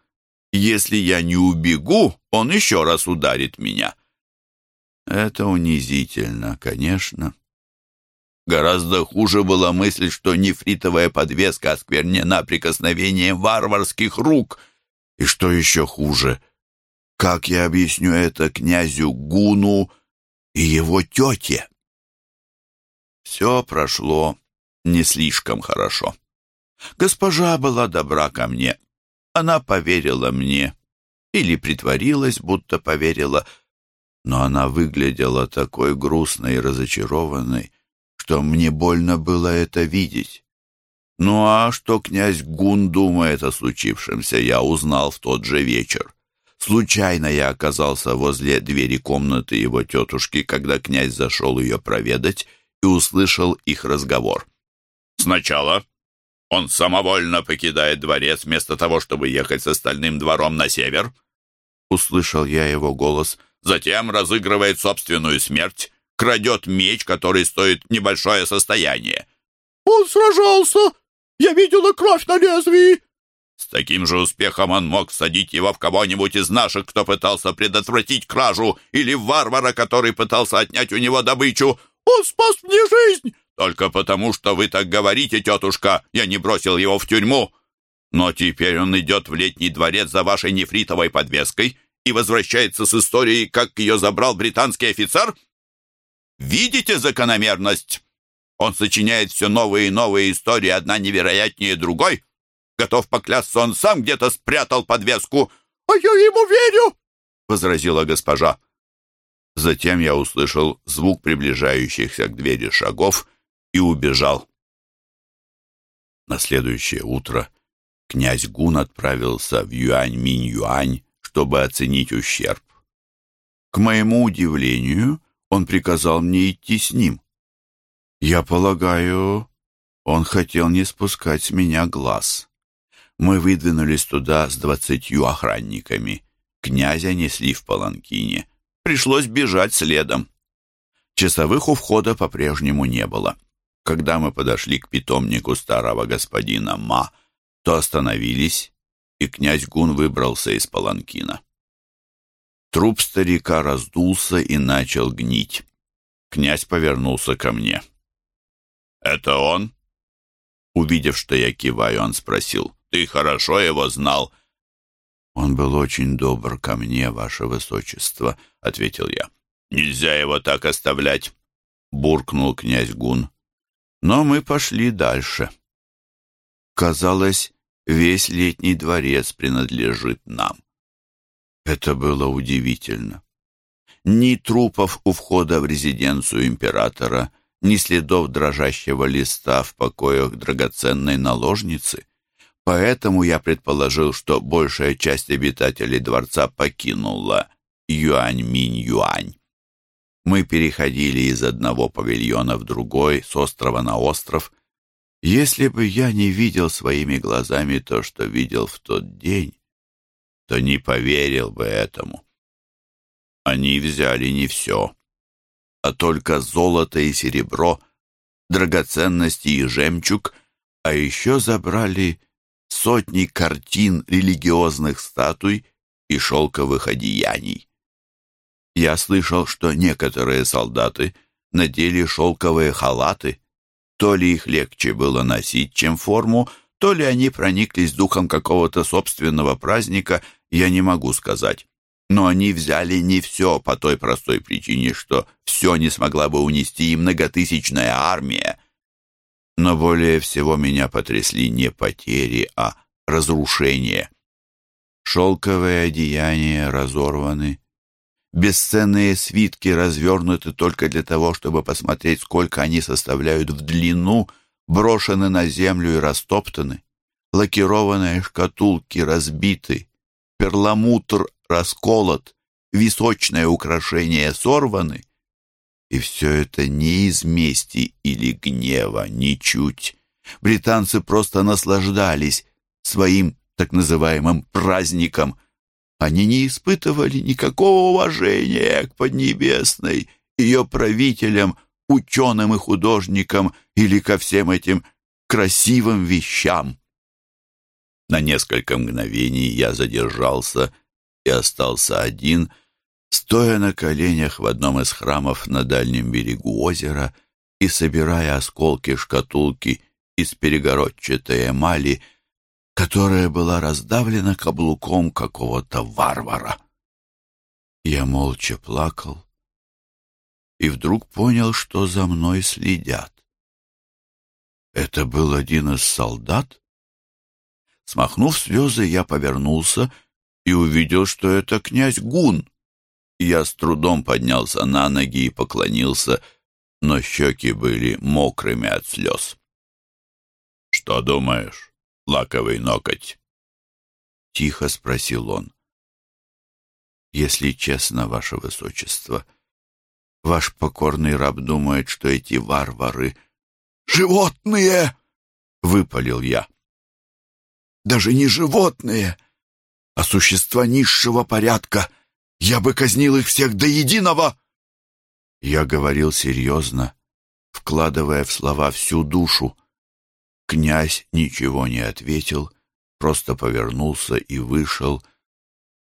«Если я не убегу, он еще раз ударит меня». Это унизительно, конечно. Гораздо хуже была мысль, что нефритовая подвеска осквернена прикосновением варварских рук. И что еще хуже — как я объясню это князю Гуну и его тете? Все прошло не слишком хорошо. Госпожа была добра ко мне. Она поверила мне. Или притворилась, будто поверила. Но она выглядела такой грустной и разочарованной, что мне больно было это видеть. Ну а что князь Гун думает о случившемся, я узнал в тот же вечер. Случайно я оказался возле двери комнаты его тетушки, когда князь зашел ее проведать и услышал их разговор. «Сначала он самовольно покидает дворец вместо того, чтобы ехать с остальным двором на север», — услышал я его голос. «Затем разыгрывает собственную смерть, крадет меч, который стоит небольшое состояние. Он сражался! Я видела кровь на лезвии!» С таким же успехом он мог всадить его в кого-нибудь из наших, кто пытался предотвратить кражу, или в варвара, который пытался отнять у него добычу. Он спас мне жизнь!» «Только потому, что вы так говорите, тетушка, я не бросил его в тюрьму. Но теперь он идет в летний дворец за вашей нефритовой подвеской и возвращается с историей, как ее забрал британский офицер. Видите закономерность? Он сочиняет все новые и новые истории, одна невероятнее другой. Готов поклясться, он сам где-то спрятал подвеску. «А я ему верю!» — возразила госпожа. Затем я услышал звук приближающихся к двери шагов и убежал. На следующее утро князь Гун отправился в Юань-Минь-Юань, чтобы оценить ущерб. К моему удивлению, он приказал мне идти с ним. Я полагаю, он хотел не спускать с меня глаз. Мы выдвинулись туда с двадцатью охранниками. Князя несли в паланкине. Пришлось бежать следом. Часовых у входа по-прежнему не было. Когда мы подошли к питомнику старого господина Ма, то остановились, и князь Гун выбрался из паланкина. Труп старика раздулся и начал гнить. Князь повернулся ко мне. «Это он?» Увидев, что я киваю, он спросил. Ты хорошо его знал». «Он был очень добр ко мне, ваше высочество», — ответил я. «Нельзя его так оставлять», — буркнул князь Гун. Но мы пошли дальше. Казалось, весь летний дворец принадлежит нам. Это было удивительно. Ни трупов у входа в резиденцию императора, ни следов дрожащего листа в покоях драгоценной наложницы. Поэтому я предположил, что большая часть обитателей дворца покинула Юань-Минь-Юань. Мы переходили из одного павильона в другой, с острова на остров. Если бы я не видел своими глазами то, что видел в тот день, то не поверил бы этому. Они взяли не все, а только золото и серебро, драгоценности и жемчуг, а еще забрали сотни картин религиозных статуй и шелковых одеяний. Я слышал, что некоторые солдаты надели шелковые халаты. То ли их легче было носить, чем форму, то ли они прониклись духом какого-то собственного праздника, я не могу сказать. Но они взяли не все по той простой причине, что все не смогла бы унести и многотысячная армия. Но более всего меня потрясли не потери, а разрушения. Шелковые одеяния разорваны, бесценные свитки развернуты только для того, чтобы посмотреть, сколько они составляют в длину, брошены на землю и растоптаны. Лакированные шкатулки разбиты, перламутр расколот, височное украшение сорваны — и все это не из мести или гнева, ничуть. Британцы просто наслаждались своим так называемым праздником. Они не испытывали никакого уважения к Поднебесной, ее правителям, ученым и художникам или ко всем этим красивым вещам. На несколько мгновений я задержался и остался один — стоя на коленях в одном из храмов на дальнем берегу озера и собирая осколки шкатулки из перегородчатой эмали, которая была раздавлена каблуком какого-то варвара. Я молча плакал и вдруг понял, что за мной следят. Это был один из солдат? Смахнув слезы, я повернулся и увидел, что это князь Гун. Я с трудом поднялся на ноги и поклонился, но щеки были мокрыми от слез. «Что думаешь, лаковый ноготь?» Тихо спросил он. «Если честно, ваше высочество, ваш покорный раб думает, что эти варвары — животные!» — выпалил я. «Даже не животные, а существа низшего порядка!» Я бы казнил их всех до единого!» Я говорил серьезно, вкладывая в слова всю душу. Князь ничего не ответил, просто повернулся и вышел,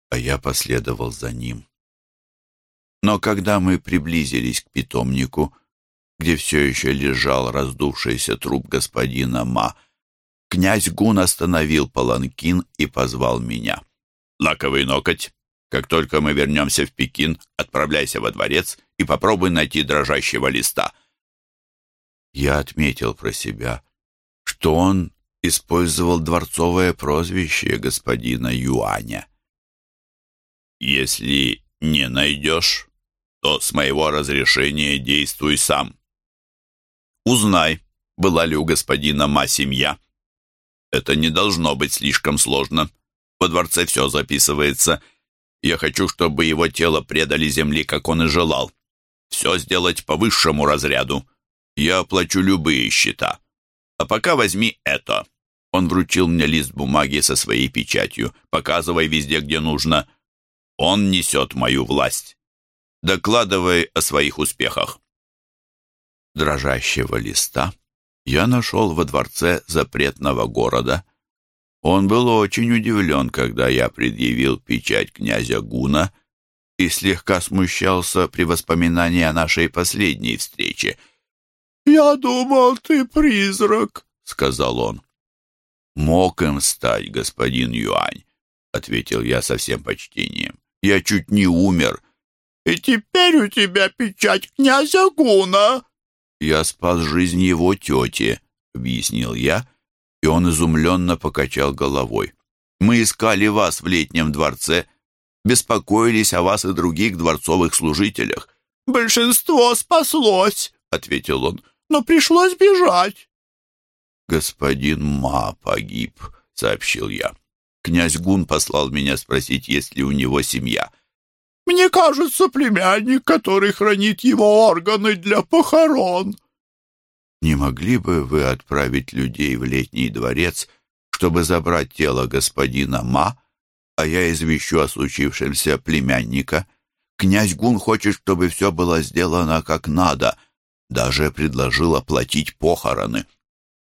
а я последовал за ним. Но когда мы приблизились к питомнику, где все еще лежал раздувшийся труп господина Ма, князь Гун остановил паланкин и позвал меня. «Лаковый ноготь, как только мы вернемся в Пекин, отправляйся во дворец и попробуй найти дрожащего листа». Я отметил про себя, что он использовал дворцовое прозвище господина Юаня. «Если не найдешь, то с моего разрешения действуй сам. Узнай, была ли у господина Ма семья. Это не должно быть слишком сложно. Во дворце все записывается. Я хочу, чтобы его тело предали земли, как он и желал. Все сделать по высшему разряду. Я оплачу любые счета. А пока возьми это». Он вручил мне лист бумаги со своей печатью. «Показывай везде, где нужно. Он несет мою власть. Докладывай о своих успехах». Дрожащего листа я нашел во дворце запретного города. Он был очень удивлен, когда я предъявил печать князя Гуна и слегка смущался при воспоминании о нашей последней встрече — «Я думал, ты призрак», — сказал он. «Мог им стать, господин Юань», — ответил я со всем почтением. «Я чуть не умер». «И теперь у тебя печать князя Гуна». «Я спас жизнь его тете», — объяснил я, и он изумленно покачал головой. «Мы искали вас в летнем дворце, беспокоились о вас и других дворцовых служителях». «Большинство спаслось», — ответил он но пришлось бежать». «Господин Ма погиб», — сообщил я. «Князь Гун послал меня спросить, есть ли у него семья». «Мне кажется, племянник, который хранит его органы для похорон». «Не могли бы вы отправить людей в летний дворец, чтобы забрать тело господина Ма, а я извещу о случившемся племянника? Князь Гун хочет, чтобы все было сделано как надо, даже предложил оплатить похороны.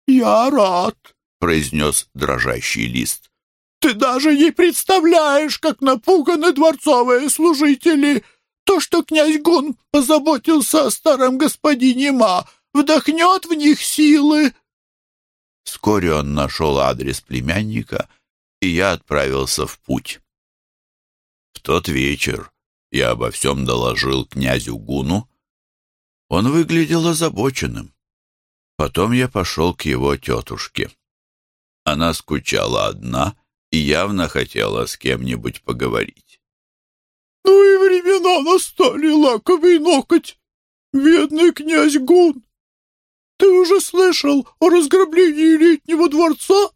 «Я рад», — произнес дрожащий лист. «Ты даже не представляешь, как напуганы дворцовые служители. То, что князь Гун позаботился о старом господине Ма, вдохнет в них силы». Вскоре он нашел адрес племянника, и я отправился в путь. В тот вечер я обо всем доложил князю Гуну, он выглядел озабоченным. Потом я пошел к его тетушке. Она скучала одна и явно хотела с кем-нибудь поговорить. «Ну и времена настали, лаковый ноготь! Бедный князь Гун! Ты уже слышал о разграблении летнего дворца?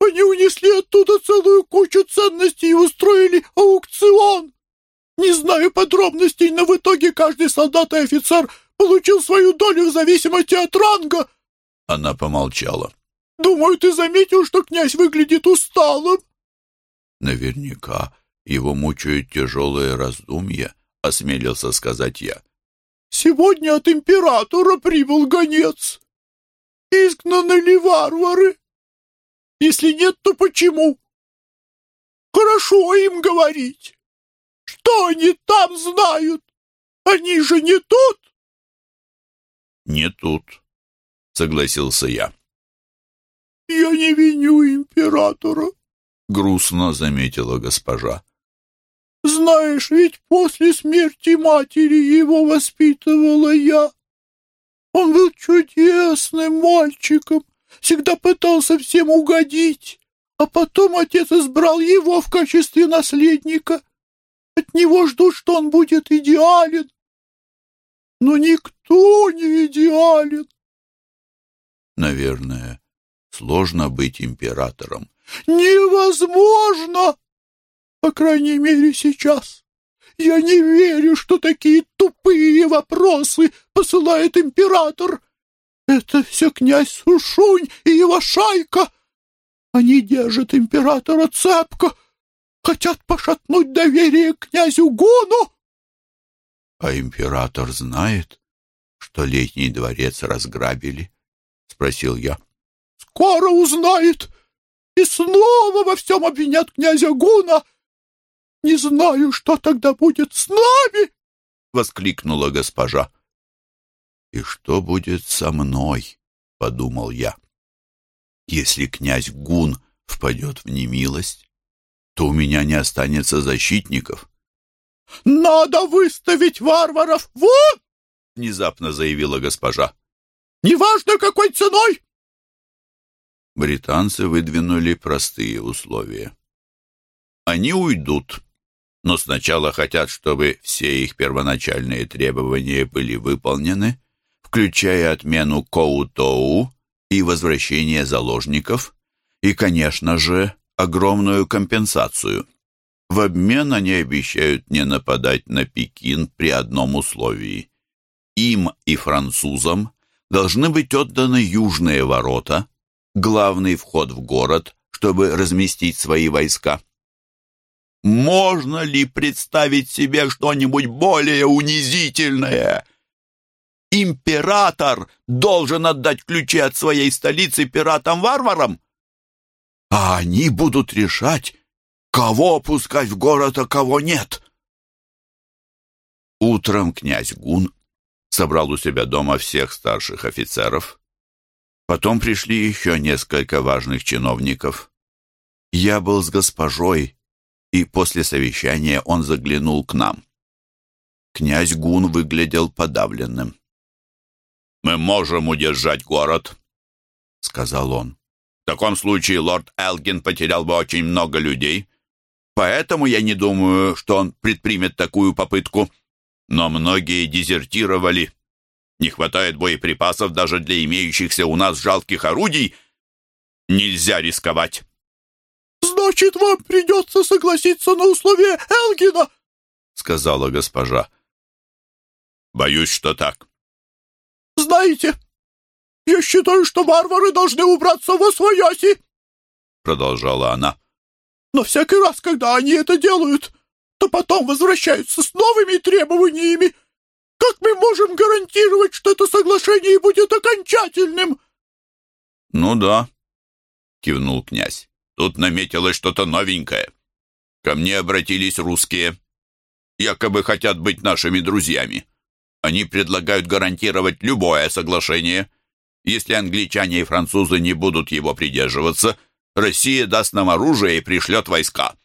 Они унесли оттуда целую кучу ценностей и устроили аукцион. Не знаю подробностей, но в итоге каждый солдат и офицер получил свою долю в зависимости от ранга». Она помолчала. «Думаю, ты заметил, что князь выглядит усталым?» «Наверняка его мучают тяжелые раздумья», — осмелился сказать я. «Сегодня от императора прибыл гонец. Изгнаны ли варвары? Если нет, то почему? Хорошо им говорить. Что они там знают? Они же не тут!» «Не тут», — согласился я. «Я не виню императора», — грустно заметила госпожа. «Знаешь, ведь после смерти матери его воспитывала я. Он был чудесным мальчиком, всегда пытался всем угодить, а потом отец избрал его в качестве наследника. От него ждут, что он будет идеален, но никто не идеален. Наверное, сложно быть императором. Невозможно! По крайней мере, сейчас. Я не верю, что такие тупые вопросы посылает император. Это все князь Сушунь и его шайка. Они держат императора цепко, хотят пошатнуть доверие князю Гону. «А император знает, что летний дворец разграбили?» — спросил я. Скоро узнает и снова во всем обвинят князя Гуна. Не знаю, что тогда будет с нами!» — воскликнула госпожа. «И что будет со мной?» — подумал я. «Если князь Гун впадет в немилость, то у меня не останется защитников». «Надо выставить варваров вон!» — внезапно заявила госпожа. «Неважно, какой ценой!» Британцы выдвинули простые условия. Они уйдут, но сначала хотят, чтобы все их первоначальные требования были выполнены, включая отмену Коутоу и возвращение заложников, и, конечно же, огромную компенсацию. В обмен они обещают не нападать на Пекин при одном условии. Им и французам должны быть отданы южные ворота, главный вход в город, чтобы разместить свои войска. Можно ли представить себе что-нибудь более унизительное? Император должен отдать ключи от своей столицы пиратам-варварам, а они будут решать, кого пускать в город, а кого нет. Утром князь Гун собрал у себя дома всех старших офицеров. Потом пришли еще несколько важных чиновников. Я был с госпожой, и после совещания он заглянул к нам. Князь Гун выглядел подавленным. «Мы можем удержать город», — сказал он. «В таком случае лорд Элгин потерял бы очень много людей, поэтому я не думаю, что он предпримет такую попытку. Но многие дезертировали. Не хватает боеприпасов даже для имеющихся у нас жалких орудий. Нельзя рисковать». «Значит, вам придется согласиться на условия Элгина», — сказала госпожа. «Боюсь, что так». «Знаете, я считаю, что варвары должны убраться во свояси», — продолжала она. «Но всякий раз, когда они это делают, то потом возвращаются с новыми требованиями. Как мы можем гарантировать, что это соглашение будет окончательным?» «Ну да», — кивнул князь. «Тут наметилось что-то новенькое. Ко мне обратились русские. Якобы хотят быть нашими друзьями. Они предлагают гарантировать любое соглашение. Если англичане и французы не будут его придерживаться, Россия даст нам оружие и пришлет войска.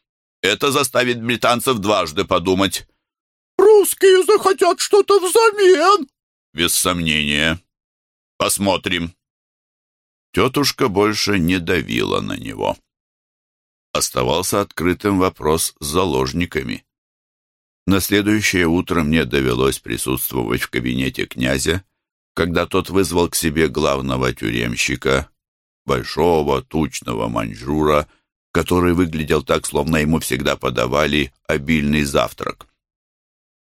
Это заставит британцев дважды подумать. «Русские захотят что-то взамен!» «Без сомнения. Посмотрим». Тетушка больше не давила на него. Оставался открытым вопрос с заложниками. На следующее утро мне довелось присутствовать в кабинете князя, когда тот вызвал к себе главного тюремщика, большого тучного маньчжура, который выглядел так, словно ему всегда подавали обильный завтрак.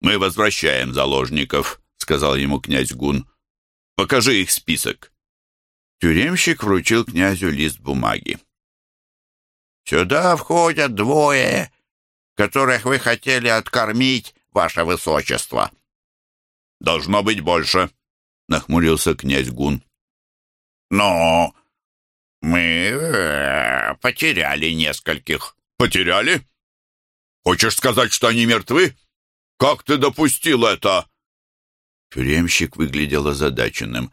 «Мы возвращаем заложников», — сказал ему князь Гун. «Покажи их список». Тюремщик вручил князю лист бумаги. «Сюда входят двое, которых вы хотели откормить, ваше высочество». «Должно быть больше», — нахмурился князь Гун. «Но мы э, потеряли нескольких». «Потеряли? Хочешь сказать, что они мертвы? Как ты допустил это?» Тюремщик выглядел озадаченным.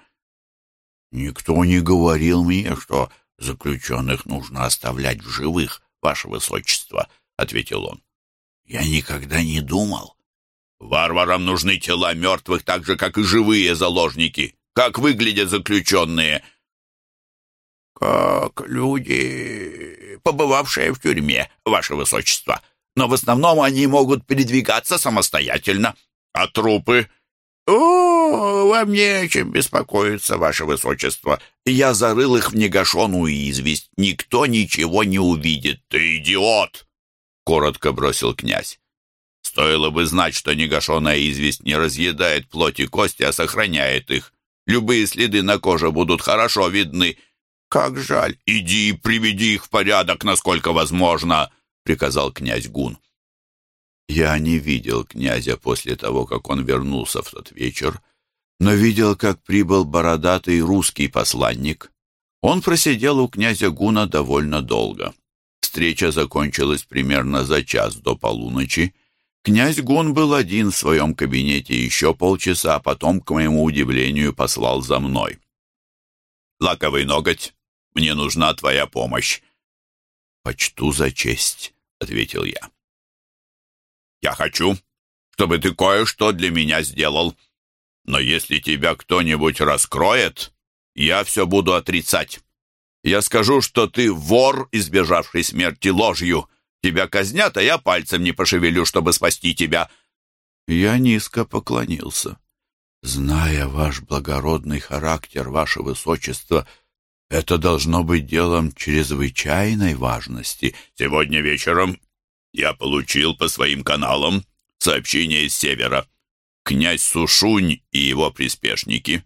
«Никто не говорил мне, что заключенных нужно оставлять в живых, ваше высочество», — ответил он. «Я никогда не думал». «Варварам нужны тела мертвых так же, как и живые заложники. Как выглядят заключенные?» «Как люди, побывавшие в тюрьме, ваше высочество. Но в основном они могут передвигаться самостоятельно. А трупы?» «О, вам не о чем беспокоиться, ваше высочество. Я зарыл их в негашенную известь. Никто ничего не увидит. Ты идиот!» — коротко бросил князь. «Стоило бы знать, что негашенная известь не разъедает плоть и кости, а сохраняет их. Любые следы на коже будут хорошо видны. Как жаль! Иди и приведи их в порядок, насколько возможно!» — приказал князь Гун. Я не видел князя после того, как он вернулся в тот вечер, но видел, как прибыл бородатый русский посланник. Он просидел у князя Гуна довольно долго. Встреча закончилась примерно за час до полуночи. Князь Гун был один в своем кабинете еще полчаса, а потом, к моему удивлению, послал за мной. «Лаковый ноготь, мне нужна твоя помощь». «Почту за честь», — ответил я. «Я хочу, чтобы ты кое-что для меня сделал. Но если тебя кто-нибудь раскроет, я все буду отрицать. Я скажу, что ты вор, избежавший смерти ложью. Тебя казнят, а я пальцем не пошевелю, чтобы спасти тебя». Я низко поклонился. «Зная ваш благородный характер, ваше высочество, это должно быть делом чрезвычайной важности. Сегодня вечером я получил по своим каналам сообщение из севера. Князь Сушунь и его приспешники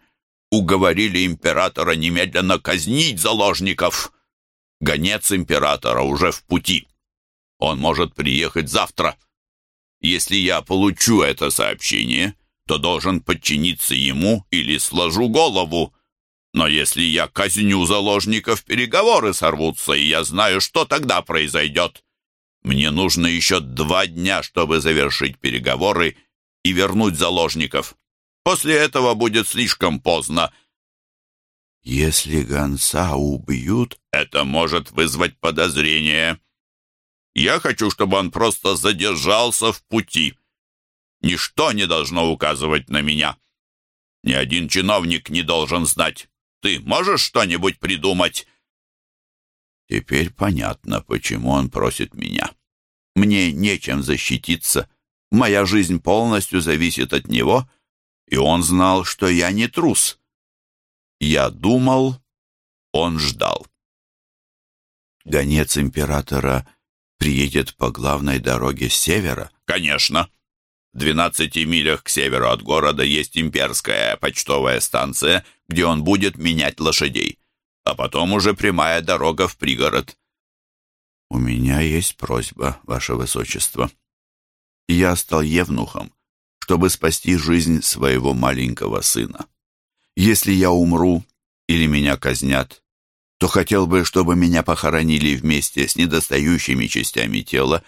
уговорили императора немедленно казнить заложников. Гонец императора уже в пути. Он может приехать завтра. Если я получу это сообщение, то должен подчиниться ему или сложу голову. Но если я казню заложников, переговоры сорвутся, и я знаю, что тогда произойдет. Мне нужно еще два дня, чтобы завершить переговоры и вернуть заложников. После этого будет слишком поздно. Если гонца убьют, это может вызвать подозрение. Я хочу, чтобы он просто задержался в пути. Ничто не должно указывать на меня. Ни один чиновник не должен знать. Ты можешь что-нибудь придумать?» Теперь понятно, почему он просит меня. Мне нечем защититься. Моя жизнь полностью зависит от него, и он знал, что я не трус. Я думал, он ждал. Гонец императора приедет по главной дороге с севера? Конечно. В двенадцати милях к северу от города есть имперская почтовая станция, где он будет менять лошадей. А потом уже прямая дорога в пригород. У меня есть просьба, ваше высочество. Я стал евнухом, чтобы спасти жизнь своего маленького сына. Если я умру или меня казнят, то хотел бы, чтобы меня похоронили вместе с недостающими частями тела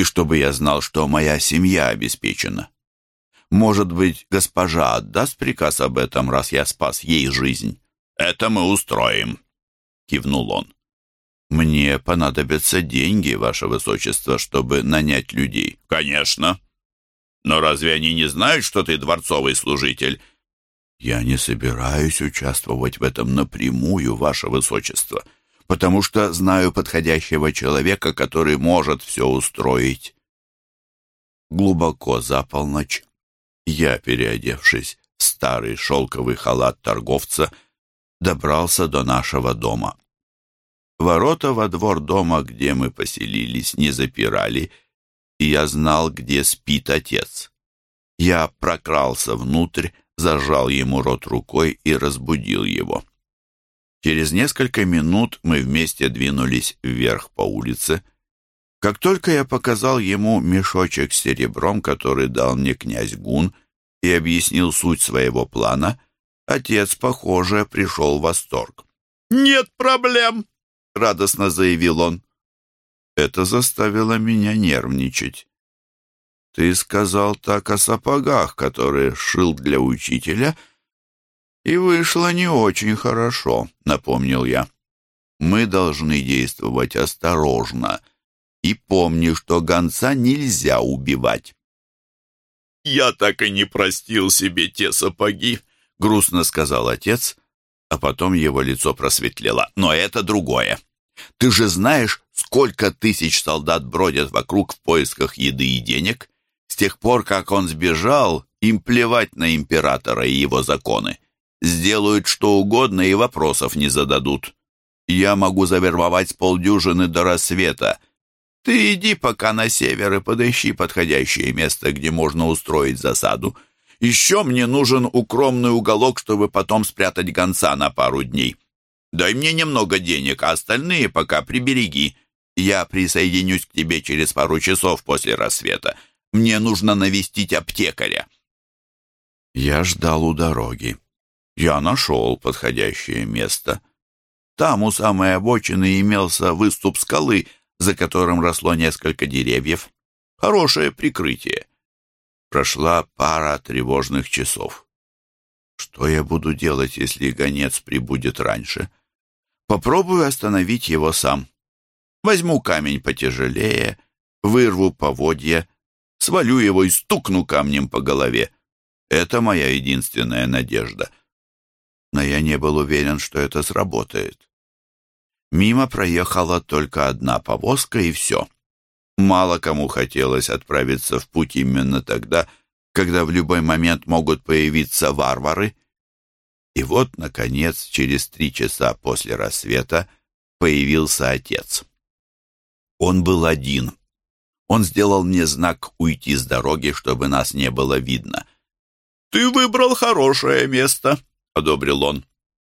и чтобы я знал, что моя семья обеспечена. Может быть, госпожа отдаст приказ об этом, раз я спас ей жизнь? Это мы устроим, кивнул он. Мне понадобятся деньги, ваше высочество, чтобы нанять людей. Конечно. Но разве они не знают, что ты дворцовый служитель? Я не собираюсь участвовать в этом напрямую, ваше высочество, потому что знаю подходящего человека, который может все устроить. Глубоко за полночь я, переодевшись в старый шелковый халат торговца, добрался до нашего дома. Ворота во двор дома, где мы поселились, не запирали, и я знал, где спит отец. Я прокрался внутрь, зажал ему рот рукой и разбудил его. Через несколько минут мы вместе двинулись вверх по улице. Как только я показал ему мешочек с серебром, который дал мне князь Гун, и объяснил суть своего плана, отец, похоже, пришел в восторг. «Нет проблем!» — радостно заявил он. Это заставило меня нервничать. «Ты сказал так о сапогах, которые шил для учителя, и вышло не очень хорошо», — напомнил я. «Мы должны действовать осторожно, и помни, что гонца нельзя убивать». «Я так и не простил себе те сапоги», — грустно сказал отец, а потом его лицо просветлело. «Но это другое. Ты же знаешь, сколько тысяч солдат бродят вокруг в поисках еды и денег? С тех пор, как он сбежал, им плевать на императора и его законы. Сделают что угодно и вопросов не зададут. Я могу завербовать полдюжины до рассвета, ты иди пока на север и подыщи подходящее место, где можно устроить засаду. Еще мне нужен укромный уголок, чтобы потом спрятать гонца на пару дней. Дай мне немного денег, а остальные пока прибереги. Я присоединюсь к тебе через пару часов после рассвета. Мне нужно навестить аптекаря». Я ждал у дороги. Я нашел подходящее место. там, у самой обочины, имелся выступ скалы, за которым росло несколько деревьев. Хорошее прикрытие. Прошла пара тревожных часов. Что я буду делать, если гонец прибудет раньше? Попробую остановить его сам. Возьму камень потяжелее, вырву поводья, свалю его и стукну камнем по голове. Это моя единственная надежда. Но я не был уверен, что это сработает. Мимо проехала только одна повозка, и все. Мало кому хотелось отправиться в путь именно тогда, когда в любой момент могут появиться варвары. И вот, наконец, через три часа после рассвета появился отец. Он был один. Он сделал мне знак уйти с дороги, чтобы нас не было видно. «Ты выбрал хорошее место», — одобрил он.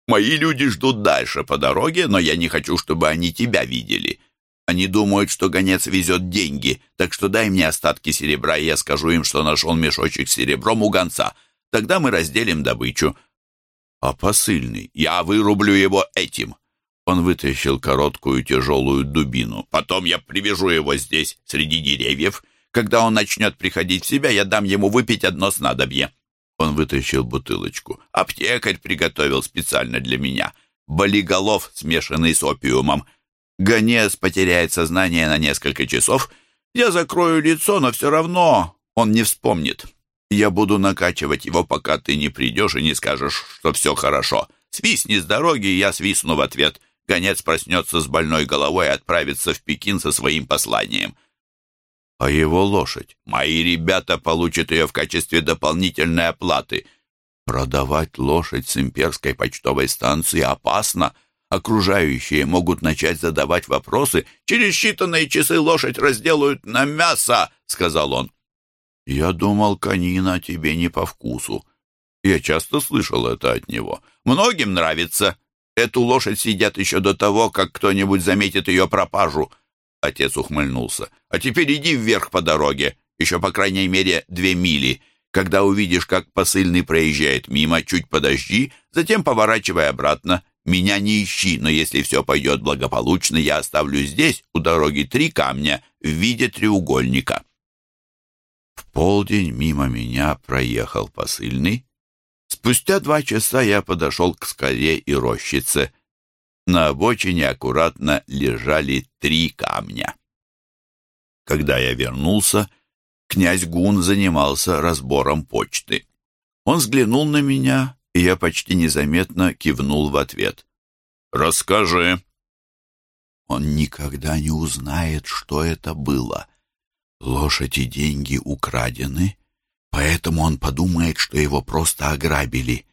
Мои люди ждут дальше по дороге, но я не хочу, чтобы они тебя видели. Они думают, что гонец везет деньги, так что дай мне остатки серебра, и я скажу им, что нашел мешочек с серебром у гонца. Тогда мы разделим добычу. А посыльный? Я вырублю его этим. Он вытащил короткую тяжелую дубину. Потом я привяжу его здесь, среди деревьев. Когда он начнет приходить в себя, я дам ему выпить одно снадобье. Он вытащил бутылочку. «Аптекарь приготовил специально для меня. Болиголов, смешанный с опиумом. Гонец потеряет сознание на несколько часов. Я закрою лицо, но все равно он не вспомнит. Я буду накачивать его, пока ты не придешь и не скажешь, что все хорошо. Свистни с дороги, и я свистну в ответ. Гонец проснется с больной головой и отправится в Пекин со своим посланием. А его лошадь? Мои ребята получат ее в качестве дополнительной оплаты. Продавать лошадь с имперской почтовой станции опасно. Окружающие могут начать задавать вопросы. «Через считанные часы лошадь разделают на мясо», — сказал он. «Я думал, конина тебе не по вкусу». Я часто слышал это от него. «Многим нравится. Эту лошадь съедят еще до того, как кто-нибудь заметит ее пропажу». Отец ухмыльнулся. «А теперь иди вверх по дороге. Еще, по крайней мере, две мили. Когда увидишь, как посыльный проезжает мимо, чуть подожди, затем поворачивай обратно. Меня не ищи, но если все пойдет благополучно, я оставлю здесь, у дороги, три камня в виде треугольника». В полдень мимо меня проехал посыльный. Спустя два часа я подошел к скале и рощице. На обочине аккуратно лежали три камня. Когда я вернулся, князь Гун занимался разбором почты. Он взглянул на меня, и я почти незаметно кивнул в ответ. «Расскажи». Он никогда не узнает, что это было. Лошадь и деньги украдены, поэтому он подумает, что его просто ограбили.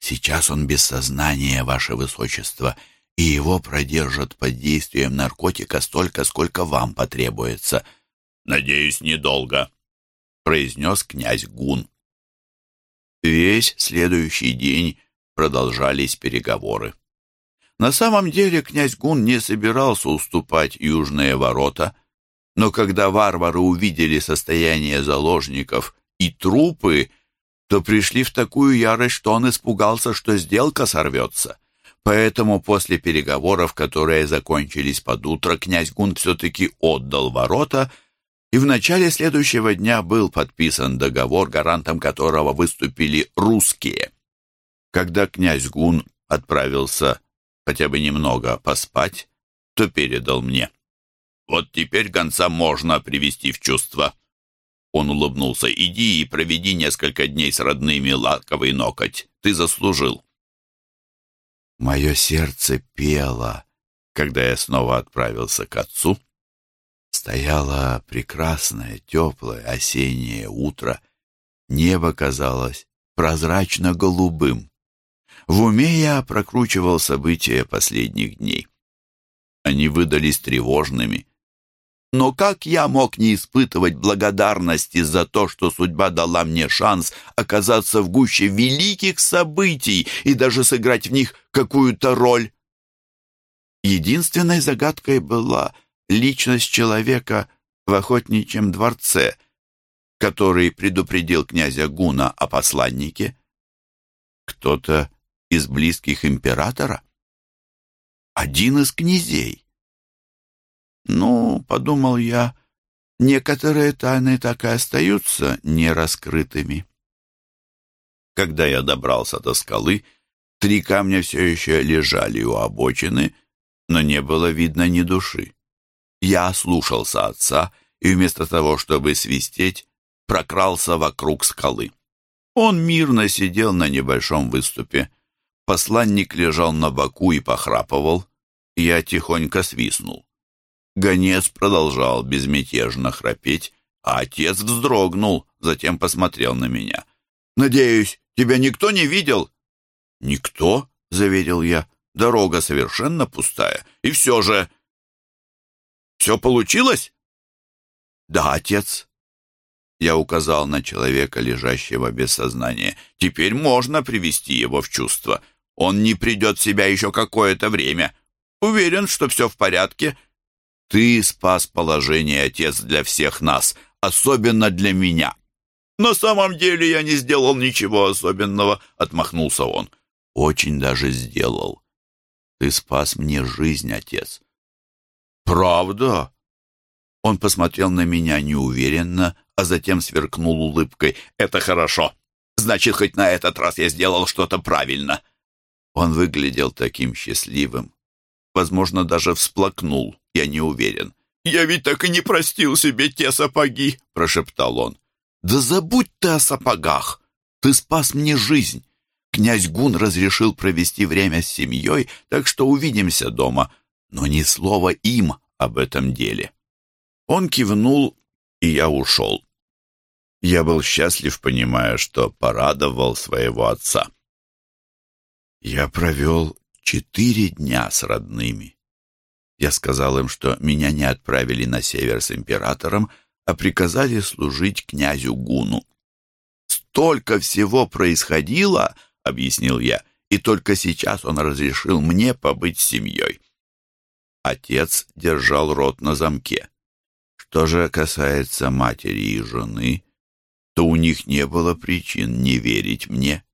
Сейчас он без сознания, ваше высочество, — и его продержат под действием наркотика столько, сколько вам потребуется. «Надеюсь, недолго», — произнес князь Гун. Весь следующий день продолжались переговоры. На самом деле князь Гун не собирался уступать южные ворота, но когда варвары увидели состояние заложников и трупы, то пришли в такую ярость, что он испугался, что сделка сорвется. Поэтому после переговоров, которые закончились под утро, князь Гун все-таки отдал ворота, и в начале следующего дня был подписан договор, гарантом которого выступили русские. Когда князь Гун отправился хотя бы немного поспать, то передал мне. «Вот теперь гонца можно привести в чувство». Он улыбнулся. «Иди и проведи несколько дней с родными лаковый ноготь. Ты заслужил». Мое сердце пело, когда я снова отправился к отцу. Стояло прекрасное, теплое осеннее утро. Небо казалось прозрачно-голубым. В уме я прокручивал события последних дней. Они выдались тревожными, но как я мог не испытывать благодарности за то, что судьба дала мне шанс оказаться в гуще великих событий и даже сыграть в них какую-то роль? Единственной загадкой была личность человека в охотничьем дворце, который предупредил князя Гуна о посланнике. Кто-то из близких императора? один из князей. Ну, подумал я, некоторые тайны так и остаются нераскрытыми. Когда я добрался до скалы, три камня все еще лежали у обочины, но не было видно ни души. Я слушался отца и вместо того, чтобы свистеть, прокрался вокруг скалы. Он мирно сидел на небольшом выступе. Посланник лежал на боку и похрапывал. Я тихонько свистнул. Гонец продолжал безмятежно храпеть, а отец вздрогнул, затем посмотрел на меня. «Надеюсь, тебя никто не видел?» «Никто», — заверил я. «Дорога совершенно пустая. И все же...» «Все получилось?» «Да, отец». Я указал на человека, лежащего без сознания. «Теперь можно привести его в чувство. Он не придет в себя еще какое-то время. Уверен, что все в порядке. Ты спас положение, отец, для всех нас, особенно для меня». «На самом деле я не сделал ничего особенного», — отмахнулся он. «Очень даже сделал. Ты спас мне жизнь, отец». «Правда?» Он посмотрел на меня неуверенно, а затем сверкнул улыбкой. «Это хорошо. Значит, хоть на этот раз я сделал что-то правильно». Он выглядел таким счастливым. Возможно, даже всплакнул, я не уверен. «Я ведь так и не простил себе те сапоги», — прошептал он. «Да забудь ты о сапогах! Ты спас мне жизнь! Князь Гун разрешил провести время с семьей, так что увидимся дома, но ни слова им об этом деле». Он кивнул, и я ушел. Я был счастлив, понимая, что порадовал своего отца. Я провел четыре дня с родными. Я сказал им, что меня не отправили на север с императором, а приказали служить князю Гуну. «Столько всего происходило», — объяснил я, «и только сейчас он разрешил мне побыть с семьей». Отец держал рот на замке. Что же касается матери и жены, то у них не было причин не верить мне.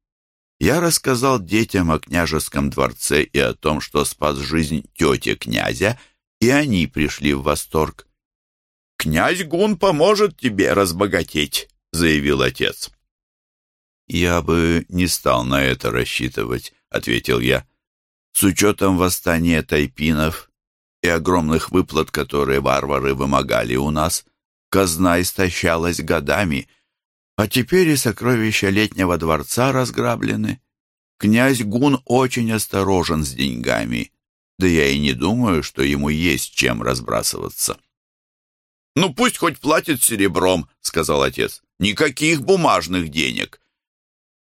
Я рассказал детям о княжеском дворце и о том, что спас жизнь тете князя, и они пришли в восторг. «Князь Гун поможет тебе разбогатеть», — заявил отец. «Я бы не стал на это рассчитывать», — ответил я. «С учетом восстания тайпинов и огромных выплат, которые варвары вымогали у нас, казна истощалась годами, а теперь и сокровища летнего дворца разграблены. Князь Гун очень осторожен с деньгами, да я и не думаю, что ему есть чем разбрасываться. «Ну пусть хоть платит серебром», — сказал отец. «Никаких бумажных денег».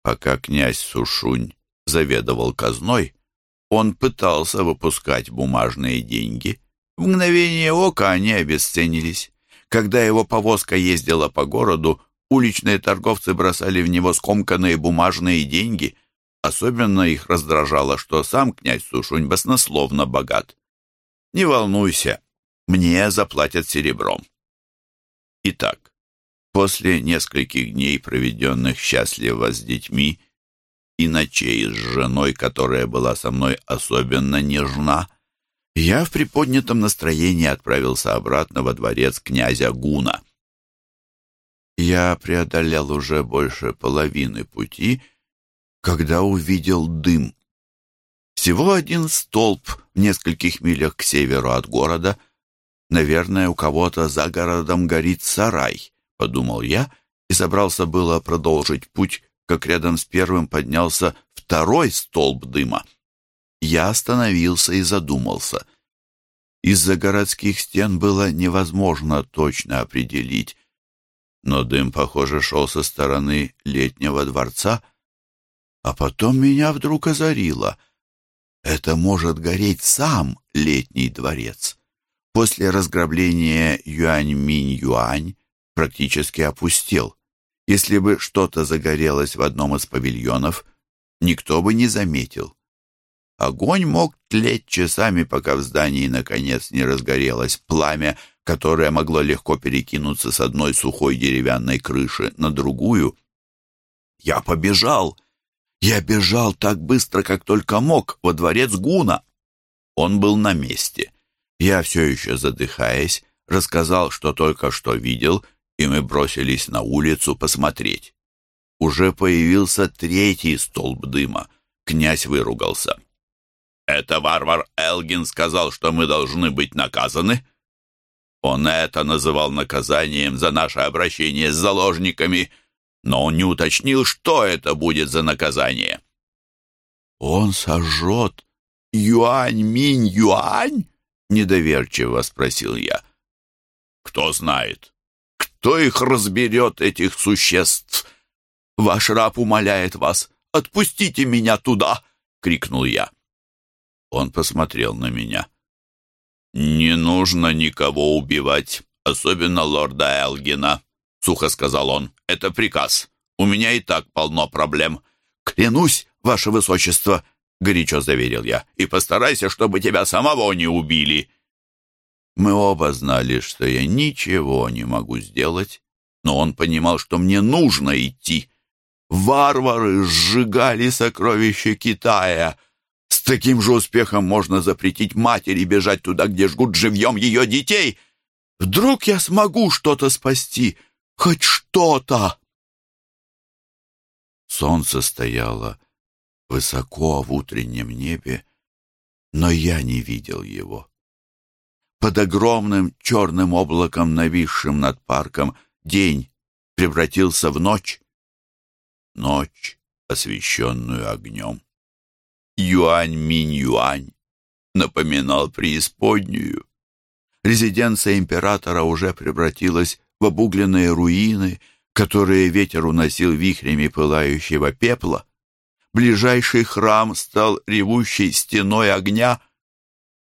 Пока князь Сушунь заведовал казной, он пытался выпускать бумажные деньги. В мгновение ока они обесценились. Когда его повозка ездила по городу, уличные торговцы бросали в него скомканные бумажные деньги. Особенно их раздражало, что сам князь Сушунь баснословно богат. «Не волнуйся, мне заплатят серебром». Итак, после нескольких дней, проведенных счастливо с детьми, и ночей с женой, которая была со мной особенно нежна, я в приподнятом настроении отправился обратно во дворец князя Гуна. Я преодолел уже больше половины пути, когда увидел дым. Всего один столб в нескольких милях к северу от города. Наверное, у кого-то за городом горит сарай, подумал я, и собрался было продолжить путь как рядом с первым поднялся второй столб дыма. Я остановился и задумался. Из-за городских стен было невозможно точно определить, но дым, похоже, шел со стороны летнего дворца, а потом меня вдруг озарило. Это может гореть сам летний дворец. После разграбления Юань-Минь-Юань практически опустел. Если бы что-то загорелось в одном из павильонов, никто бы не заметил. Огонь мог тлеть часами, пока в здании наконец не разгорелось пламя, которое могло легко перекинуться с одной сухой деревянной крыши на другую. Я побежал. Я бежал так быстро, как только мог, во дворец Гуна. Он был на месте. Я все еще задыхаясь, рассказал, что только что видел, и мы бросились на улицу посмотреть. Уже появился третий столб дыма. Князь выругался. «Это варвар Элгин сказал, что мы должны быть наказаны?» Он это называл наказанием за наше обращение с заложниками, но он не уточнил, что это будет за наказание. «Он сожжет Юань-Минь-Юань?» — недоверчиво спросил я. «Кто знает? Кто их разберет, этих существ?» «Ваш раб умоляет вас, отпустите меня туда!» — крикнул я. Он посмотрел на меня. «Не нужно никого убивать, особенно лорда Элгина», — сухо сказал он. «Это приказ. У меня и так полно проблем». «Клянусь, ваше высочество», — горячо заверил я, «и постарайся, чтобы тебя самого не убили». Мы оба знали, что я ничего не могу сделать, но он понимал, что мне нужно идти. Варвары сжигали сокровища Китая. С таким же успехом можно запретить матери бежать туда, где жгут живьем ее детей. Вдруг я смогу что-то спасти, хоть что-то. Солнце стояло высоко в утреннем небе, но я не видел его. Под огромным черным облаком, нависшим над парком, день превратился в ночь. Ночь, освещенную огнем. Юань-Минь-Юань напоминал преисподнюю. Резиденция императора уже превратилась в обугленные руины, которые ветер уносил вихрями пылающего пепла. Ближайший храм стал ревущей стеной огня.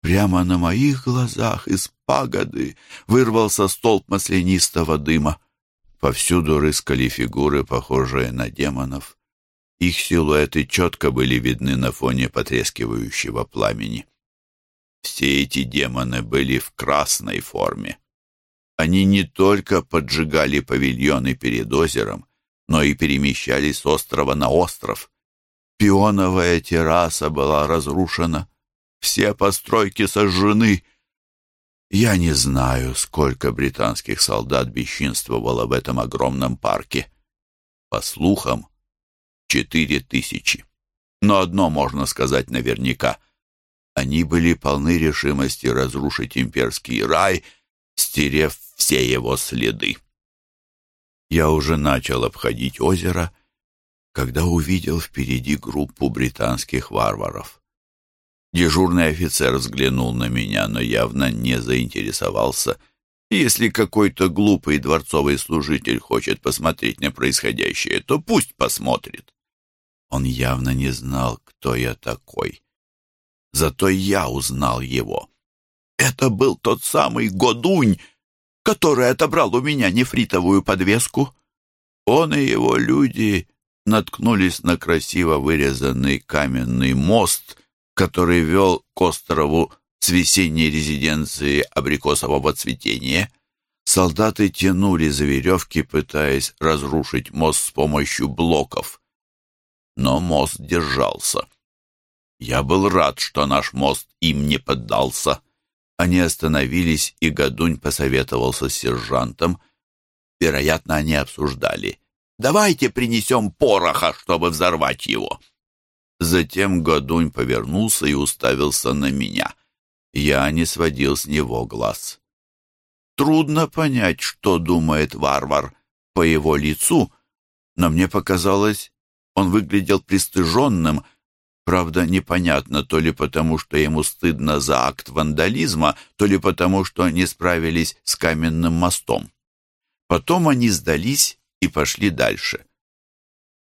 Прямо на моих глазах из пагоды вырвался столб маслянистого дыма. Повсюду рыскали фигуры, похожие на демонов. Их силуэты четко были видны на фоне потрескивающего пламени. Все эти демоны были в красной форме. Они не только поджигали павильоны перед озером, но и перемещались с острова на остров. Пионовая терраса была разрушена, все постройки сожжены. Я не знаю, сколько британских солдат бесчинствовало в этом огромном парке. По слухам, четыре тысячи. Но одно можно сказать наверняка. Они были полны решимости разрушить имперский рай, стерев все его следы. Я уже начал обходить озеро, когда увидел впереди группу британских варваров. Дежурный офицер взглянул на меня, но явно не заинтересовался. Если какой-то глупый дворцовый служитель хочет посмотреть на происходящее, то пусть посмотрит. Он явно не знал, кто я такой. Зато я узнал его. Это был тот самый Годунь, который отобрал у меня нефритовую подвеску. Он и его люди наткнулись на красиво вырезанный каменный мост, который вел к острову с весенней резиденции абрикосового цветения. Солдаты тянули за веревки, пытаясь разрушить мост с помощью блоков. Но мост держался. Я был рад, что наш мост им не поддался. Они остановились, и Гадунь посоветовался с сержантом. Вероятно, они обсуждали — Давайте принесем пороха, чтобы взорвать его». Затем Годунь повернулся и уставился на меня. Я не сводил с него глаз. Трудно понять, что думает варвар по его лицу, но мне показалось, он выглядел пристыженным, правда, непонятно, то ли потому, что ему стыдно за акт вандализма, то ли потому, что не справились с каменным мостом. Потом они сдались и пошли дальше.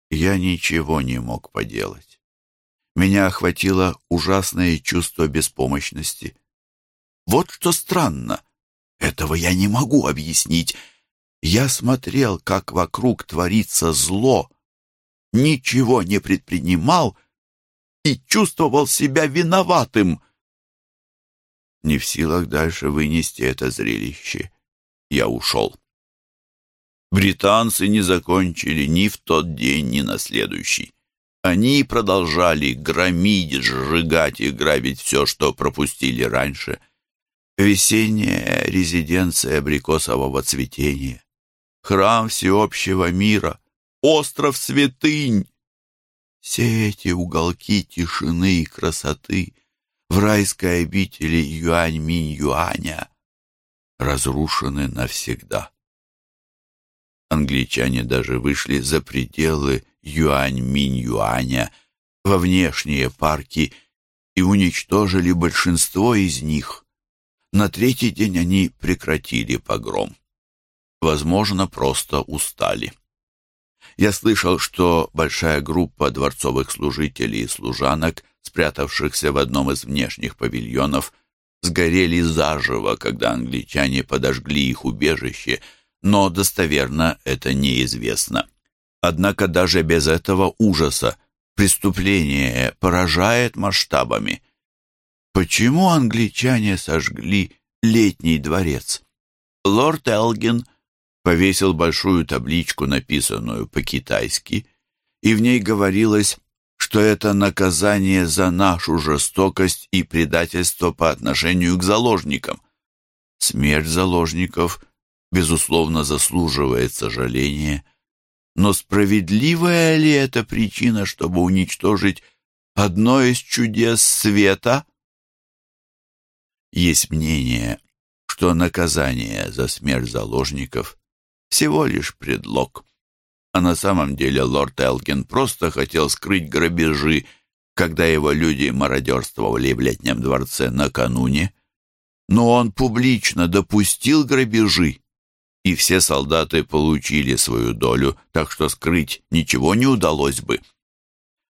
Я ничего не мог поделать. Меня охватило ужасное чувство беспомощности. Вот что странно. Этого я не могу объяснить. Я смотрел, как вокруг творится зло, ничего не предпринимал и чувствовал себя виноватым. Не в силах дальше вынести это зрелище. Я ушел. Британцы не закончили ни в тот день, ни на следующий. Они продолжали громить, сжигать и грабить все, что пропустили раньше. Весенняя резиденция абрикосового цветения, храм всеобщего мира, остров святынь. Все эти уголки тишины и красоты в райской обители Юань-Минь-Юаня разрушены навсегда. Англичане даже вышли за пределы Юань-Минь-Юаня во внешние парки и уничтожили большинство из них. На третий день они прекратили погром. Возможно, просто устали. Я слышал, что большая группа дворцовых служителей и служанок, спрятавшихся в одном из внешних павильонов, сгорели заживо, когда англичане подожгли их убежище, но достоверно это неизвестно. Однако даже без этого ужаса преступление поражает масштабами. Почему англичане сожгли летний дворец? Лорд Элгин повесил большую табличку, написанную по-китайски, и в ней говорилось, что это наказание за нашу жестокость и предательство по отношению к заложникам. Смерть заложников, безусловно, заслуживает сожаления, но справедливая ли это причина, чтобы уничтожить одно из чудес света? Есть мнение, что наказание за смерть заложников всего лишь предлог. А на самом деле лорд Элкин просто хотел скрыть грабежи, когда его люди мародерствовали в летнем дворце накануне. Но он публично допустил грабежи, и все солдаты получили свою долю, так что скрыть ничего не удалось бы.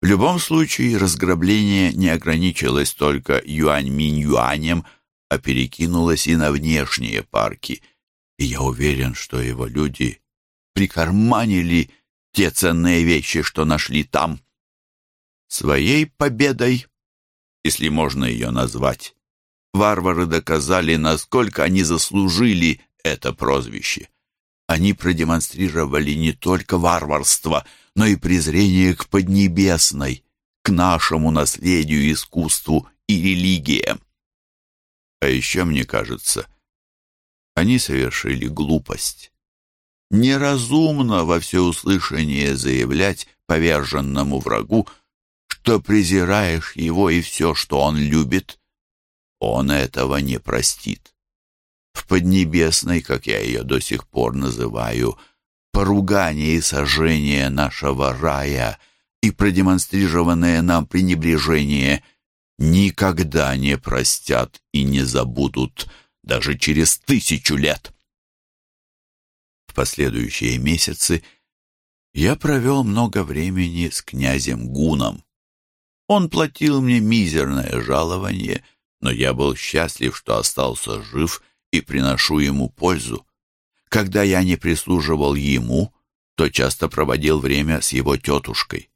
В любом случае, разграбление не ограничилось только юань-минь-юанем, а перекинулось и на внешние парки — и я уверен, что его люди прикарманили те ценные вещи, что нашли там. Своей победой, если можно ее назвать, варвары доказали, насколько они заслужили это прозвище. Они продемонстрировали не только варварство, но и презрение к Поднебесной, к нашему наследию, искусству и религиям. А еще, мне кажется, они совершили глупость. Неразумно во всеуслышание заявлять поверженному врагу, что презираешь его и все, что он любит. Он этого не простит. В Поднебесной, как я ее до сих пор называю, поругание и сожжение нашего рая и продемонстрированное нам пренебрежение никогда не простят и не забудут, даже через тысячу лет. В последующие месяцы я провел много времени с князем Гуном. Он платил мне мизерное жалование, но я был счастлив, что остался жив и приношу ему пользу. Когда я не прислуживал ему, то часто проводил время с его тетушкой.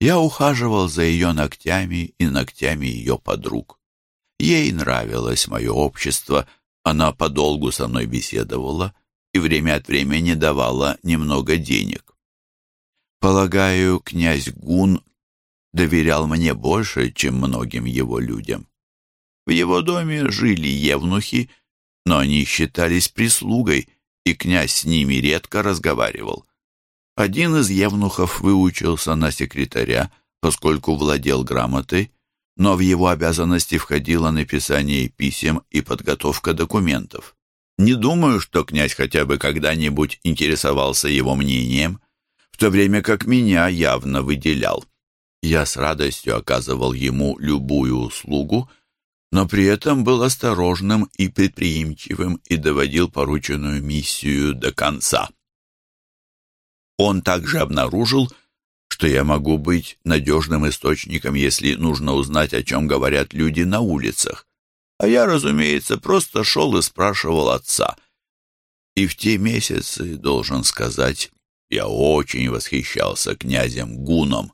Я ухаживал за ее ногтями и ногтями ее подруг. Ей нравилось мое общество, она подолгу со мной беседовала и время от времени давала немного денег. Полагаю, князь Гун доверял мне больше, чем многим его людям. В его доме жили евнухи, но они считались прислугой, и князь с ними редко разговаривал. Один из евнухов выучился на секретаря, поскольку владел грамотой, но в его обязанности входило написание писем и подготовка документов. Не думаю, что князь хотя бы когда-нибудь интересовался его мнением, в то время как меня явно выделял. Я с радостью оказывал ему любую услугу, но при этом был осторожным и предприимчивым и доводил порученную миссию до конца. Он также обнаружил, что я могу быть надежным источником, если нужно узнать, о чем говорят люди на улицах. А я, разумеется, просто шел и спрашивал отца. И в те месяцы, должен сказать, я очень восхищался князем Гуном.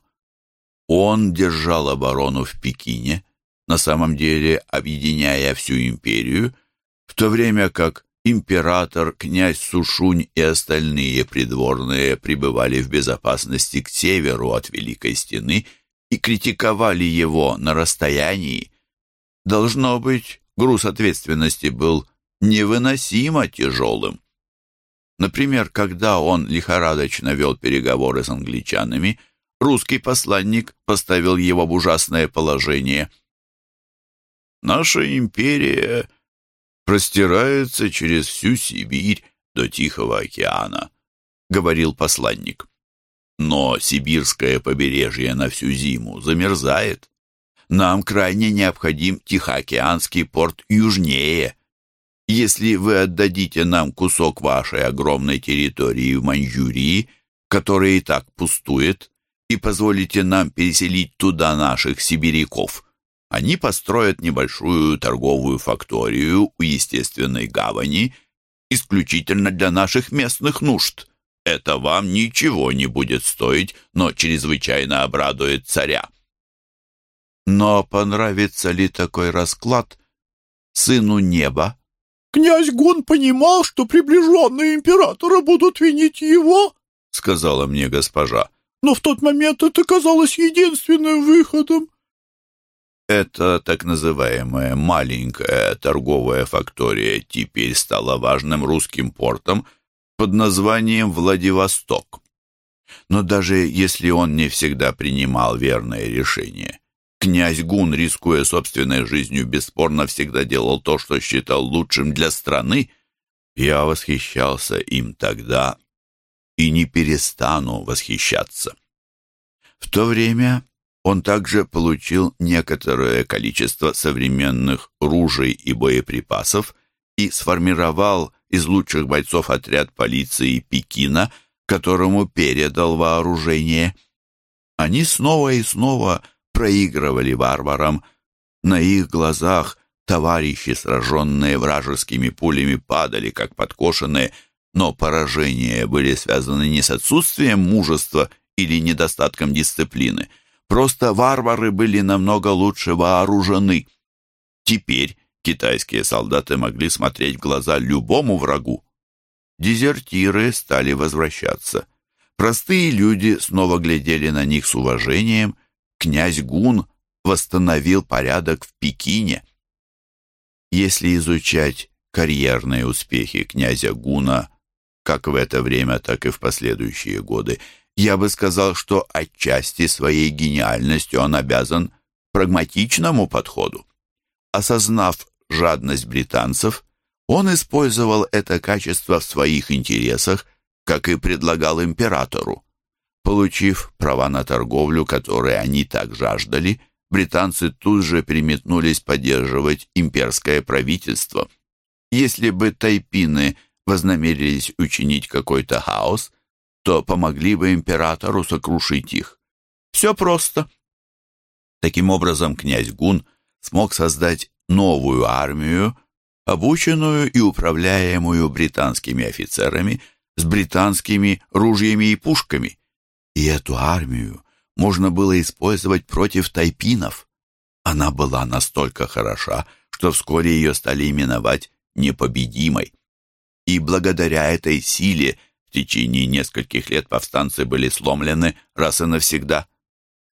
Он держал оборону в Пекине, на самом деле объединяя всю империю, в то время как император, князь Сушунь и остальные придворные пребывали в безопасности к северу от Великой Стены и критиковали его на расстоянии. Должно быть, груз ответственности был невыносимо тяжелым. Например, когда он лихорадочно вел переговоры с англичанами, русский посланник поставил его в ужасное положение. «Наша империя простирается через всю Сибирь до Тихого океана», — говорил посланник. «Но сибирское побережье на всю зиму замерзает. Нам крайне необходим Тихоокеанский порт южнее. Если вы отдадите нам кусок вашей огромной территории в Маньчжурии, которая и так пустует, и позволите нам переселить туда наших сибиряков, они построят небольшую торговую факторию у естественной гавани исключительно для наших местных нужд. Это вам ничего не будет стоить, но чрезвычайно обрадует царя. Но понравится ли такой расклад сыну неба? «Князь Гун понимал, что приближенные императора будут винить его», — сказала мне госпожа. «Но в тот момент это казалось единственным выходом». Эта так называемая маленькая торговая фактория теперь стала важным русским портом под названием Владивосток. Но даже если он не всегда принимал верное решение, Князь Гун, рискуя собственной жизнью, бесспорно всегда делал то, что считал лучшим для страны. Я восхищался им тогда и не перестану восхищаться. В то время он также получил некоторое количество современных ружей и боеприпасов и сформировал из лучших бойцов отряд полиции Пекина, которому передал вооружение. Они снова и снова проигрывали варварам. На их глазах товарищи, сраженные вражескими пулями, падали, как подкошенные, но поражения были связаны не с отсутствием мужества или недостатком дисциплины. Просто варвары были намного лучше вооружены. Теперь китайские солдаты могли смотреть в глаза любому врагу. Дезертиры стали возвращаться. Простые люди снова глядели на них с уважением князь Гун восстановил порядок в Пекине. Если изучать карьерные успехи князя Гуна как в это время, так и в последующие годы, я бы сказал, что отчасти своей гениальностью он обязан прагматичному подходу. Осознав жадность британцев, он использовал это качество в своих интересах, как и предлагал императору. Получив права на торговлю, которые они так жаждали, британцы тут же приметнулись поддерживать имперское правительство. Если бы тайпины вознамерились учинить какой-то хаос, то помогли бы императору сокрушить их. Все просто. Таким образом, князь Гун смог создать новую армию, обученную и управляемую британскими офицерами с британскими ружьями и пушками – и эту армию можно было использовать против тайпинов. Она была настолько хороша, что вскоре ее стали именовать непобедимой. И благодаря этой силе в течение нескольких лет повстанцы были сломлены раз и навсегда.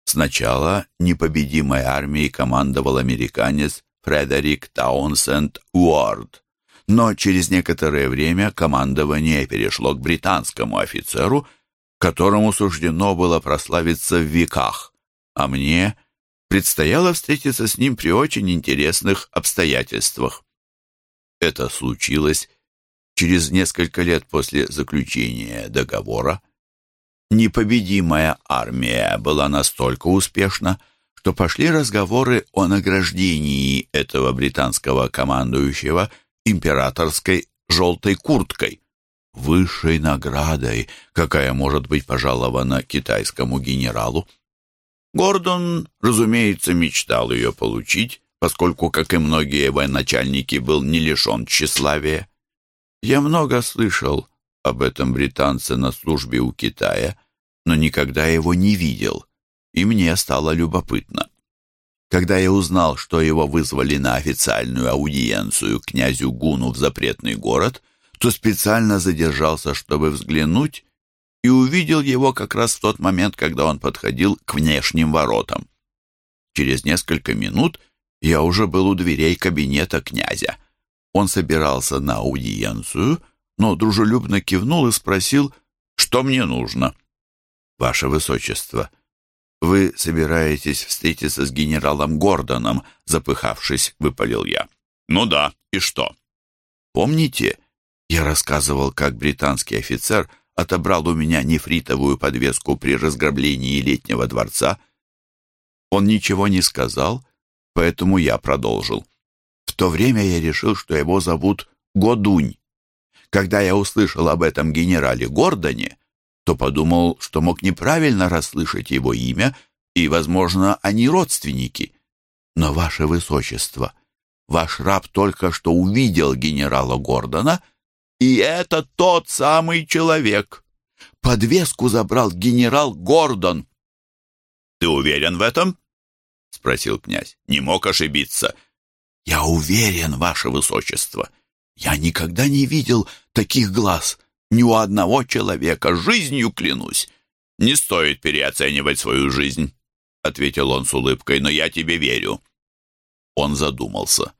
Сначала непобедимой армией командовал американец Фредерик Таунсенд Уорд. Но через некоторое время командование перешло к британскому офицеру – которому суждено было прославиться в веках, а мне предстояло встретиться с ним при очень интересных обстоятельствах. Это случилось через несколько лет после заключения договора. Непобедимая армия была настолько успешна, что пошли разговоры о награждении этого британского командующего императорской желтой курткой высшей наградой, какая может быть пожалована китайскому генералу. Гордон, разумеется, мечтал ее получить, поскольку, как и многие военачальники, был не лишен тщеславия. Я много слышал об этом британце на службе у Китая, но никогда его не видел, и мне стало любопытно. Когда я узнал, что его вызвали на официальную аудиенцию князю Гуну в запретный город, то специально задержался, чтобы взглянуть, и увидел его как раз в тот момент, когда он подходил к внешним воротам. Через несколько минут я уже был у дверей кабинета князя. Он собирался на аудиенцию, но дружелюбно кивнул и спросил, что мне нужно. «Ваше Высочество, вы собираетесь встретиться с генералом Гордоном?» запыхавшись, выпалил я. «Ну да, и что?» «Помните, я рассказывал, как британский офицер отобрал у меня нефритовую подвеску при разграблении летнего дворца?» Он ничего не сказал, поэтому я продолжил. То время я решил, что его зовут Годунь. Когда я услышал об этом генерале Гордоне, то подумал, что мог неправильно расслышать его имя, и, возможно, они родственники. Но, ваше высочество, ваш раб только что увидел генерала Гордона, и это тот самый человек. Подвеску забрал генерал Гордон. «Ты уверен в этом?» — спросил князь. «Не мог ошибиться». «Я уверен, ваше высочество. Я никогда не видел таких глаз. Ни у одного человека. Жизнью клянусь». «Не стоит переоценивать свою жизнь», — ответил он с улыбкой, «но я тебе верю». Он задумался.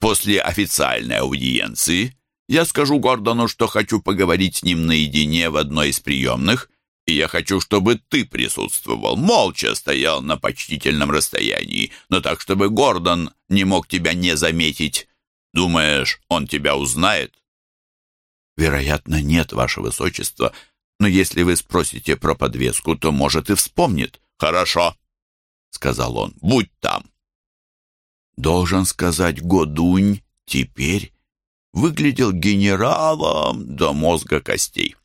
«После официальной аудиенции я скажу Гордону, что хочу поговорить с ним наедине в одной из приемных, и я хочу, чтобы ты присутствовал, молча стоял на почтительном расстоянии, но так, чтобы Гордон не мог тебя не заметить. Думаешь, он тебя узнает?» «Вероятно, нет, ваше высочество, но если вы спросите про подвеску, то, может, и вспомнит». «Хорошо», — сказал он, — «будь там». Должен сказать, Годунь теперь выглядел генералом до мозга костей.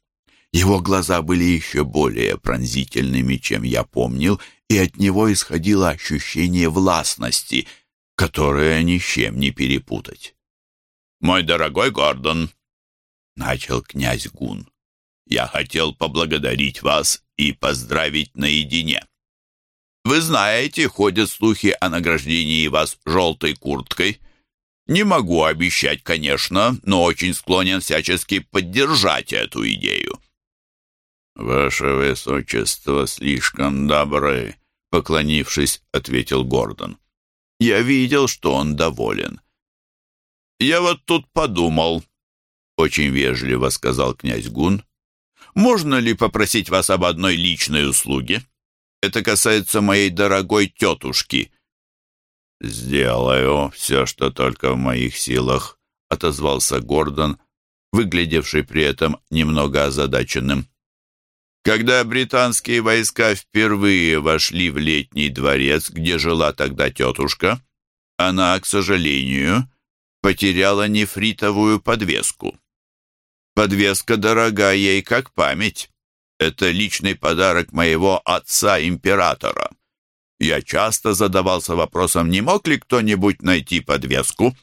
Его глаза были еще более пронзительными, чем я помнил, и от него исходило ощущение властности, которое ни с чем не перепутать. «Мой дорогой Гордон», — начал князь Гун, — «я хотел поблагодарить вас и поздравить наедине. Вы знаете, ходят слухи о награждении вас желтой курткой. Не могу обещать, конечно, но очень склонен всячески поддержать эту идею. «Ваше Высочество слишком добры», — поклонившись, ответил Гордон. Я видел, что он доволен. «Я вот тут подумал», — очень вежливо сказал князь Гун. «Можно ли попросить вас об одной личной услуге? Это касается моей дорогой тетушки». «Сделаю все, что только в моих силах», — отозвался Гордон, выглядевший при этом немного озадаченным. Когда британские войска впервые вошли в летний дворец, где жила тогда тетушка, она, к сожалению, потеряла нефритовую подвеску. Подвеска дорога ей как память. Это личный подарок моего отца-императора. Я часто задавался вопросом, не мог ли кто-нибудь найти подвеску.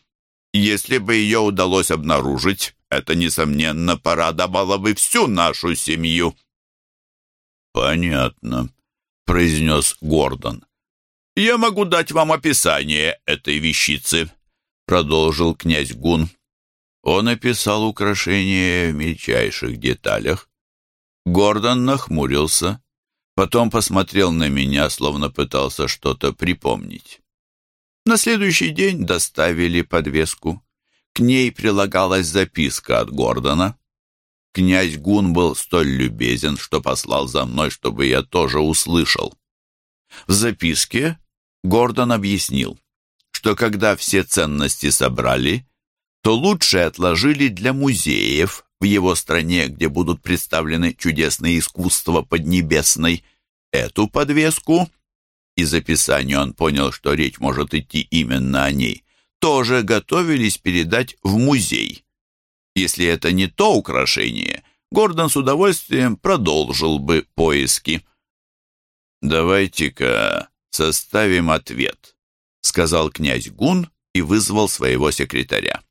Если бы ее удалось обнаружить, это, несомненно, порадовало бы всю нашу семью. «Понятно», — произнес Гордон. «Я могу дать вам описание этой вещицы», — продолжил князь Гун. Он описал украшение в мельчайших деталях. Гордон нахмурился, потом посмотрел на меня, словно пытался что-то припомнить. На следующий день доставили подвеску. К ней прилагалась записка от Гордона. Князь Гун был столь любезен, что послал за мной, чтобы я тоже услышал. В записке Гордон объяснил, что когда все ценности собрали, то лучше отложили для музеев в его стране, где будут представлены чудесные искусства Поднебесной, эту подвеску, из описания он понял, что речь может идти именно о ней, тоже готовились передать в музей. Если это не то украшение, Гордон с удовольствием продолжил бы поиски. «Давайте-ка составим ответ», — сказал князь Гун и вызвал своего секретаря.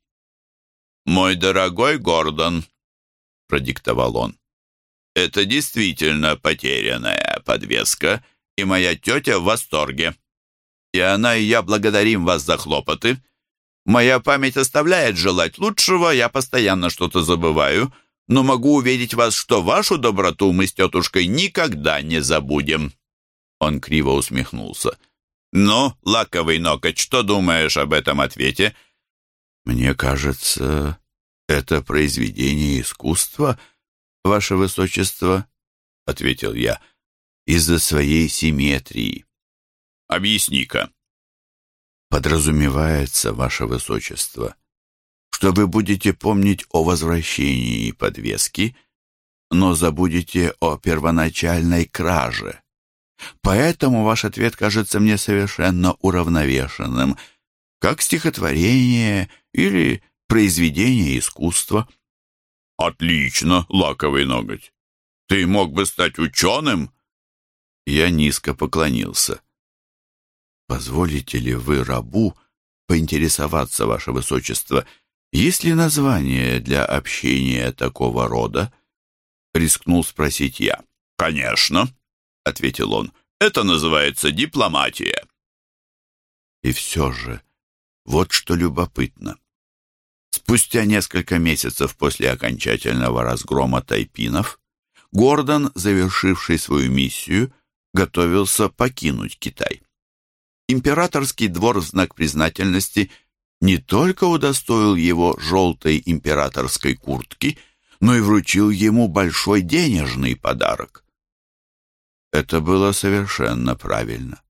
«Мой дорогой Гордон», — продиктовал он, — «это действительно потерянная подвеска, и моя тетя в восторге. И она, и я благодарим вас за хлопоты. Моя память оставляет желать лучшего, я постоянно что-то забываю, но могу уверить вас, что вашу доброту мы с тетушкой никогда не забудем». Он криво усмехнулся. «Ну, лаковый ноготь, что думаешь об этом ответе?» «Мне кажется, это произведение искусства, ваше высочество», — ответил я, — «из-за своей симметрии». «Объясни-ка». «Подразумевается, ваше высочество, что вы будете помнить о возвращении подвески, но забудете о первоначальной краже». Поэтому ваш ответ кажется мне совершенно уравновешенным, как стихотворение или произведение искусства. Отлично, лаковый ноготь. Ты мог бы стать ученым? Я низко поклонился. Позволите ли вы рабу поинтересоваться, ваше высочество, есть ли название для общения такого рода? Рискнул спросить я. Конечно, ответил он. «Это называется дипломатия». И все же, вот что любопытно. Спустя несколько месяцев после окончательного разгрома тайпинов, Гордон, завершивший свою миссию, готовился покинуть Китай. Императорский двор в знак признательности не только удостоил его желтой императорской куртки, но и вручил ему большой денежный подарок. Это было совершенно правильно.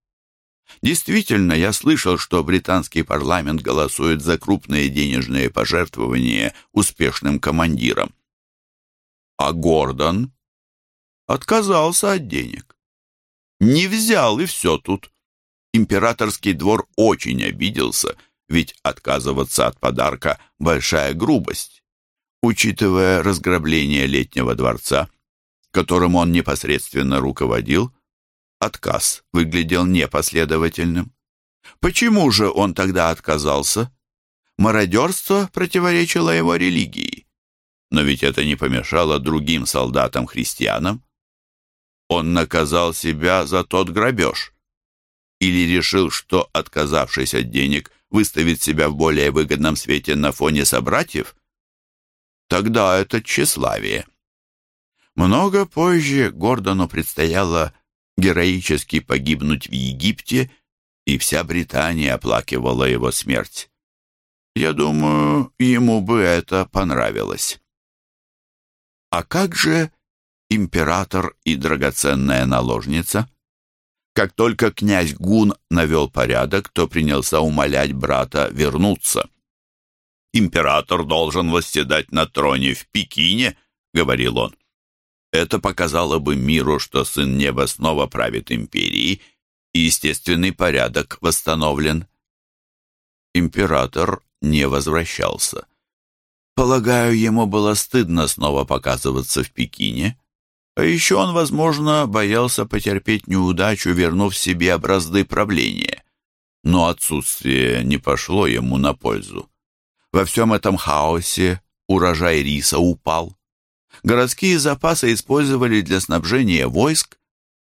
Действительно, я слышал, что британский парламент голосует за крупные денежные пожертвования успешным командирам. А Гордон отказался от денег. Не взял, и все тут. Императорский двор очень обиделся, ведь отказываться от подарка — большая грубость. Учитывая разграбление летнего дворца, которым он непосредственно руководил, отказ выглядел непоследовательным. Почему же он тогда отказался? Мародерство противоречило его религии. Но ведь это не помешало другим солдатам-христианам. Он наказал себя за тот грабеж. Или решил, что, отказавшись от денег, выставит себя в более выгодном свете на фоне собратьев? Тогда это тщеславие. Много позже Гордону предстояло героически погибнуть в Египте, и вся Британия оплакивала его смерть. Я думаю, ему бы это понравилось. А как же император и драгоценная наложница? Как только князь Гун навел порядок, то принялся умолять брата вернуться. «Император должен восседать на троне в Пекине», — говорил он. Это показало бы миру, что Сын Неба снова правит империей, и естественный порядок восстановлен. Император не возвращался. Полагаю, ему было стыдно снова показываться в Пекине, а еще он, возможно, боялся потерпеть неудачу, вернув себе образды правления. Но отсутствие не пошло ему на пользу. Во всем этом хаосе урожай риса упал. Городские запасы использовали для снабжения войск,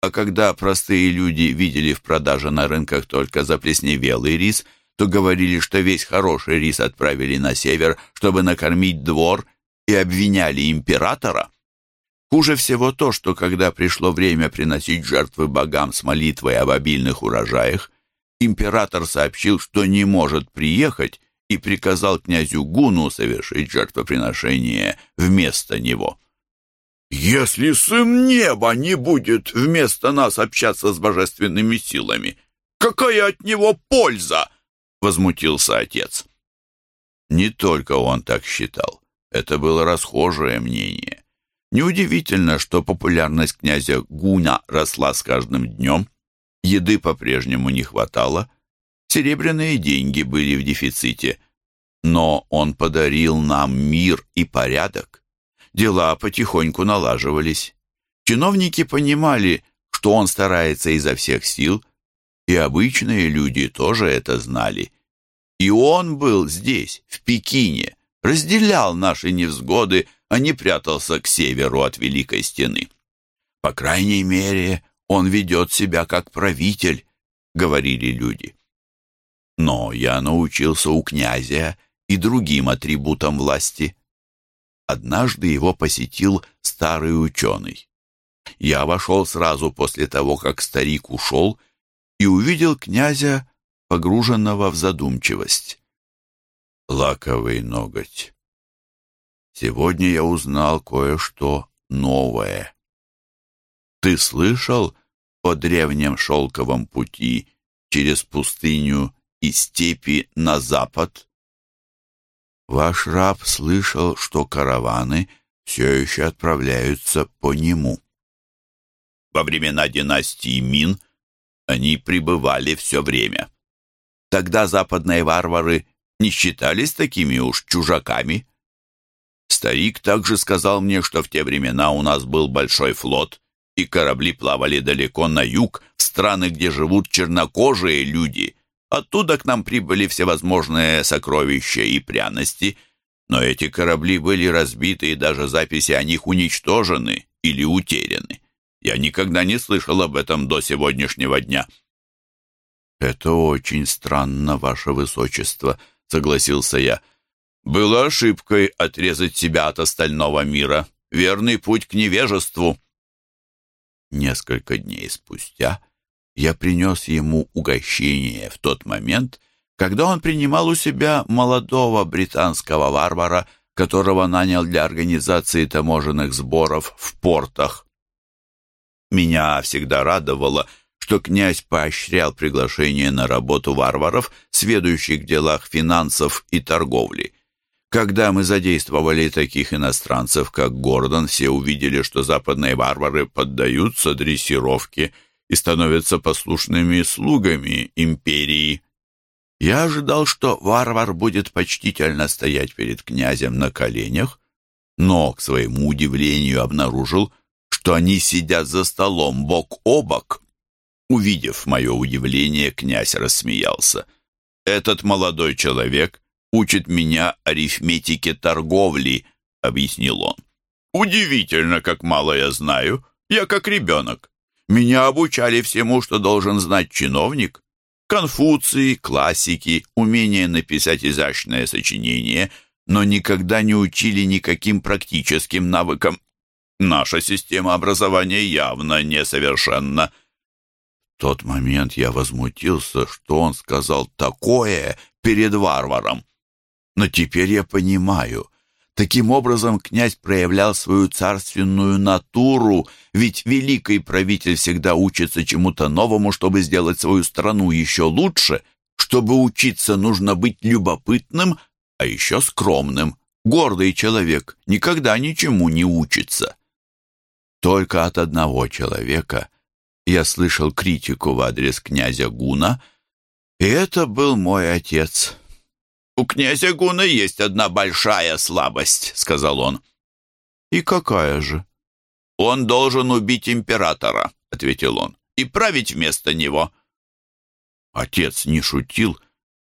а когда простые люди видели в продаже на рынках только заплесневелый рис, то говорили, что весь хороший рис отправили на север, чтобы накормить двор, и обвиняли императора. Хуже всего то, что когда пришло время приносить жертвы богам с молитвой об обильных урожаях, император сообщил, что не может приехать и приказал князю Гуну совершить жертвоприношение вместо него. «Если сын неба не будет вместо нас общаться с божественными силами, какая от него польза?» — возмутился отец. Не только он так считал. Это было расхожее мнение. Неудивительно, что популярность князя Гуна росла с каждым днем. Еды по-прежнему не хватало, Серебряные деньги были в дефиците, но он подарил нам мир и порядок. Дела потихоньку налаживались. Чиновники понимали, что он старается изо всех сил, и обычные люди тоже это знали. И он был здесь, в Пекине, разделял наши невзгоды, а не прятался к северу от Великой Стены. По крайней мере, он ведет себя как правитель, говорили люди. Но я научился у князя и другим атрибутам власти. Однажды его посетил старый ученый. Я вошел сразу после того, как старик ушел, и увидел князя, погруженного в задумчивость. Лаковый ноготь. Сегодня я узнал кое-что новое. Ты слышал о древнем шелковом пути через пустыню и степи на запад? Ваш раб слышал, что караваны все еще отправляются по нему. Во времена династии Мин они пребывали все время. Тогда западные варвары не считались такими уж чужаками. Старик также сказал мне, что в те времена у нас был большой флот, и корабли плавали далеко на юг, в страны, где живут чернокожие люди. Оттуда к нам прибыли всевозможные сокровища и пряности, но эти корабли были разбиты, и даже записи о них уничтожены или утеряны. Я никогда не слышал об этом до сегодняшнего дня. «Это очень странно, ваше высочество», — согласился я. «Было ошибкой отрезать себя от остального мира. Верный путь к невежеству». Несколько дней спустя я принес ему угощение в тот момент, когда он принимал у себя молодого британского варвара, которого нанял для организации таможенных сборов в портах. Меня всегда радовало, что князь поощрял приглашение на работу варваров, сведущих в делах финансов и торговли. Когда мы задействовали таких иностранцев, как Гордон, все увидели, что западные варвары поддаются дрессировке и становятся послушными слугами империи. Я ожидал, что варвар будет почтительно стоять перед князем на коленях, но, к своему удивлению, обнаружил, что они сидят за столом бок о бок Увидев мое удивление, князь рассмеялся. «Этот молодой человек учит меня арифметике торговли», — объяснил он. «Удивительно, как мало я знаю. Я как ребенок. Меня обучали всему, что должен знать чиновник. Конфуции, классики, умение написать изящное сочинение, но никогда не учили никаким практическим навыкам. Наша система образования явно несовершенна тот момент я возмутился, что он сказал такое перед варваром. Но теперь я понимаю. Таким образом, князь проявлял свою царственную натуру, ведь великий правитель всегда учится чему-то новому, чтобы сделать свою страну еще лучше. Чтобы учиться, нужно быть любопытным, а еще скромным. Гордый человек никогда ничему не учится. Только от одного человека — я слышал критику в адрес князя Гуна, и это был мой отец. «У князя Гуна есть одна большая слабость», — сказал он. «И какая же?» «Он должен убить императора», — ответил он, — «и править вместо него». Отец не шутил.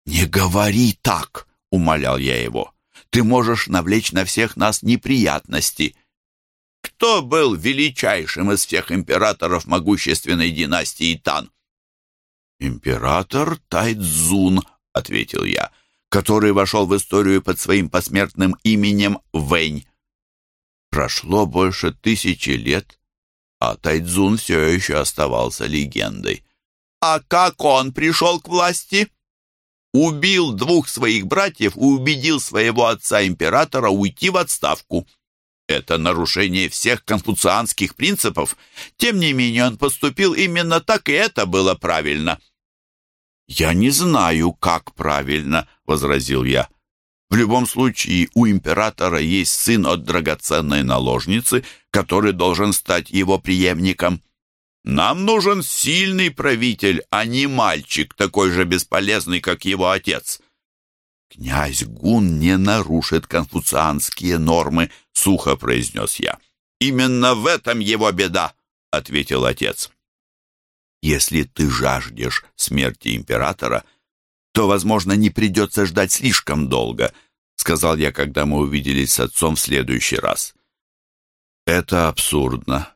«Не говори так», — умолял я его. «Ты можешь навлечь на всех нас неприятности». Кто был величайшим из всех императоров могущественной династии Тан? «Император Тайцзун», — ответил я, который вошел в историю под своим посмертным именем Вэнь. Прошло больше тысячи лет, а Тайцзун все еще оставался легендой. «А как он пришел к власти?» «Убил двух своих братьев и убедил своего отца-императора уйти в отставку». Это нарушение всех конфуцианских принципов. Тем не менее, он поступил именно так, и это было правильно. «Я не знаю, как правильно», — возразил я. «В любом случае, у императора есть сын от драгоценной наложницы, который должен стать его преемником. Нам нужен сильный правитель, а не мальчик, такой же бесполезный, как его отец». «Князь Гун не нарушит конфуцианские нормы», — сухо произнес я. «Именно в этом его беда», — ответил отец. «Если ты жаждешь смерти императора, то, возможно, не придется ждать слишком долго», — сказал я, когда мы увиделись с отцом в следующий раз. «Это абсурдно.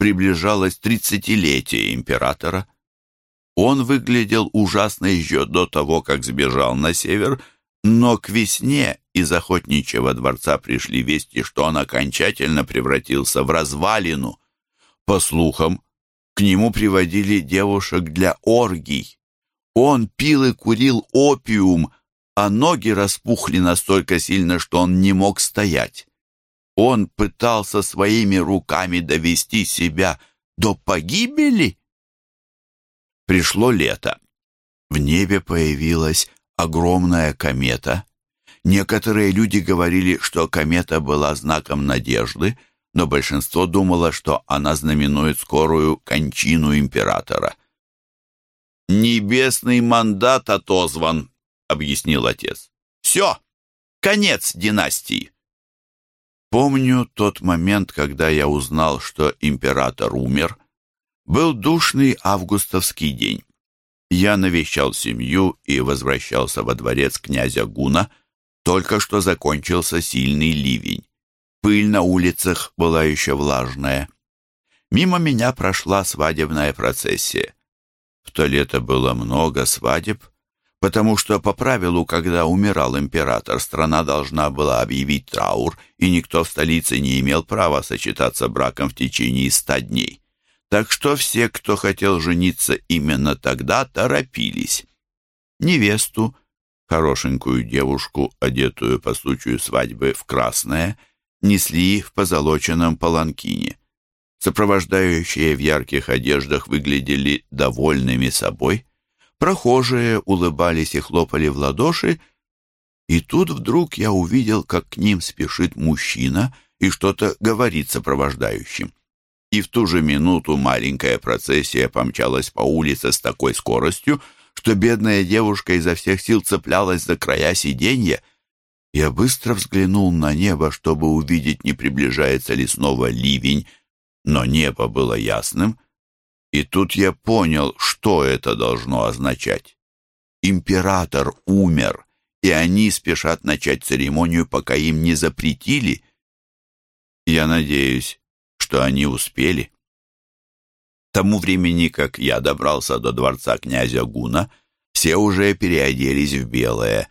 Приближалось тридцатилетие императора. Он выглядел ужасно еще до того, как сбежал на север, но к весне из охотничьего дворца пришли вести, что он окончательно превратился в развалину. По слухам, к нему приводили девушек для оргий. Он пил и курил опиум, а ноги распухли настолько сильно, что он не мог стоять. Он пытался своими руками довести себя до погибели. Пришло лето. В небе появилась огромная комета. Некоторые люди говорили, что комета была знаком надежды, но большинство думало, что она знаменует скорую кончину императора. «Небесный мандат отозван», — объяснил отец. «Все, конец династии». Помню тот момент, когда я узнал, что император умер. Был душный августовский день. Я навещал семью и возвращался во дворец князя Гуна. Только что закончился сильный ливень. Пыль на улицах была еще влажная. Мимо меня прошла свадебная процессия. В то лето было много свадеб, потому что по правилу, когда умирал император, страна должна была объявить траур, и никто в столице не имел права сочетаться браком в течение ста дней. Так что все, кто хотел жениться именно тогда, торопились. Невесту, хорошенькую девушку, одетую по случаю свадьбы в красное, несли в позолоченном паланкине. Сопровождающие в ярких одеждах выглядели довольными собой. Прохожие улыбались и хлопали в ладоши, и тут вдруг я увидел, как к ним спешит мужчина и что-то говорит сопровождающим и в ту же минуту маленькая процессия помчалась по улице с такой скоростью, что бедная девушка изо всех сил цеплялась за края сиденья. Я быстро взглянул на небо, чтобы увидеть, не приближается ли снова ливень, но небо было ясным, и тут я понял, что это должно означать. Император умер, и они спешат начать церемонию, пока им не запретили. Я надеюсь, что они успели. К тому времени, как я добрался до дворца князя Гуна, все уже переоделись в белое.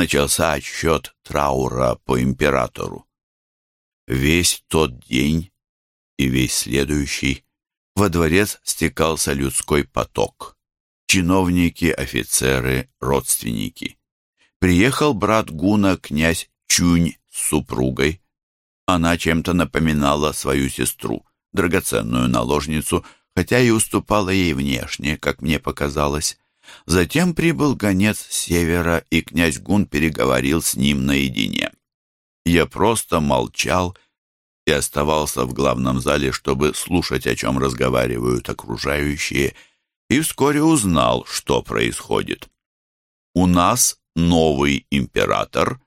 Начался отсчет траура по императору. Весь тот день и весь следующий во дворец стекался людской поток. Чиновники, офицеры, родственники. Приехал брат Гуна, князь Чунь с супругой. Она чем-то напоминала свою сестру, драгоценную наложницу, хотя и уступала ей внешне, как мне показалось. Затем прибыл гонец севера, и князь Гун переговорил с ним наедине. Я просто молчал и оставался в главном зале, чтобы слушать, о чем разговаривают окружающие, и вскоре узнал, что происходит. У нас новый император.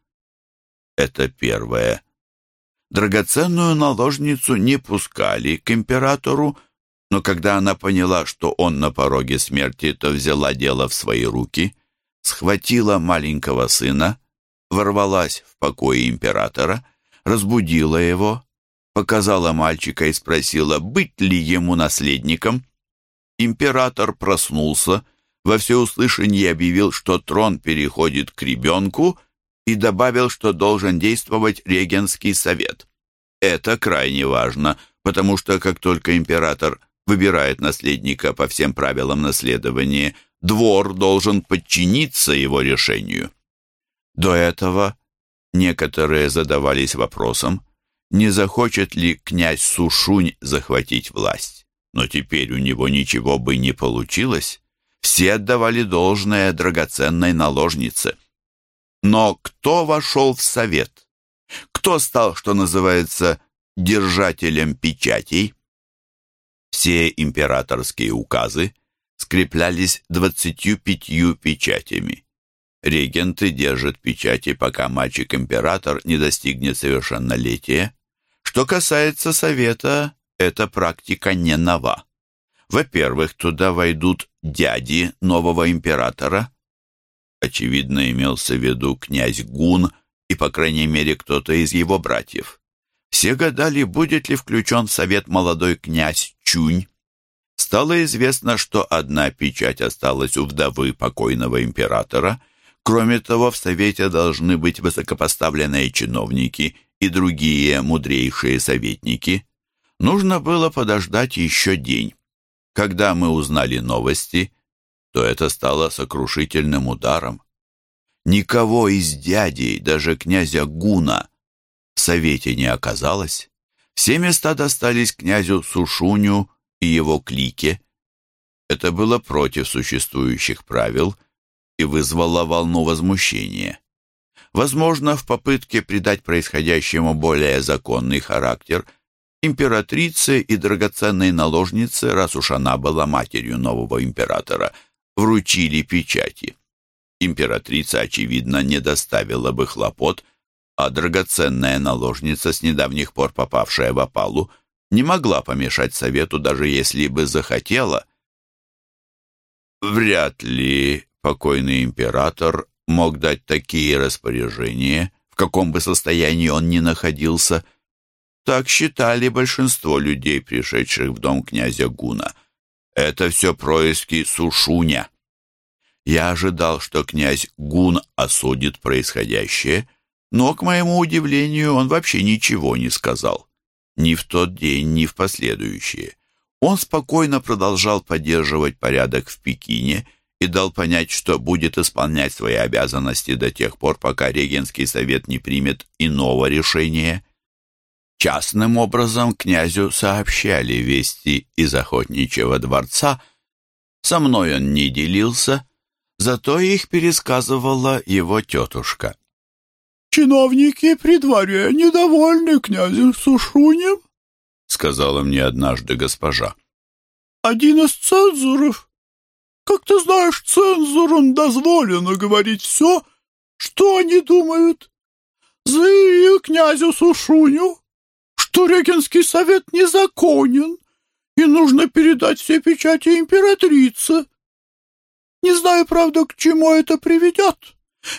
Это первое. Драгоценную наложницу не пускали к императору, но когда она поняла, что он на пороге смерти, то взяла дело в свои руки, схватила маленького сына, ворвалась в покой императора, разбудила его, показала мальчика и спросила, быть ли ему наследником. Император проснулся, во всеуслышание объявил, что трон переходит к ребенку, и добавил, что должен действовать регенский совет. Это крайне важно, потому что как только император выбирает наследника по всем правилам наследования, двор должен подчиниться его решению. До этого некоторые задавались вопросом, не захочет ли князь Сушунь захватить власть. Но теперь у него ничего бы не получилось. Все отдавали должное драгоценной наложнице. Но кто вошел в совет? Кто стал, что называется, держателем печатей? Все императорские указы скреплялись двадцатью пятью печатями. Регенты держат печати, пока мальчик-император не достигнет совершеннолетия. Что касается совета, эта практика не нова. Во-первых, туда войдут дяди нового императора, Очевидно, имелся в виду князь Гун и, по крайней мере, кто-то из его братьев. Все гадали, будет ли включен в совет молодой князь Чунь. Стало известно, что одна печать осталась у вдовы покойного императора. Кроме того, в Совете должны быть высокопоставленные чиновники и другие мудрейшие советники. Нужно было подождать еще день. Когда мы узнали новости, то это стало сокрушительным ударом. Никого из дядей, даже князя Гуна, в совете не оказалось. Все места достались князю Сушуню и его клике. Это было против существующих правил и вызвало волну возмущения. Возможно, в попытке придать происходящему более законный характер императрице и драгоценной наложнице, раз уж она была матерью нового императора, вручили печати императрица, очевидно, не доставила бы хлопот, а драгоценная наложница, с недавних пор попавшая в опалу, не могла помешать совету, даже если бы захотела. Вряд ли покойный император мог дать такие распоряжения, в каком бы состоянии он ни находился. Так считали большинство людей, пришедших в дом князя Гуна. Это все происки Сушуня. Я ожидал, что князь Гун осудит происходящее, но, к моему удивлению, он вообще ничего не сказал. Ни в тот день, ни в последующие. Он спокойно продолжал поддерживать порядок в Пекине и дал понять, что будет исполнять свои обязанности до тех пор, пока Регенский совет не примет иного решения. Частным образом князю сообщали вести из охотничьего дворца. Со мной он не делился, Зато их пересказывала его тетушка. «Чиновники при дворе недовольны князем Сушунем», — сказала мне однажды госпожа. «Один из цензоров. Как ты знаешь, цензорам дозволено говорить все, что они думают. Заявил князю Сушуню, что Регенский совет незаконен, и нужно передать все печати императрице. Не знаю, правда, к чему это приведет,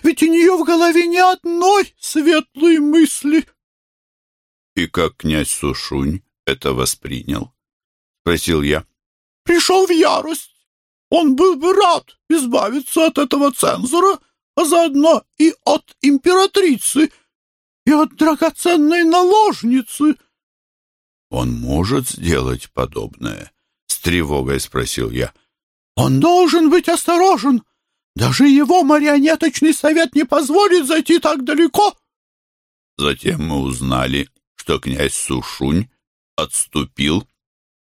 ведь у нее в голове ни одной светлой мысли. — И как князь Сушунь это воспринял? — спросил я. — Пришел в ярость. Он был бы рад избавиться от этого цензора, а заодно и от императрицы, и от драгоценной наложницы. — Он может сделать подобное? — с тревогой спросил я. — он должен быть осторожен. Даже его марионеточный совет не позволит зайти так далеко. Затем мы узнали, что князь Сушунь отступил,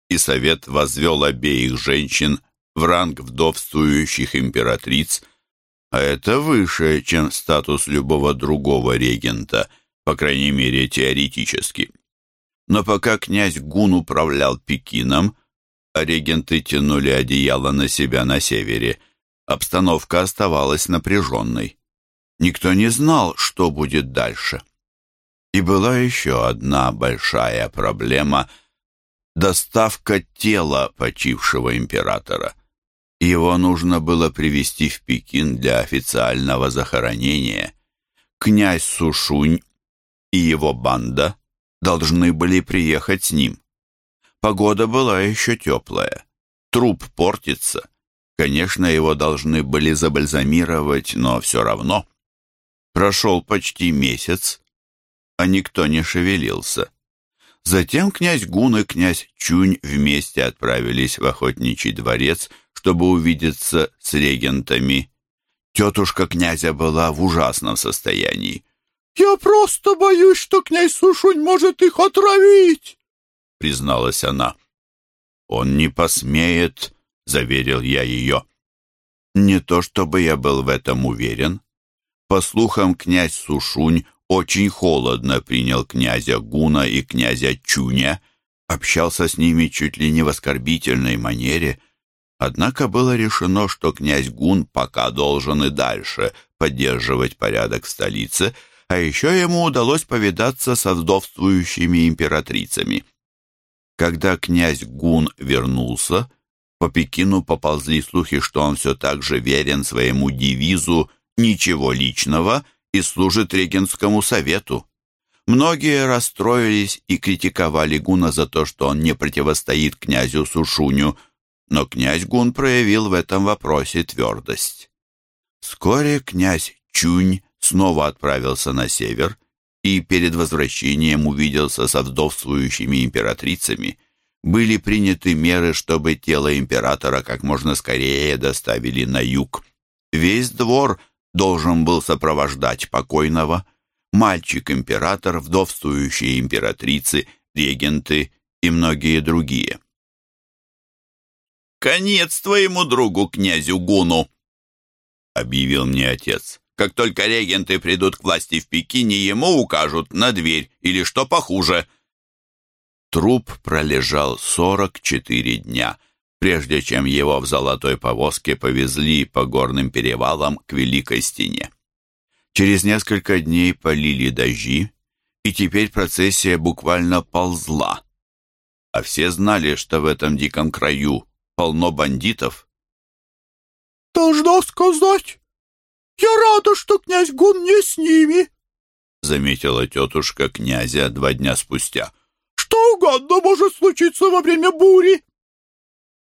и совет возвел обеих женщин в ранг вдовствующих императриц, а это выше, чем статус любого другого регента, по крайней мере, теоретически. Но пока князь Гун управлял Пекином, а регенты тянули одеяло на себя на севере. Обстановка оставалась напряженной. Никто не знал, что будет дальше. И была еще одна большая проблема — доставка тела почившего императора. Его нужно было привезти в Пекин для официального захоронения. Князь Сушунь и его банда должны были приехать с ним. Погода была еще теплая. Труп портится. Конечно, его должны были забальзамировать, но все равно. Прошел почти месяц, а никто не шевелился. Затем князь Гун и князь Чунь вместе отправились в охотничий дворец, чтобы увидеться с регентами. Тетушка князя была в ужасном состоянии. «Я просто боюсь, что князь Сушунь может их отравить!» призналась она. «Он не посмеет», — заверил я ее. Не то чтобы я был в этом уверен. По слухам, князь Сушунь очень холодно принял князя Гуна и князя Чуня, общался с ними чуть ли не в оскорбительной манере. Однако было решено, что князь Гун пока должен и дальше поддерживать порядок в столице, а еще ему удалось повидаться со вдовствующими императрицами. Когда князь Гун вернулся, по Пекину поползли слухи, что он все так же верен своему девизу «ничего личного» и служит регенскому совету. Многие расстроились и критиковали Гуна за то, что он не противостоит князю Сушуню, но князь Гун проявил в этом вопросе твердость. Вскоре князь Чунь снова отправился на север и перед возвращением увиделся со вдовствующими императрицами. Были приняты меры, чтобы тело императора как можно скорее доставили на юг. Весь двор должен был сопровождать покойного. Мальчик-император, вдовствующие императрицы, регенты и многие другие. «Конец твоему другу, князю Гуну!» — объявил мне отец. Как только регенты придут к власти в Пекине, ему укажут на дверь или что похуже. Труп пролежал 44 дня, прежде чем его в золотой повозке повезли по горным перевалам к Великой Стене. Через несколько дней полили дожди, и теперь процессия буквально ползла. А все знали, что в этом диком краю полно бандитов. «Должна сказать, «Я рада, что князь Гун не с ними», — заметила тетушка князя два дня спустя. «Что угодно может случиться во время бури».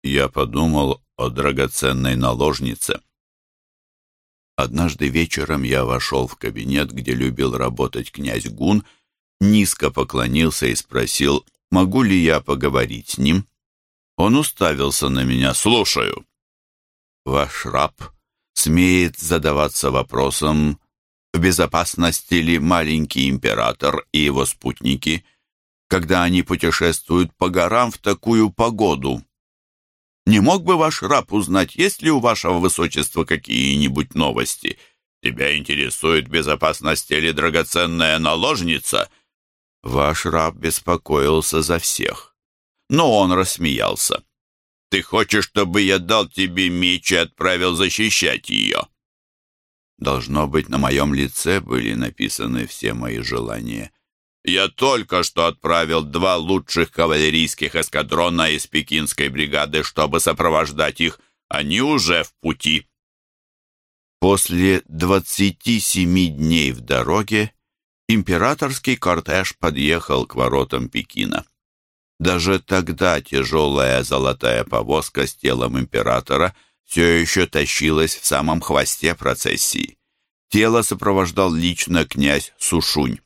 Я подумал о драгоценной наложнице. Однажды вечером я вошел в кабинет, где любил работать князь Гун, низко поклонился и спросил, могу ли я поговорить с ним. Он уставился на меня. «Слушаю». «Ваш раб смеет задаваться вопросом, в безопасности ли маленький император и его спутники, когда они путешествуют по горам в такую погоду. Не мог бы ваш раб узнать, есть ли у вашего высочества какие-нибудь новости? Тебя интересует безопасность или драгоценная наложница? Ваш раб беспокоился за всех. Но он рассмеялся. Ты хочешь, чтобы я дал тебе меч и отправил защищать ее?» Должно быть, на моем лице были написаны все мои желания. «Я только что отправил два лучших кавалерийских эскадрона из пекинской бригады, чтобы сопровождать их. Они уже в пути». После двадцати семи дней в дороге императорский кортеж подъехал к воротам Пекина. Даже тогда тяжелая золотая повозка с телом императора все еще тащилась в самом хвосте процессии. Тело сопровождал лично князь Сушунь.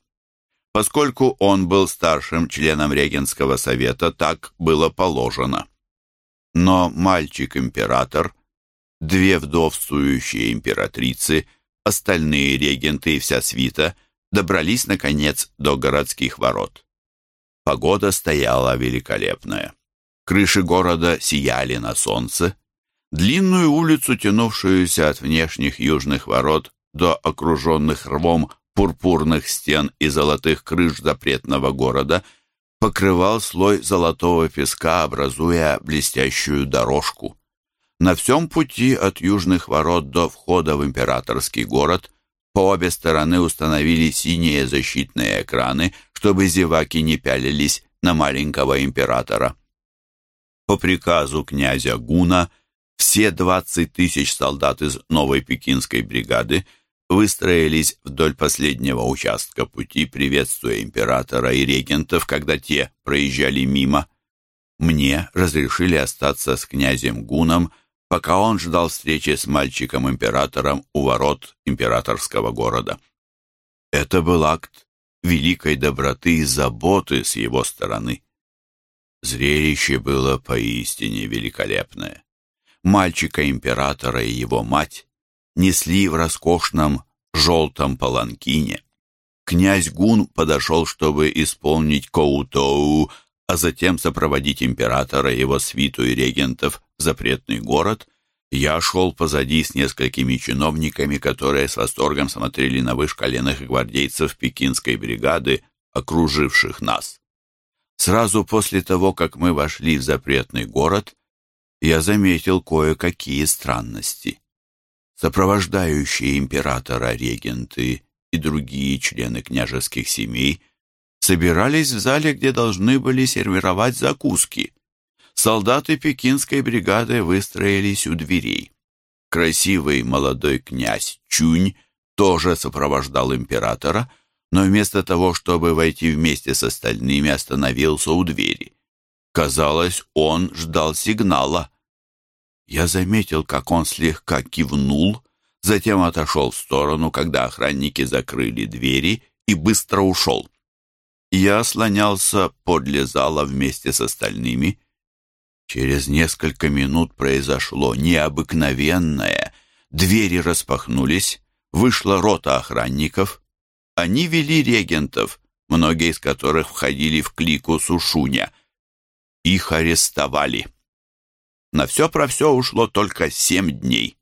Поскольку он был старшим членом регенского совета, так было положено. Но мальчик-император, две вдовствующие императрицы, остальные регенты и вся свита добрались, наконец, до городских ворот. Погода стояла великолепная. Крыши города сияли на солнце. Длинную улицу, тянувшуюся от внешних южных ворот до окруженных рвом пурпурных стен и золотых крыш запретного города, покрывал слой золотого песка, образуя блестящую дорожку. На всем пути от южных ворот до входа в императорский город по обе стороны установили синие защитные экраны, чтобы зеваки не пялились на маленького императора. По приказу князя Гуна все 20 тысяч солдат из новой пекинской бригады выстроились вдоль последнего участка пути, приветствуя императора и регентов, когда те проезжали мимо. Мне разрешили остаться с князем Гуном, пока он ждал встречи с мальчиком-императором у ворот императорского города. Это был акт великой доброты и заботы с его стороны. Зрелище было поистине великолепное. Мальчика-императора и его мать несли в роскошном желтом паланкине. Князь Гун подошел, чтобы исполнить Коутоу, а затем сопроводить императора, его свиту и регентов в запретный город — я шел позади с несколькими чиновниками, которые с восторгом смотрели на вышкаленных гвардейцев пекинской бригады, окруживших нас. Сразу после того, как мы вошли в запретный город, я заметил кое-какие странности. Сопровождающие императора регенты и другие члены княжеских семей собирались в зале, где должны были сервировать закуски солдаты пекинской бригады выстроились у дверей. Красивый молодой князь Чунь тоже сопровождал императора, но вместо того, чтобы войти вместе с остальными, остановился у двери. Казалось, он ждал сигнала. Я заметил, как он слегка кивнул, затем отошел в сторону, когда охранники закрыли двери и быстро ушел. Я слонялся подле зала вместе с остальными. Через несколько минут произошло необыкновенное. Двери распахнулись, вышла рота охранников. Они вели регентов, многие из которых входили в клику Сушуня. Их арестовали. На все про все ушло только семь дней.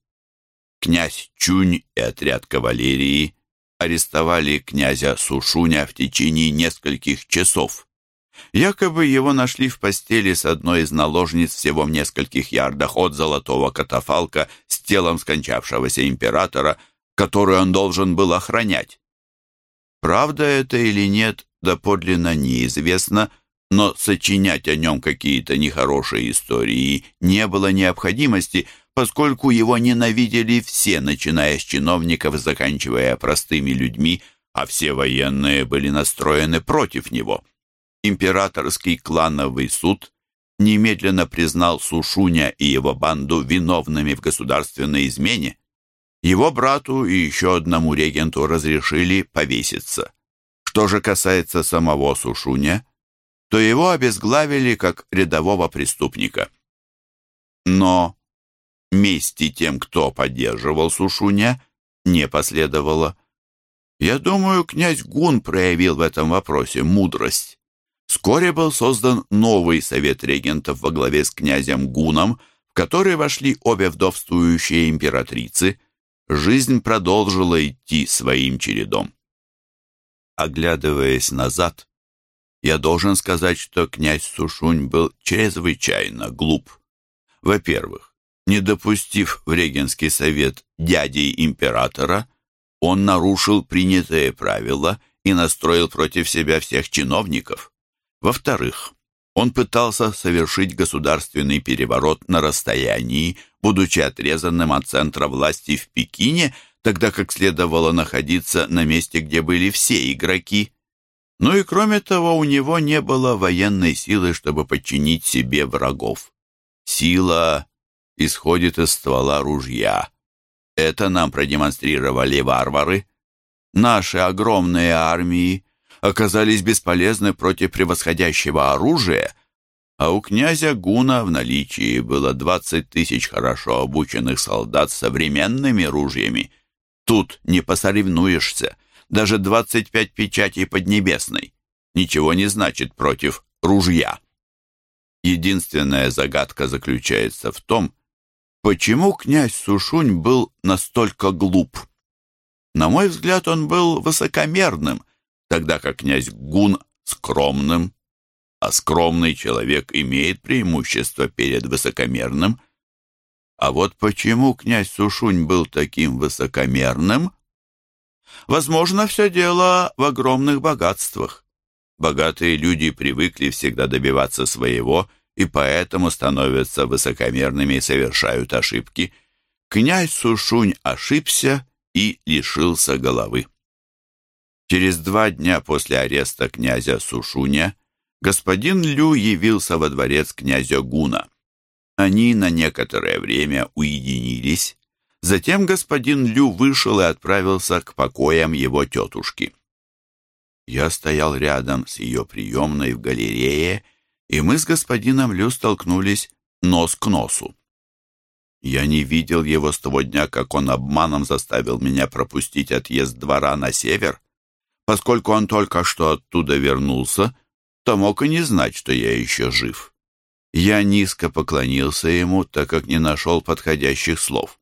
Князь Чунь и отряд кавалерии арестовали князя Сушуня в течение нескольких часов. Якобы его нашли в постели с одной из наложниц всего в нескольких ярдах от золотого катафалка с телом скончавшегося императора, который он должен был охранять. Правда это или нет, доподлинно неизвестно, но сочинять о нем какие-то нехорошие истории не было необходимости, поскольку его ненавидели все, начиная с чиновников заканчивая простыми людьми, а все военные были настроены против него. Императорский клановый суд немедленно признал Сушуня и его банду виновными в государственной измене. Его брату и еще одному регенту разрешили повеситься. Что же касается самого Сушуня, то его обезглавили как рядового преступника. Но мести тем, кто поддерживал Сушуня, не последовало. Я думаю, князь Гун проявил в этом вопросе мудрость. Вскоре был создан новый совет регентов во главе с князем Гуном, в который вошли обе вдовствующие императрицы. Жизнь продолжила идти своим чередом. Оглядываясь назад, я должен сказать, что князь Сушунь был чрезвычайно глуп. Во-первых, не допустив в регенский совет дядей императора, он нарушил принятые правила и настроил против себя всех чиновников. Во-вторых, он пытался совершить государственный переворот на расстоянии, будучи отрезанным от центра власти в Пекине, тогда как следовало находиться на месте, где были все игроки. Ну и кроме того, у него не было военной силы, чтобы подчинить себе врагов. Сила исходит из ствола ружья. Это нам продемонстрировали варвары. Наши огромные армии оказались бесполезны против превосходящего оружия, а у князя Гуна в наличии было 20 тысяч хорошо обученных солдат с современными ружьями. Тут не посоревнуешься. Даже 25 печатей Поднебесной ничего не значит против ружья. Единственная загадка заключается в том, Почему князь Сушунь был настолько глуп? На мой взгляд, он был высокомерным, тогда как князь Гун скромным, а скромный человек имеет преимущество перед высокомерным. А вот почему князь Сушунь был таким высокомерным? Возможно, все дело в огромных богатствах. Богатые люди привыкли всегда добиваться своего и поэтому становятся высокомерными и совершают ошибки. Князь Сушунь ошибся и лишился головы. Через два дня после ареста князя Сушуня господин Лю явился во дворец князя Гуна. Они на некоторое время уединились. Затем господин Лю вышел и отправился к покоям его тетушки. Я стоял рядом с ее приемной в галерее и мы с господином Лю столкнулись нос к носу. Я не видел его с того дня, как он обманом заставил меня пропустить отъезд двора на север. Поскольку он только что оттуда вернулся, то мог и не знать, что я еще жив. Я низко поклонился ему, так как не нашел подходящих слов.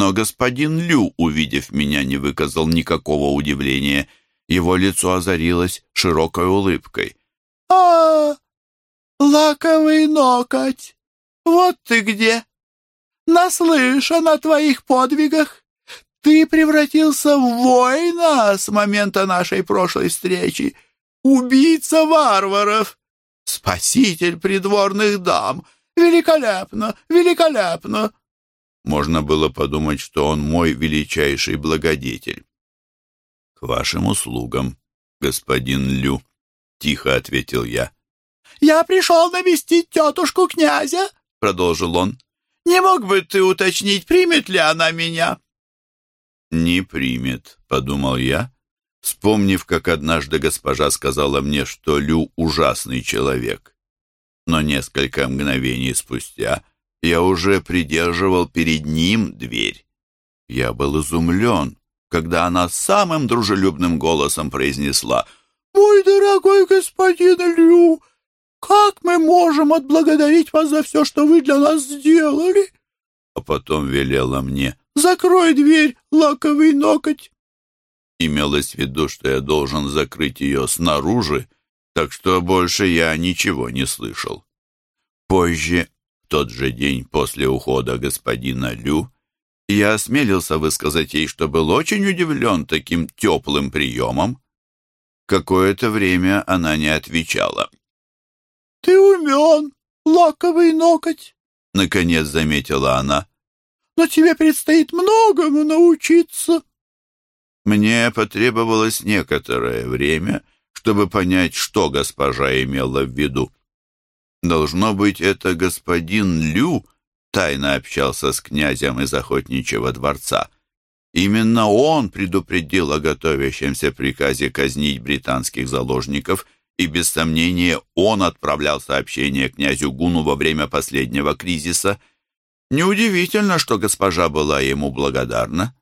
Но господин Лю, увидев меня, не выказал никакого удивления. Его лицо озарилось широкой улыбкой. «А, «Лаковый ноготь, вот ты где! Наслышан о твоих подвигах! Ты превратился в воина с момента нашей прошлой встречи, убийца варваров, спаситель придворных дам! Великолепно, великолепно!» Можно было подумать, что он мой величайший благодетель. «К вашим услугам, господин Лю», — тихо ответил я. «Я пришел навестить тетушку князя», — продолжил он. Не мог бы ты уточнить, примет ли она меня?» «Не примет», — подумал я, вспомнив, как однажды госпожа сказала мне, что Лю ужасный человек. Но несколько мгновений спустя я уже придерживал перед ним дверь. Я был изумлен, когда она самым дружелюбным голосом произнесла «Мой дорогой господин Лю, как мы можем отблагодарить вас за все, что вы для нас сделали?» А потом велела мне «Закрой дверь, лаковый ноготь!» Имелось в виду, что я должен закрыть ее снаружи, так что больше я ничего не слышал. Позже, тот же день после ухода господина Лю, я осмелился высказать ей, что был очень удивлен таким теплым приемом. Какое-то время она не отвечала. «Ты умен, лаковый ноготь!» — наконец заметила она. «Но тебе предстоит многому научиться!» Мне потребовалось некоторое время, чтобы понять, что госпожа имела в виду. Должно быть, это господин Лю тайно общался с князем из охотничьего дворца. Именно он предупредил о готовящемся приказе казнить британских заложников, и без сомнения он отправлял сообщение князю Гуну во время последнего кризиса. Неудивительно, что госпожа была ему благодарна.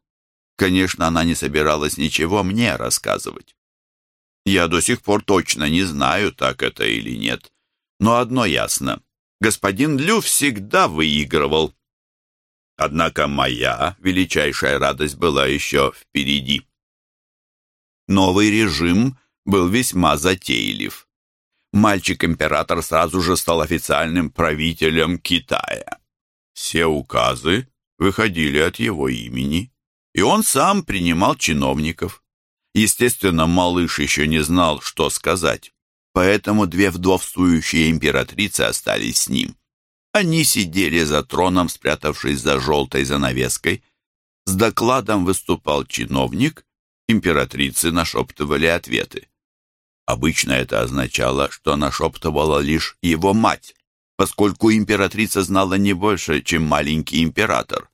Конечно, она не собиралась ничего мне рассказывать. Я до сих пор точно не знаю, так это или нет. Но одно ясно. Господин Лю всегда выигрывал. Однако моя величайшая радость была еще впереди. Новый режим был весьма затейлив. Мальчик-император сразу же стал официальным правителем Китая. Все указы выходили от его имени и он сам принимал чиновников. Естественно, малыш еще не знал, что сказать, поэтому две вдовствующие императрицы остались с ним. Они сидели за троном, спрятавшись за желтой занавеской. С докладом выступал чиновник, императрицы нашептывали ответы. Обычно это означало, что нашептывала лишь его мать, поскольку императрица знала не больше, чем маленький император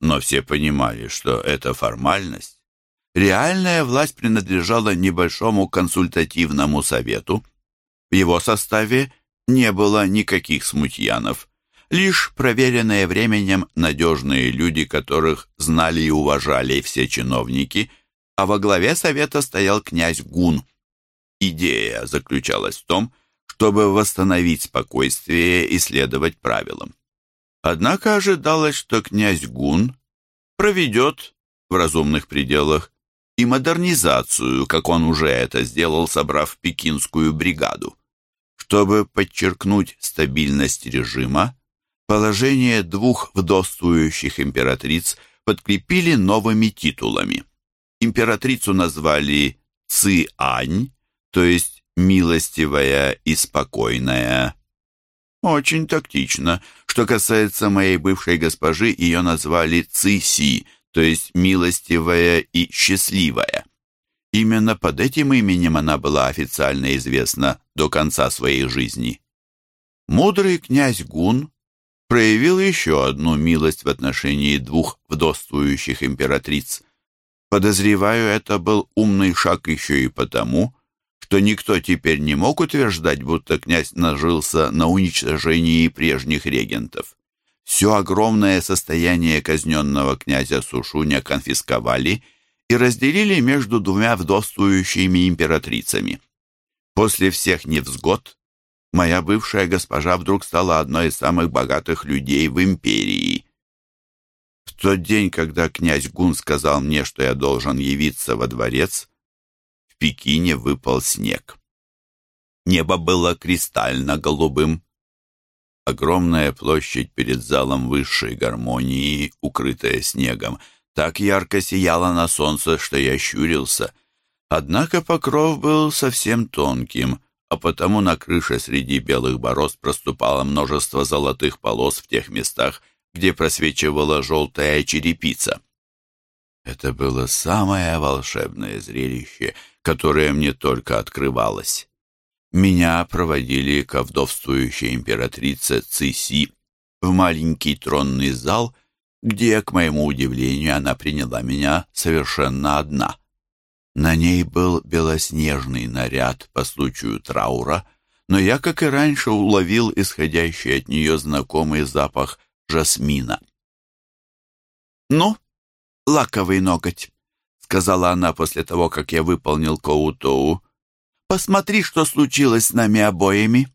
но все понимали, что это формальность. Реальная власть принадлежала небольшому консультативному совету. В его составе не было никаких смутьянов, лишь проверенные временем надежные люди, которых знали и уважали все чиновники, а во главе совета стоял князь Гун. Идея заключалась в том, чтобы восстановить спокойствие и следовать правилам. Однако ожидалось, что князь Гун проведет в разумных пределах и модернизацию, как он уже это сделал, собрав пекинскую бригаду. Чтобы подчеркнуть стабильность режима, положение двух вдовствующих императриц подкрепили новыми титулами. Императрицу назвали Ци-Ань, то есть «милостивая и спокойная», очень тактично. Что касается моей бывшей госпожи, ее назвали Циси, то есть милостивая и счастливая. Именно под этим именем она была официально известна до конца своей жизни. Мудрый князь Гун проявил еще одну милость в отношении двух вдовствующих императриц. Подозреваю, это был умный шаг еще и потому, что никто теперь не мог утверждать, будто князь нажился на уничтожении прежних регентов. Все огромное состояние казненного князя Сушуня конфисковали и разделили между двумя вдовствующими императрицами. После всех невзгод моя бывшая госпожа вдруг стала одной из самых богатых людей в империи. В тот день, когда князь Гун сказал мне, что я должен явиться во дворец, Пекине выпал снег. Небо было кристально-голубым. Огромная площадь перед залом высшей гармонии, укрытая снегом, так ярко сияла на солнце, что я щурился. Однако покров был совсем тонким, а потому на крыше среди белых борозд проступало множество золотых полос в тех местах, где просвечивала желтая черепица. Это было самое волшебное зрелище, которое мне только открывалось. Меня проводили к вдовствующей императрице Циси, в маленький тронный зал, где, к моему удивлению, она приняла меня совершенно одна. На ней был белоснежный наряд по случаю траура, но я, как и раньше, уловил исходящий от нее знакомый запах жасмина. «Ну, лаковый ноготь», — сказала она после того, как я выполнил Коутоу. «Посмотри, что случилось с нами обоими.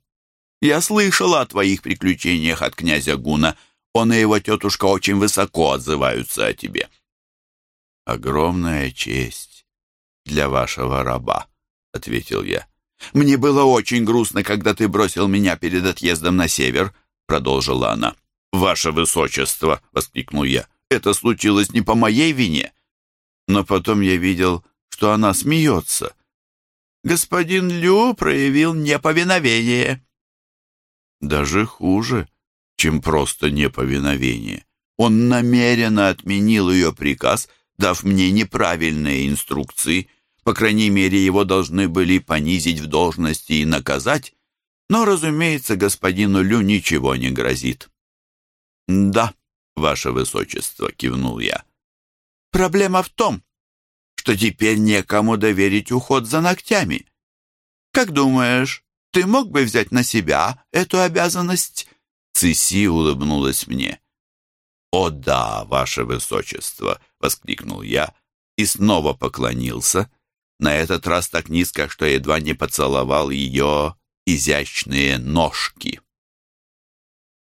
Я слышала о твоих приключениях от князя Гуна. Он и его тетушка очень высоко отзываются о тебе». «Огромная честь для вашего раба», — ответил я. «Мне было очень грустно, когда ты бросил меня перед отъездом на север», — продолжила она. «Ваше высочество!» — воскликнул я. «Это случилось не по моей вине». Но потом я видел, что она смеется. «Господин Лю проявил неповиновение». Даже хуже, чем просто неповиновение. Он намеренно отменил ее приказ, дав мне неправильные инструкции. По крайней мере, его должны были понизить в должности и наказать. Но, разумеется, господину Лю ничего не грозит. «Да, ваше высочество», — кивнул я. «Проблема в том, что теперь некому доверить уход за ногтями. Как думаешь, ты мог бы взять на себя эту обязанность?» Циси улыбнулась мне. «О да, ваше высочество!» — воскликнул я и снова поклонился, на этот раз так низко, что едва не поцеловал ее изящные ножки.